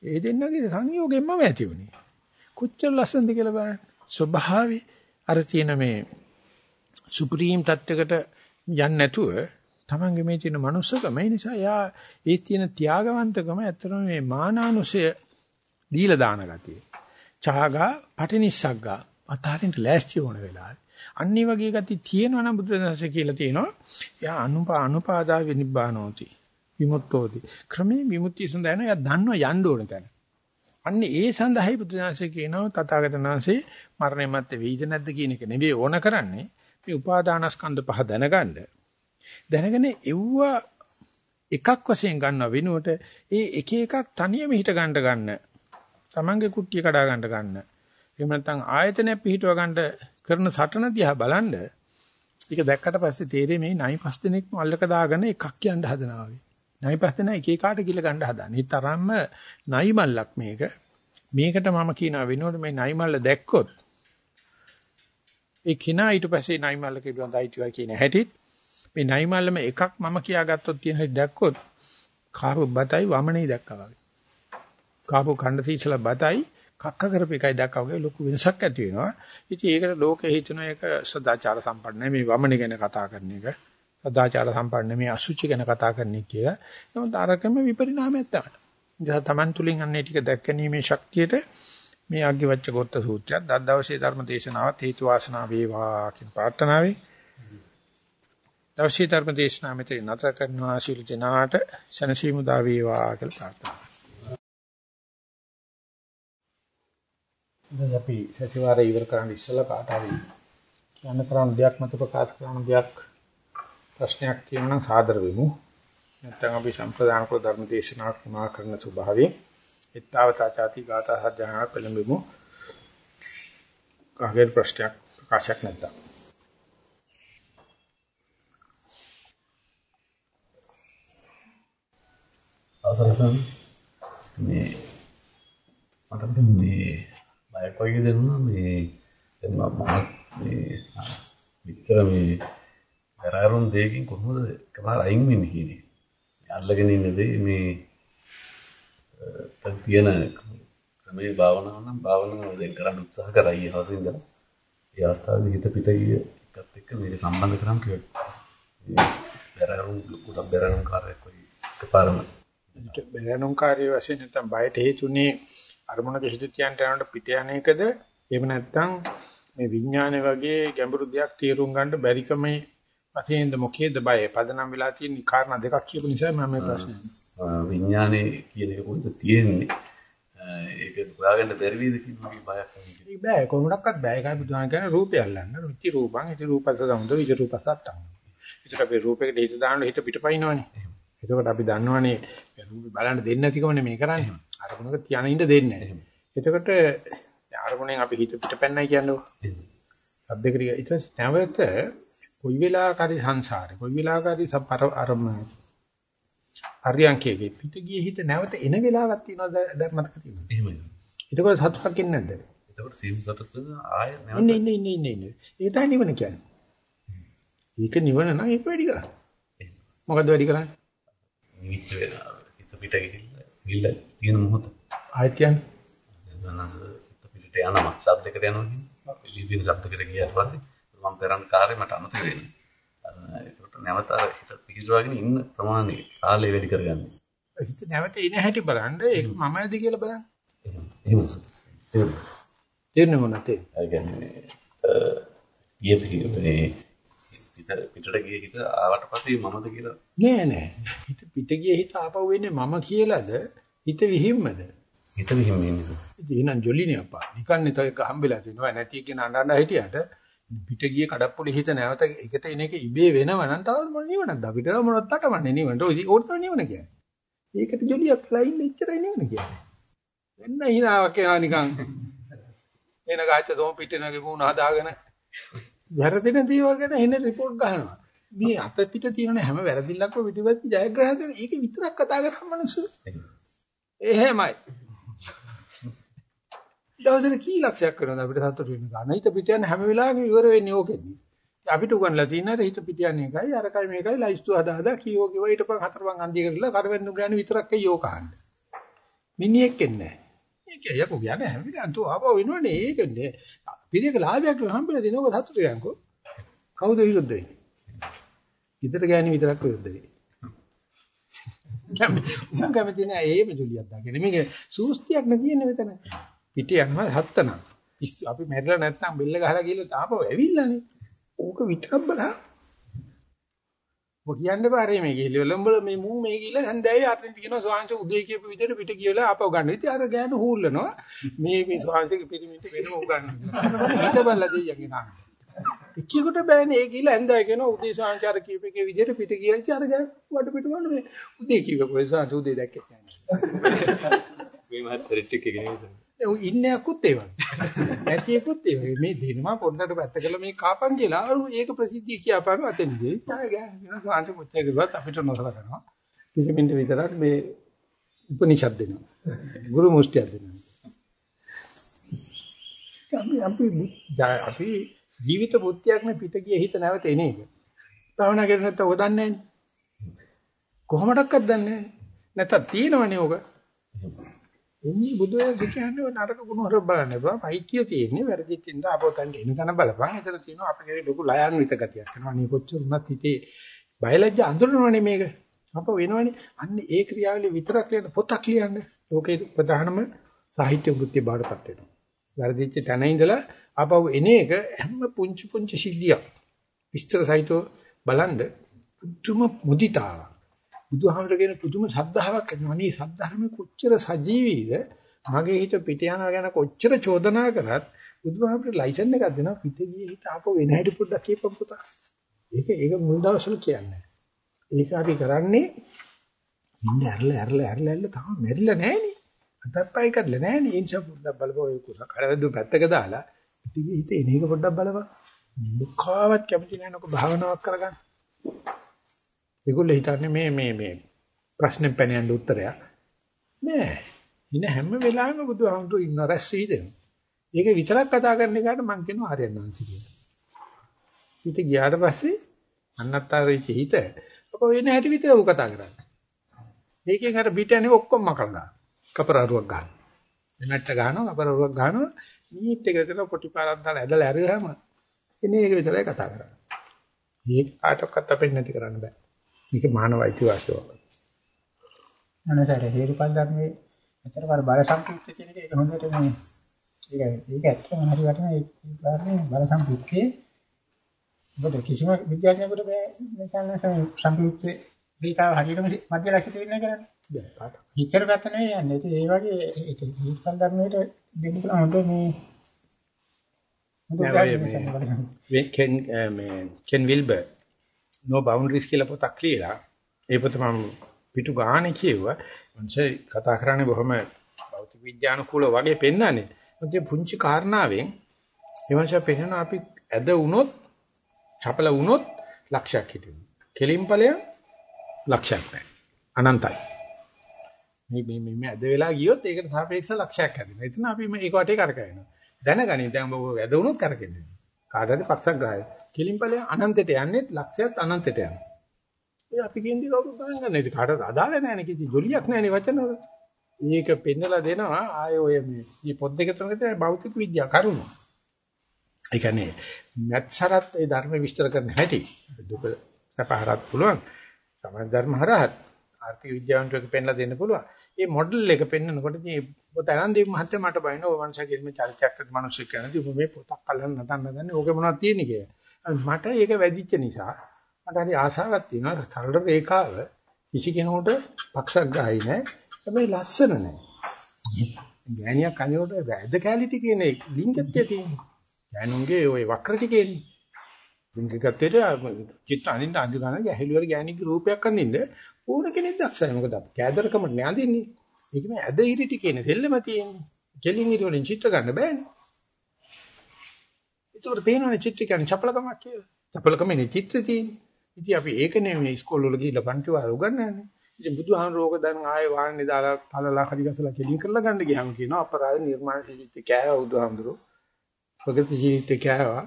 ඒ දෙන්නගේ සංයෝගයෙන්ම ඇති වුණේ. කොච්චර ලස්සනද කියලා බලන්න. ස්වභාවයේ අර තියෙන මේ සුප්‍රීම් තත්වයකට යන්නේ නැතුව තමන්ගේ මේ තියෙන manussකම ඒ නිසා යා ඒ තියෙන ත්‍යාගවන්තකම ඇත්තටම මේ මානානුසය දීලා දාන ගතිය. චාගා පටිනිස්සග්ගා අතාරින්ට ලෑස්ති වුණ වෙලාවේ. අන්නේ වගේ ගති තියෙනවා නම් බුදුරජාණන්සේ කියලා තියෙනවා. යා අනුපා අනුපාදා විනිබ්බානෝති. විමුක්තෝති. ක්‍රමේ විමුක්තිය සඳහා යනවා. යා දන්නවා යන්න ඕන තැන. අන්නේ ඒ සඳහායි බුදුනාංශය කියනවා තථාගතනාංශේ මරණය මැත්තේ වෙයිද නැද්ද කියන එක නෙවෙයි ඕන කරන්නේ මේ උපාදානස්කන්ධ පහ දැනගන්න. දැනගෙන එව්ව එකක් වශයෙන් ගන්නව වෙනුවට ඒ එක එකක් තනියම හිට ගන්න ගන්න. Tamange කුට්ටිය කඩා ගන්න ගන්න. එහෙම නැත්නම් ආයතනය පිහිටව ගන්න කරන සටන දිහා බලන්න. ඒක දැක්කට පස්සේ තේරෙන්නේ මේ නයි පස් දිනෙකම අල්ලක දාගෙන එකක් කියන්න හදනවා වගේ. නයි පස් දෙනා එක එකාට කිල ගන්න හදන. ඒ තරම්ම නයි මල්ලක් මේක. මේකට මම කියනවා වෙනකොට මේ නයි මල්ල දැක්කොත් ඒ කිනා ඊට පස්සේ නයි මල්ල පිළිබඳ අයිතිවා කියන හැටිත් මේ නයිමල්ලම එකක් මම කියාගත්තොත් තියෙන හැටි දැක්කොත් කාපු බතයි වමනේ දැක්කා වගේ. කාපු ඛණ්ඩ තීසලා බතයි කක්ක කරපු එකයි දැක්කා වගේ ලොකු වෙනසක් ඇති වෙනවා. ඉතින් ඒකට ලෝකෙ හිතන එක සදාචාර සම්පන්න මේ වමනේ ගැන කතා කරන එක. සදාචාර සම්පන්න මේ අසුචි ගැන කතා කරන එක කියලා. නමුත් අරකම විපරිණාමයක් තමයි. ඉතින් තමන් තුලින් අන්නේ ටික දැක්කීමේ ශක්තියට මේ අග්ගිවච්ඡ ගොත්ත සූත්‍රයත් අද දවසේ ධර්ම දේශනාවත් හේතු වාසනා වේවා කියන ප්‍රාර්ථනාවයි. දවසේ ධර්ම දේශනාව මෙතන නතර කරනවා ශීල ජනාට සනසීමු දා වේවා කියලා ප්‍රාර්ථනා. දැන් අපි සතිವಾರය ඉවර කරන්න ඉස්සෙල්ලා කාට හරි කියන්න තරම් දෙයක් මත ප්‍රකාශ කරන දෙයක් ප්‍රශ්නයක් කියනනම් සාදර වෙමු. නැත්නම් අපි සම්ප්‍රදාන කළ ධර්ම දේශනාවක් මා කරන ස්වභාවයෙන් ittavata chati gata sajjana පෙළඹෙමු. කාගේ ප්‍රශ්නයක් ප්‍රකාශයක් නැත්නම් අවසරසන් මේ මට මේ බයක් වගේ දෙන්නා මේ දැන් මම මේ විතර මේ වැරාරුන් දෙකකින් කොහොමද එකපාර අයින් වෙන්නේ කියන්නේ? අල්ලගෙන ඉන්නේ මේ දැන් තියෙන ක්‍රමයේ භාවනාව නම් භාවනාව දැන් කරන්න උත්සාහ කරා ඊයේ හවසේ ඉඳලා. ඒ අවස්ථාවේදී හිත පිට ගිය එකත් එක්ක මේක සම්බන්ධ කරන් කිව්වා. වැරාරුන් කුඩක් වැරාරුන් කාර්යයක් වගේ එකපාරම. බැලනුම්කාරී වශයෙන් නැත්නම් බයට හේතුනේ අරමුණක හිත තියන්න යනකොට පිට යන එකද? එහෙම නැත්නම් මේ විඥානය වගේ ගැඹුරු දෙයක් තේරුම් ගන්න බැරිකමේ වශයෙන්ද මොකේද බය? පදනම් වෙලා තියෙන කාරණා දෙකක් කියපු නිසා මම මේ ප්‍රශ්නේ විඥානේ කියන එක කොහෙද තියෙන්නේ? ඒක හොයාගන්න බැරි වේද කියන බයක් නෙවෙයි බෑ. කොහොමඩක්වත් බෑ. ඒකයි බුදුහාම කියන්නේ රූපය අල්ලන්න. රුචි රූපං ඉති රූපස්ස සමුදෝ විජ රූපස්සට්ටං ඒකට අපි රූපයකට හිත දාන්න හිත පිටපයින්නවනේ. එතකොට අපි දන්නවනේ රූපේ බලන්න දෙන්නේ නැතිකමනේ මේ කරන්නේ. අරමුණක තියන ඉඳ දෙන්නේ නැහැ. එතකොට අරමුණෙන් අපි හිත පිටපැන්නයි කියන්නේ. සද්දකරිය ඊට නැවත කොයි වෙලාවකරි සංසාරේ කොයි වෙලාවකරි සපර අරමුණ හරියන්කේගේ පිට ගිය හිත නැවත එන වෙලාවක් තියෙනවද දැන් මතක තියෙනවද? එහෙමයි. එතකොට සතුටක් ඉන්නේ නැද්ද? එතකොට සීම සතුට ආය නැවත ඉන්නේ ඉන්නේ ඉන්නේ ඉන්නේ ඉන්නේ. ඒ තමයි නිවන කියන්නේ. ඒක නිවන නම් ඒක වැඩි කරා. මොකද්ද වැඩි කරන්නේ? නිවිච්ච වෙනවා. හිත පිට ගිහිල්ලා ගිහිල්ලා තියෙන මොහොත. ආයෙත් කියන්නේ. පිටට යනවා. ශබ්දයකට යනවා කියන්නේ. පිළිදින ශබ්දයකට ගියාට පස්සේ මම කරන්න කාර්යය මට අමතක වෙනවා. ඒකට නැවත හිත පිහිටුවාගෙන ඉන්න ප්‍රමාණය කාලය වැඩි කරගන්න. හිත නැවත එන හැටි බලන්න ඒක මමද කියලා බලන්න. එහෙම එහෙම. තේරෙන්නේ මොනවද? ඒ කියන්නේ ඊයේ පිට පිටට ගිය හිත ආවට පස්සේ මමද කියලා? නෑ නෑ. හිත පිට ගිය හිත ආපහු වෙන්නේ මම කියලාද? හිත විහිම්මද? හිත විහිම් ඉන්නේ ඉතින් එහෙනම් ජොලිනේ අපා නිකන් ඒක හම්බෙලා තිනවා නැති කියන අඬන හිටියට පිට ගිය කඩප්පුලි හිත නැවත එකට එන එක ඉබේ වෙනව නම් තව මොන නිවනක්ද? අපිට මොනවත් තටමන්නේ නිවනට. ඔය ඕක තමයි නිවන කියන්නේ. ඒකට ජොලියක් ඉන්න ඉච්චරයි නිවන කියන්නේ. වෙන්න හිනාවක් එනවා නිකන්. එන ගාච්ඡ තෝම පිටිනගේ වුණ හදාගෙන වැරදෙන දේවල් ගැන එන report ගහනවා. මේ අත පිට තියෙන හැම වැරදිල්ලක්ම පිටිපස්ස ජයග්‍රහණය කරන ඒක විතරක් කතා කරන මිනිස්සු. එහෙමයි. දවසට කී ලක්ෂයක් කරනවද අපිට සතුට වෙන්න ගන්න. හිත පිට යන හැම වෙලාවෙම ඉවර වෙන්නේ ඕකෙදී. අපිට උගන්ලා තියෙන හිත පිට යන එකයි අරකයි මේකයි ලයිස්තු හදා හදා කීවෝ කිව්වා ඊට පස්සේ හතර පන් අන්දිය කරලා කරවෙන්න ගාන විතරක් අයියෝ කහන්න. මිනිහෙක් එන්නේ නැහැ. ඒක යකෝ කියන්නේ හැම වෙලාවෙම තෝ ආපහු වෙනවනේ ඒකනේ. පිළියක ලාභයක් හම්බෙලා දෙනවක සතුට යන්කෝ. කවුද විරුද්ධ වෙන්නේ? ඊතර ගෑණි විතරක් විරුද්ධ වෙන්නේ. මම කැමති නෑ ඒම ජුලියක් දාගෙන. මේක සූස්තියක් නෙ තියෙන්නේ මෙතන. පිට යනවා හත්තන. අපි මැරලා නැත්නම් බෙල්ල ගහලා ගිහලා තාපව ඇවිල්ලානේ. ඕක විතරක් බලන්න. ඔය කියන්න බෑ මේ ගිහලා ලොම්බල මේ මූ මේ ගිහලා හන්දෑවේ අරින් කියනවා ස්වාංශ උදේ කියපු විදිහට පිට ගිහලා ආපහු ගන්න. ඉතින් අර ගෑනු හූල්ලනවා. මේ මේ ස්වාංශගේ පිරිමින්ට වෙනම උගන්වනවා. ඊට බලලා දෙයියන්ගේ නාම. එක්කෙකුට බෑනේ ඒ ගිහලා හන්දෑවේ කියනවා උදේ ස්වාංශාර කියපේකේ විදිහට පිට ගිහලා ඉතින් අර ගෑනු වඩ පිට වන්නේ උදේ කියපු ස්වාංශ උදේ දැක්කේ නැහැ. මේ මහත් රිට් එකේ ගෙනියන ඒ ඉන්නේ අකුත් ඒ වගේ. නැති එකුත් ඒ වගේ. මේ දෙනවා පොඩ්ඩකට පැත්ත කළා මේ කාපන් කියලා ඒක ප්‍රසිද්ධිය කියපාන අතෙන්දී. ඡාය ගෑන සාංශ මුත්තේ කිව්වත් අපිට නොසලකනවා. පිළිමින්ද විතරක් මේ උපනිෂද් දෙනවා. ගුරු මුස්තියක් දෙනවා. අපි අපි අපි ජීවිත බුද්ධියක් නේ පිට ගිය හිත නැවත එන එක. භාවනා කරේ නැත්නම් ඔක දන්නේ නැහැ. කොහොමඩක්වත් දන්නේ නැහැ. නැත්තම් තියෙනවනේ ඔක. එන්නේ බුදුරජාණන් කියන්නේ නරක ගුණ හොර බලන්න එපා. පයිතිය තියෙන්නේ වැරදිත් ඉඳ අපෝතන්ට එන තැන බලපන්. එතන තියෙනවා අපේ ලොකු ලයාන්විත ගතියක් කරනවා. අනේ කොච්චර උනත් හිතේ බයලජ්ජ අඳුරනවනේ මේක. අප වෙනවනේ. අන්න ඒ ක්‍රියාවලිය විතරක් ලියන පොතක් ලියන්න. ලෝකේ ප්‍රධානම සාහිත්‍ය වෘත්තිය බාඩපත් වෙනවා. වැරදිච්ච තැන ඉඳලා ආපහු එන එක හැම පුංචි පුංචි සිද්ධියක්. විස්තර සහිතව බලන්න පුදුම මුදිතාවක්. බුදුහාමර කියන පුදුම ශ්‍රද්ධාවක් ඇතිවෙනවා. අනේ සද්ධර්මයේ කොච්චර සජීවීද? මගේ හිත පිට යනවා ගැන කොච්චර චෝදනා කරත් බුදුහාමර ලයිසන් එකක් දෙනවා පිට ගියේ හිත ආපහු වෙන හැටි පොඩ්ඩක් කියපම් පුතා. ඒක ඒක මුල් දවස්වල කියන්නේ. ඒක අපි කරන්නේ ඉන්න ඇරලා ඇරලා ඇරලා ඇරලා තාම මැරිලා නැහනේ. අතප්පයි කරලා නැහනේ. ඒ නිසා පොඩ්ඩක් බලපුවා ඒ කුස කඩවැද්ද පැත්තක දාලා පිටිගේ හිත එන එක පොඩ්ඩක් බලපන්. මුඛාවත් කැමති නැනක භාවනාවක් කරගන්න. ඒගොල්ලෝ හිතන්නේ මේ මේ මේ ප්‍රශ්නෙන් පැන යන උත්තරයක්. නෑ. ඉන හැම වෙලාවෙම බුදුහාමුදුරු ඉන්න රැස් වීදෙන. ඒක විතරක් කතා කරන එකට මම කියනවා ආර්යනාංශ කියලා. හිත ගියාට පස්සේ අන්නත්තරිච්ච හිත අප වෙන හැටි විතර උ කතා කරන්නේ. මේකෙන් අර පිටන්නේ ඔක්කොම මකලා කපරාරුවක් ගන්න. එනට්ට ගන්නවා කපරාරුවක් ගන්නවා නීට් එක දෙන පොටි පාරක් දාලා ඇදලා ඇරගහම එන්නේ ඒක විතරයි කතා කරන්නේ. මේක කාටවත් අපෙන් නැති කරන්න බෑ. මේක මානව අයිතිවාසිකමක්. අනතර හේතුඵල ධර්මයේ අතර බල බල සම්පූර්ණ කියන එක ඒක හොඳට මේ ඒක ඒක ඇත්තම හරි වටන ඒ කාරණේ බල සම්පූර්ණයේ ඔබට කිසිම විද්‍යාඥයෙකුට මේ කියන්නේ සම්පූර්ණ දීතාව හරියටම මධ්‍ය ලක්ෂිත වෙන්නේ කරන්නේ. හිතර ගත නෙවෙයි යන්නේ. ඒ වගේ ඒක හේතුඵල ධර්මයට දෙන්න පුළුවන් හොඳ මේ කෙන් මේ කෙන් විල්බර් no boundaries කියලා පොතක් ලියලා ඒ පොත මම පිටු ගානේ කියුවා මංසේ කතා කරන්නේ බොහොම භෞතික විද්‍යානුකූල වගේ පෙන්වන්නේ මොකද පුංචි කාරණාවෙන් එවංශය පෙන්වන අපි ඇද වුණොත් චපල වුණොත් ලක්ෂයක් හිටිනවා කෙලින්පලය ලක්ෂයක් නැහැ. අනන්තයි. මේ මේ මේ ඇද වෙලා ගියොත් ඒකට සාපේක්ෂව ලක්ෂයක් හැදෙනවා. එතන අපි මේක වටේ කරකැවෙනවා. දැනගනි දැන් ඔබ ඇද වුණොත් කරකෙන්නේ කාට හරි පක්ෂක් ගහයි කෙලින්පලය අනන්තයට යන්නේ ලක්ෂයත් අනන්තයට යනවා. ඒ අපි කියන්නේ කවුරු ගණන් ගන්න. ඒක කාටවත් අදාළ නැහැ නේ කිසි ජොලියක් නැහැ නේ වචන වල. මේක පෙන්නලා දෙනවා ආය ඔය මේ පොත් දෙක තුනක තියෙන භෞතික විද්‍යා කරුණු. ඒ කියන්නේ මැත්සරත් ඒ ධර්ම විස්තර කරන හැටි දුක සපහරත් පුළුවන්. සමාජ ධර්ම හරහත් ආර්ථික විද්‍යාවන්ට පෙන්නලා දෙන්න පුළුවන්. මේ මොඩල් එක පෙන්නකොට මේ පොත අනන්දීප මහත්තයා මට බයින ඔය මනුෂයා කිසිම චරිතයක් මිනිස්සු කියන්නේ ඔබ මේ පොතක් අල්ලන්න නටන්න නදන්නේ ඕකේ මොනවද තියෙන්නේ කියලා. මට ඒක වැදිච්ච නිසා මට හරි ආශාවක් තියෙනවා. සරල රේඛාව කිසි කෙනෙකුට පක්ෂක් ගහයි නෑ. හැබැයි ලස්සන නෑ. ගෑණියක් කනකොට වැද කැලිටි කියන ලිංගත්වය තියෙනවා ගෑනුන්ගේ ওই වක්‍ර ටිකේනේ ලිංගකත්වයට චිත්ත අනින්න අඳු ගන්න ගැහැලු වල ගෑණිකේ රූපයක් අඳින්න ඕන කෙනෙක් දක්ෂයි. මොකද කෑදරකම නෑ අඳින්නේ. ඒක මේ ඇද ඉරි ටිකේනේ දෙල්ලම තියෙන්නේ. කෙලින් ඉරි වලින් චිත්ත ගන්න බෑනේ. ඒකට පේනවනේ චිත්‍ර කියන්නේ චපලකමක් කියලා. චපලකමනේ චිත්‍ර තියෙන්නේ. ඉතින් අපි ඒක නෙමෙයි ඉස්කෝල වල ගිහිල්ලා පන්ති වාර උගන්වන්නේ. ඉතින් බුදුහාමුදුරුවෝ දැන් ආයේ වාහනේ දාලා පළලා හරි ගසලා කෙලින් කරලා ගන්න ගියාම කියනවා අපරාධ නිර්මාණ ජීවිතේ කෑවා බුදුහාමුදුරුවෝ. ප්‍රගති ජීවිතේ කෑවා.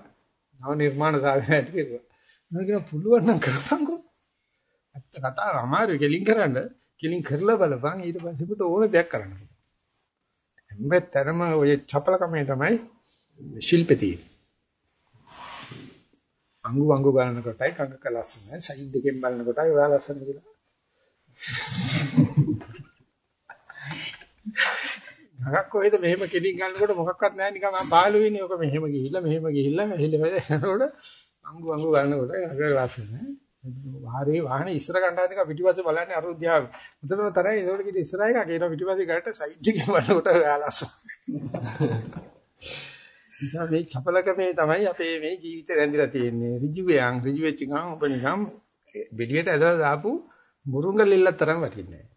නව නිර්මාණ සාධනයට කිව්වා. මම කියන පුළුවන් නම් කරපන්කෝ. ඇත්ත කතාව අමාරුයි කෙලින් කරන්න. කෙලින් කරලා බලපන් ඊට පස්සේ පුත ඕන දෙයක් කරන්න. හැමතරම ඔය චපලකමේ තමයි ශිල්පේ තියෙන්නේ. අංගු වංගු ගන්න කොටයි කංගක ලස්සනයි සයින් දෙකෙන් බලන කොටයි ඔයා ලස්සන කියලා. නගක් කොහෙද මෙහෙම කෙලින් ගන්නකොට මොකක්වත් නැහැ නිකන් මම පාළු වෙන්නේ. ඔක මෙහෙම ගිහිල්ලා මෙහෙම ගිහිල්ලා මෙහෙල යනකොට අංගු අංගු ගන්නකොට නගක ලස්සනයි. වාහනේ වාහනේ ඉස්සර ගන්න හදක පිටිපස්සේ බලන්නේ අරුද්‍යාව. මුතනම තරයි ඒකට කිව්ව ඉස්සර එක කියන පිටිපස්සේ ගාට සයිඩ් එකේ බලනකොට ඔයා ලස්සන. නිසා මේ චපලකමේ තමයි අපේ මේ ජීවිත රැඳිලා තියෙන්නේ. ඍජුවයන් ඍජු වෙච්ච ගමන් ඔබ නිකම් බෙඩියට ඇදලා දාපු මුරුංගල් එල්ලක් තරම් වටින්නේ නැහැ.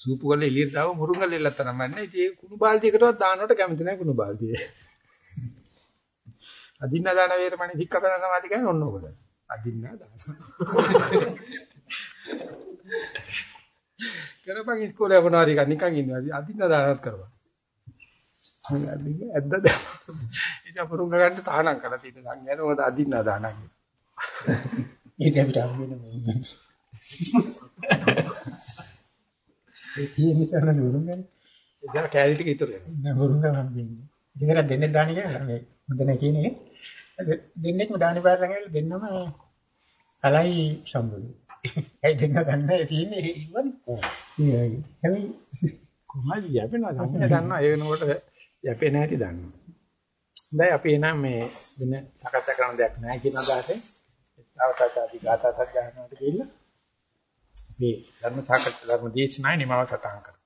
සූපු වල එළියට දාව මුරුංගල් එල්ලක් තරම් වන්නේ. ඉතින් ඒ කුණු බාල්දියකටවත් දානවට කැමති නැහැ කුණු බාල්දිය. අදින්න දාන වේරමණි සික්කපරනවාදී කියන්නේ ඔන්න ඔකට. අදින්න දාන. කරපන් ඉස්කෝලේ වුණාරි නිකන් ඉන්නවා. අදින්න දානත් කරපන්. ඇද්ද දැන් ඉතින් අපරුංග ගන්න තහනම් කරලා තියෙන සංඥාන මොකද අදින්න දානක් ඒක අපිට හම්බෙන්නේ මේ. ඒ තියෙන නිසා නුරුංගනේ. ඒක කැලී ටික ඉතුරු වෙනවා. නුරුංග හම්බෙන්නේ. ඉතින් දෙන්නේ දාන කියලා මේ හොඳ නැහැ කියන එක. දෙන්නෙක්ම දාන පාරෙන් ඇවිල්ලා දෙන්නම කලයි සම්බුදු. ඒ දෙන්න ගන්න තියෙන්නේ. ඒ හැබැයි කොහොමද යැපෙනවා සංඥා දන්නවා ඒ වෙනකොට යැපෙන හැටි දන්නවා. හොඳයි අපි එනම් මේ දින සාකච්ඡා කරන දෙයක් නැහැ කියන අදහසෙන් තාවතාවාදී ගාථා සජ්ජායනාවට ගිහිල්ලා මේ ධර්ම සාකච්ඡා ධර්ම දේශනායි නිමාව සටහන් කරනවා.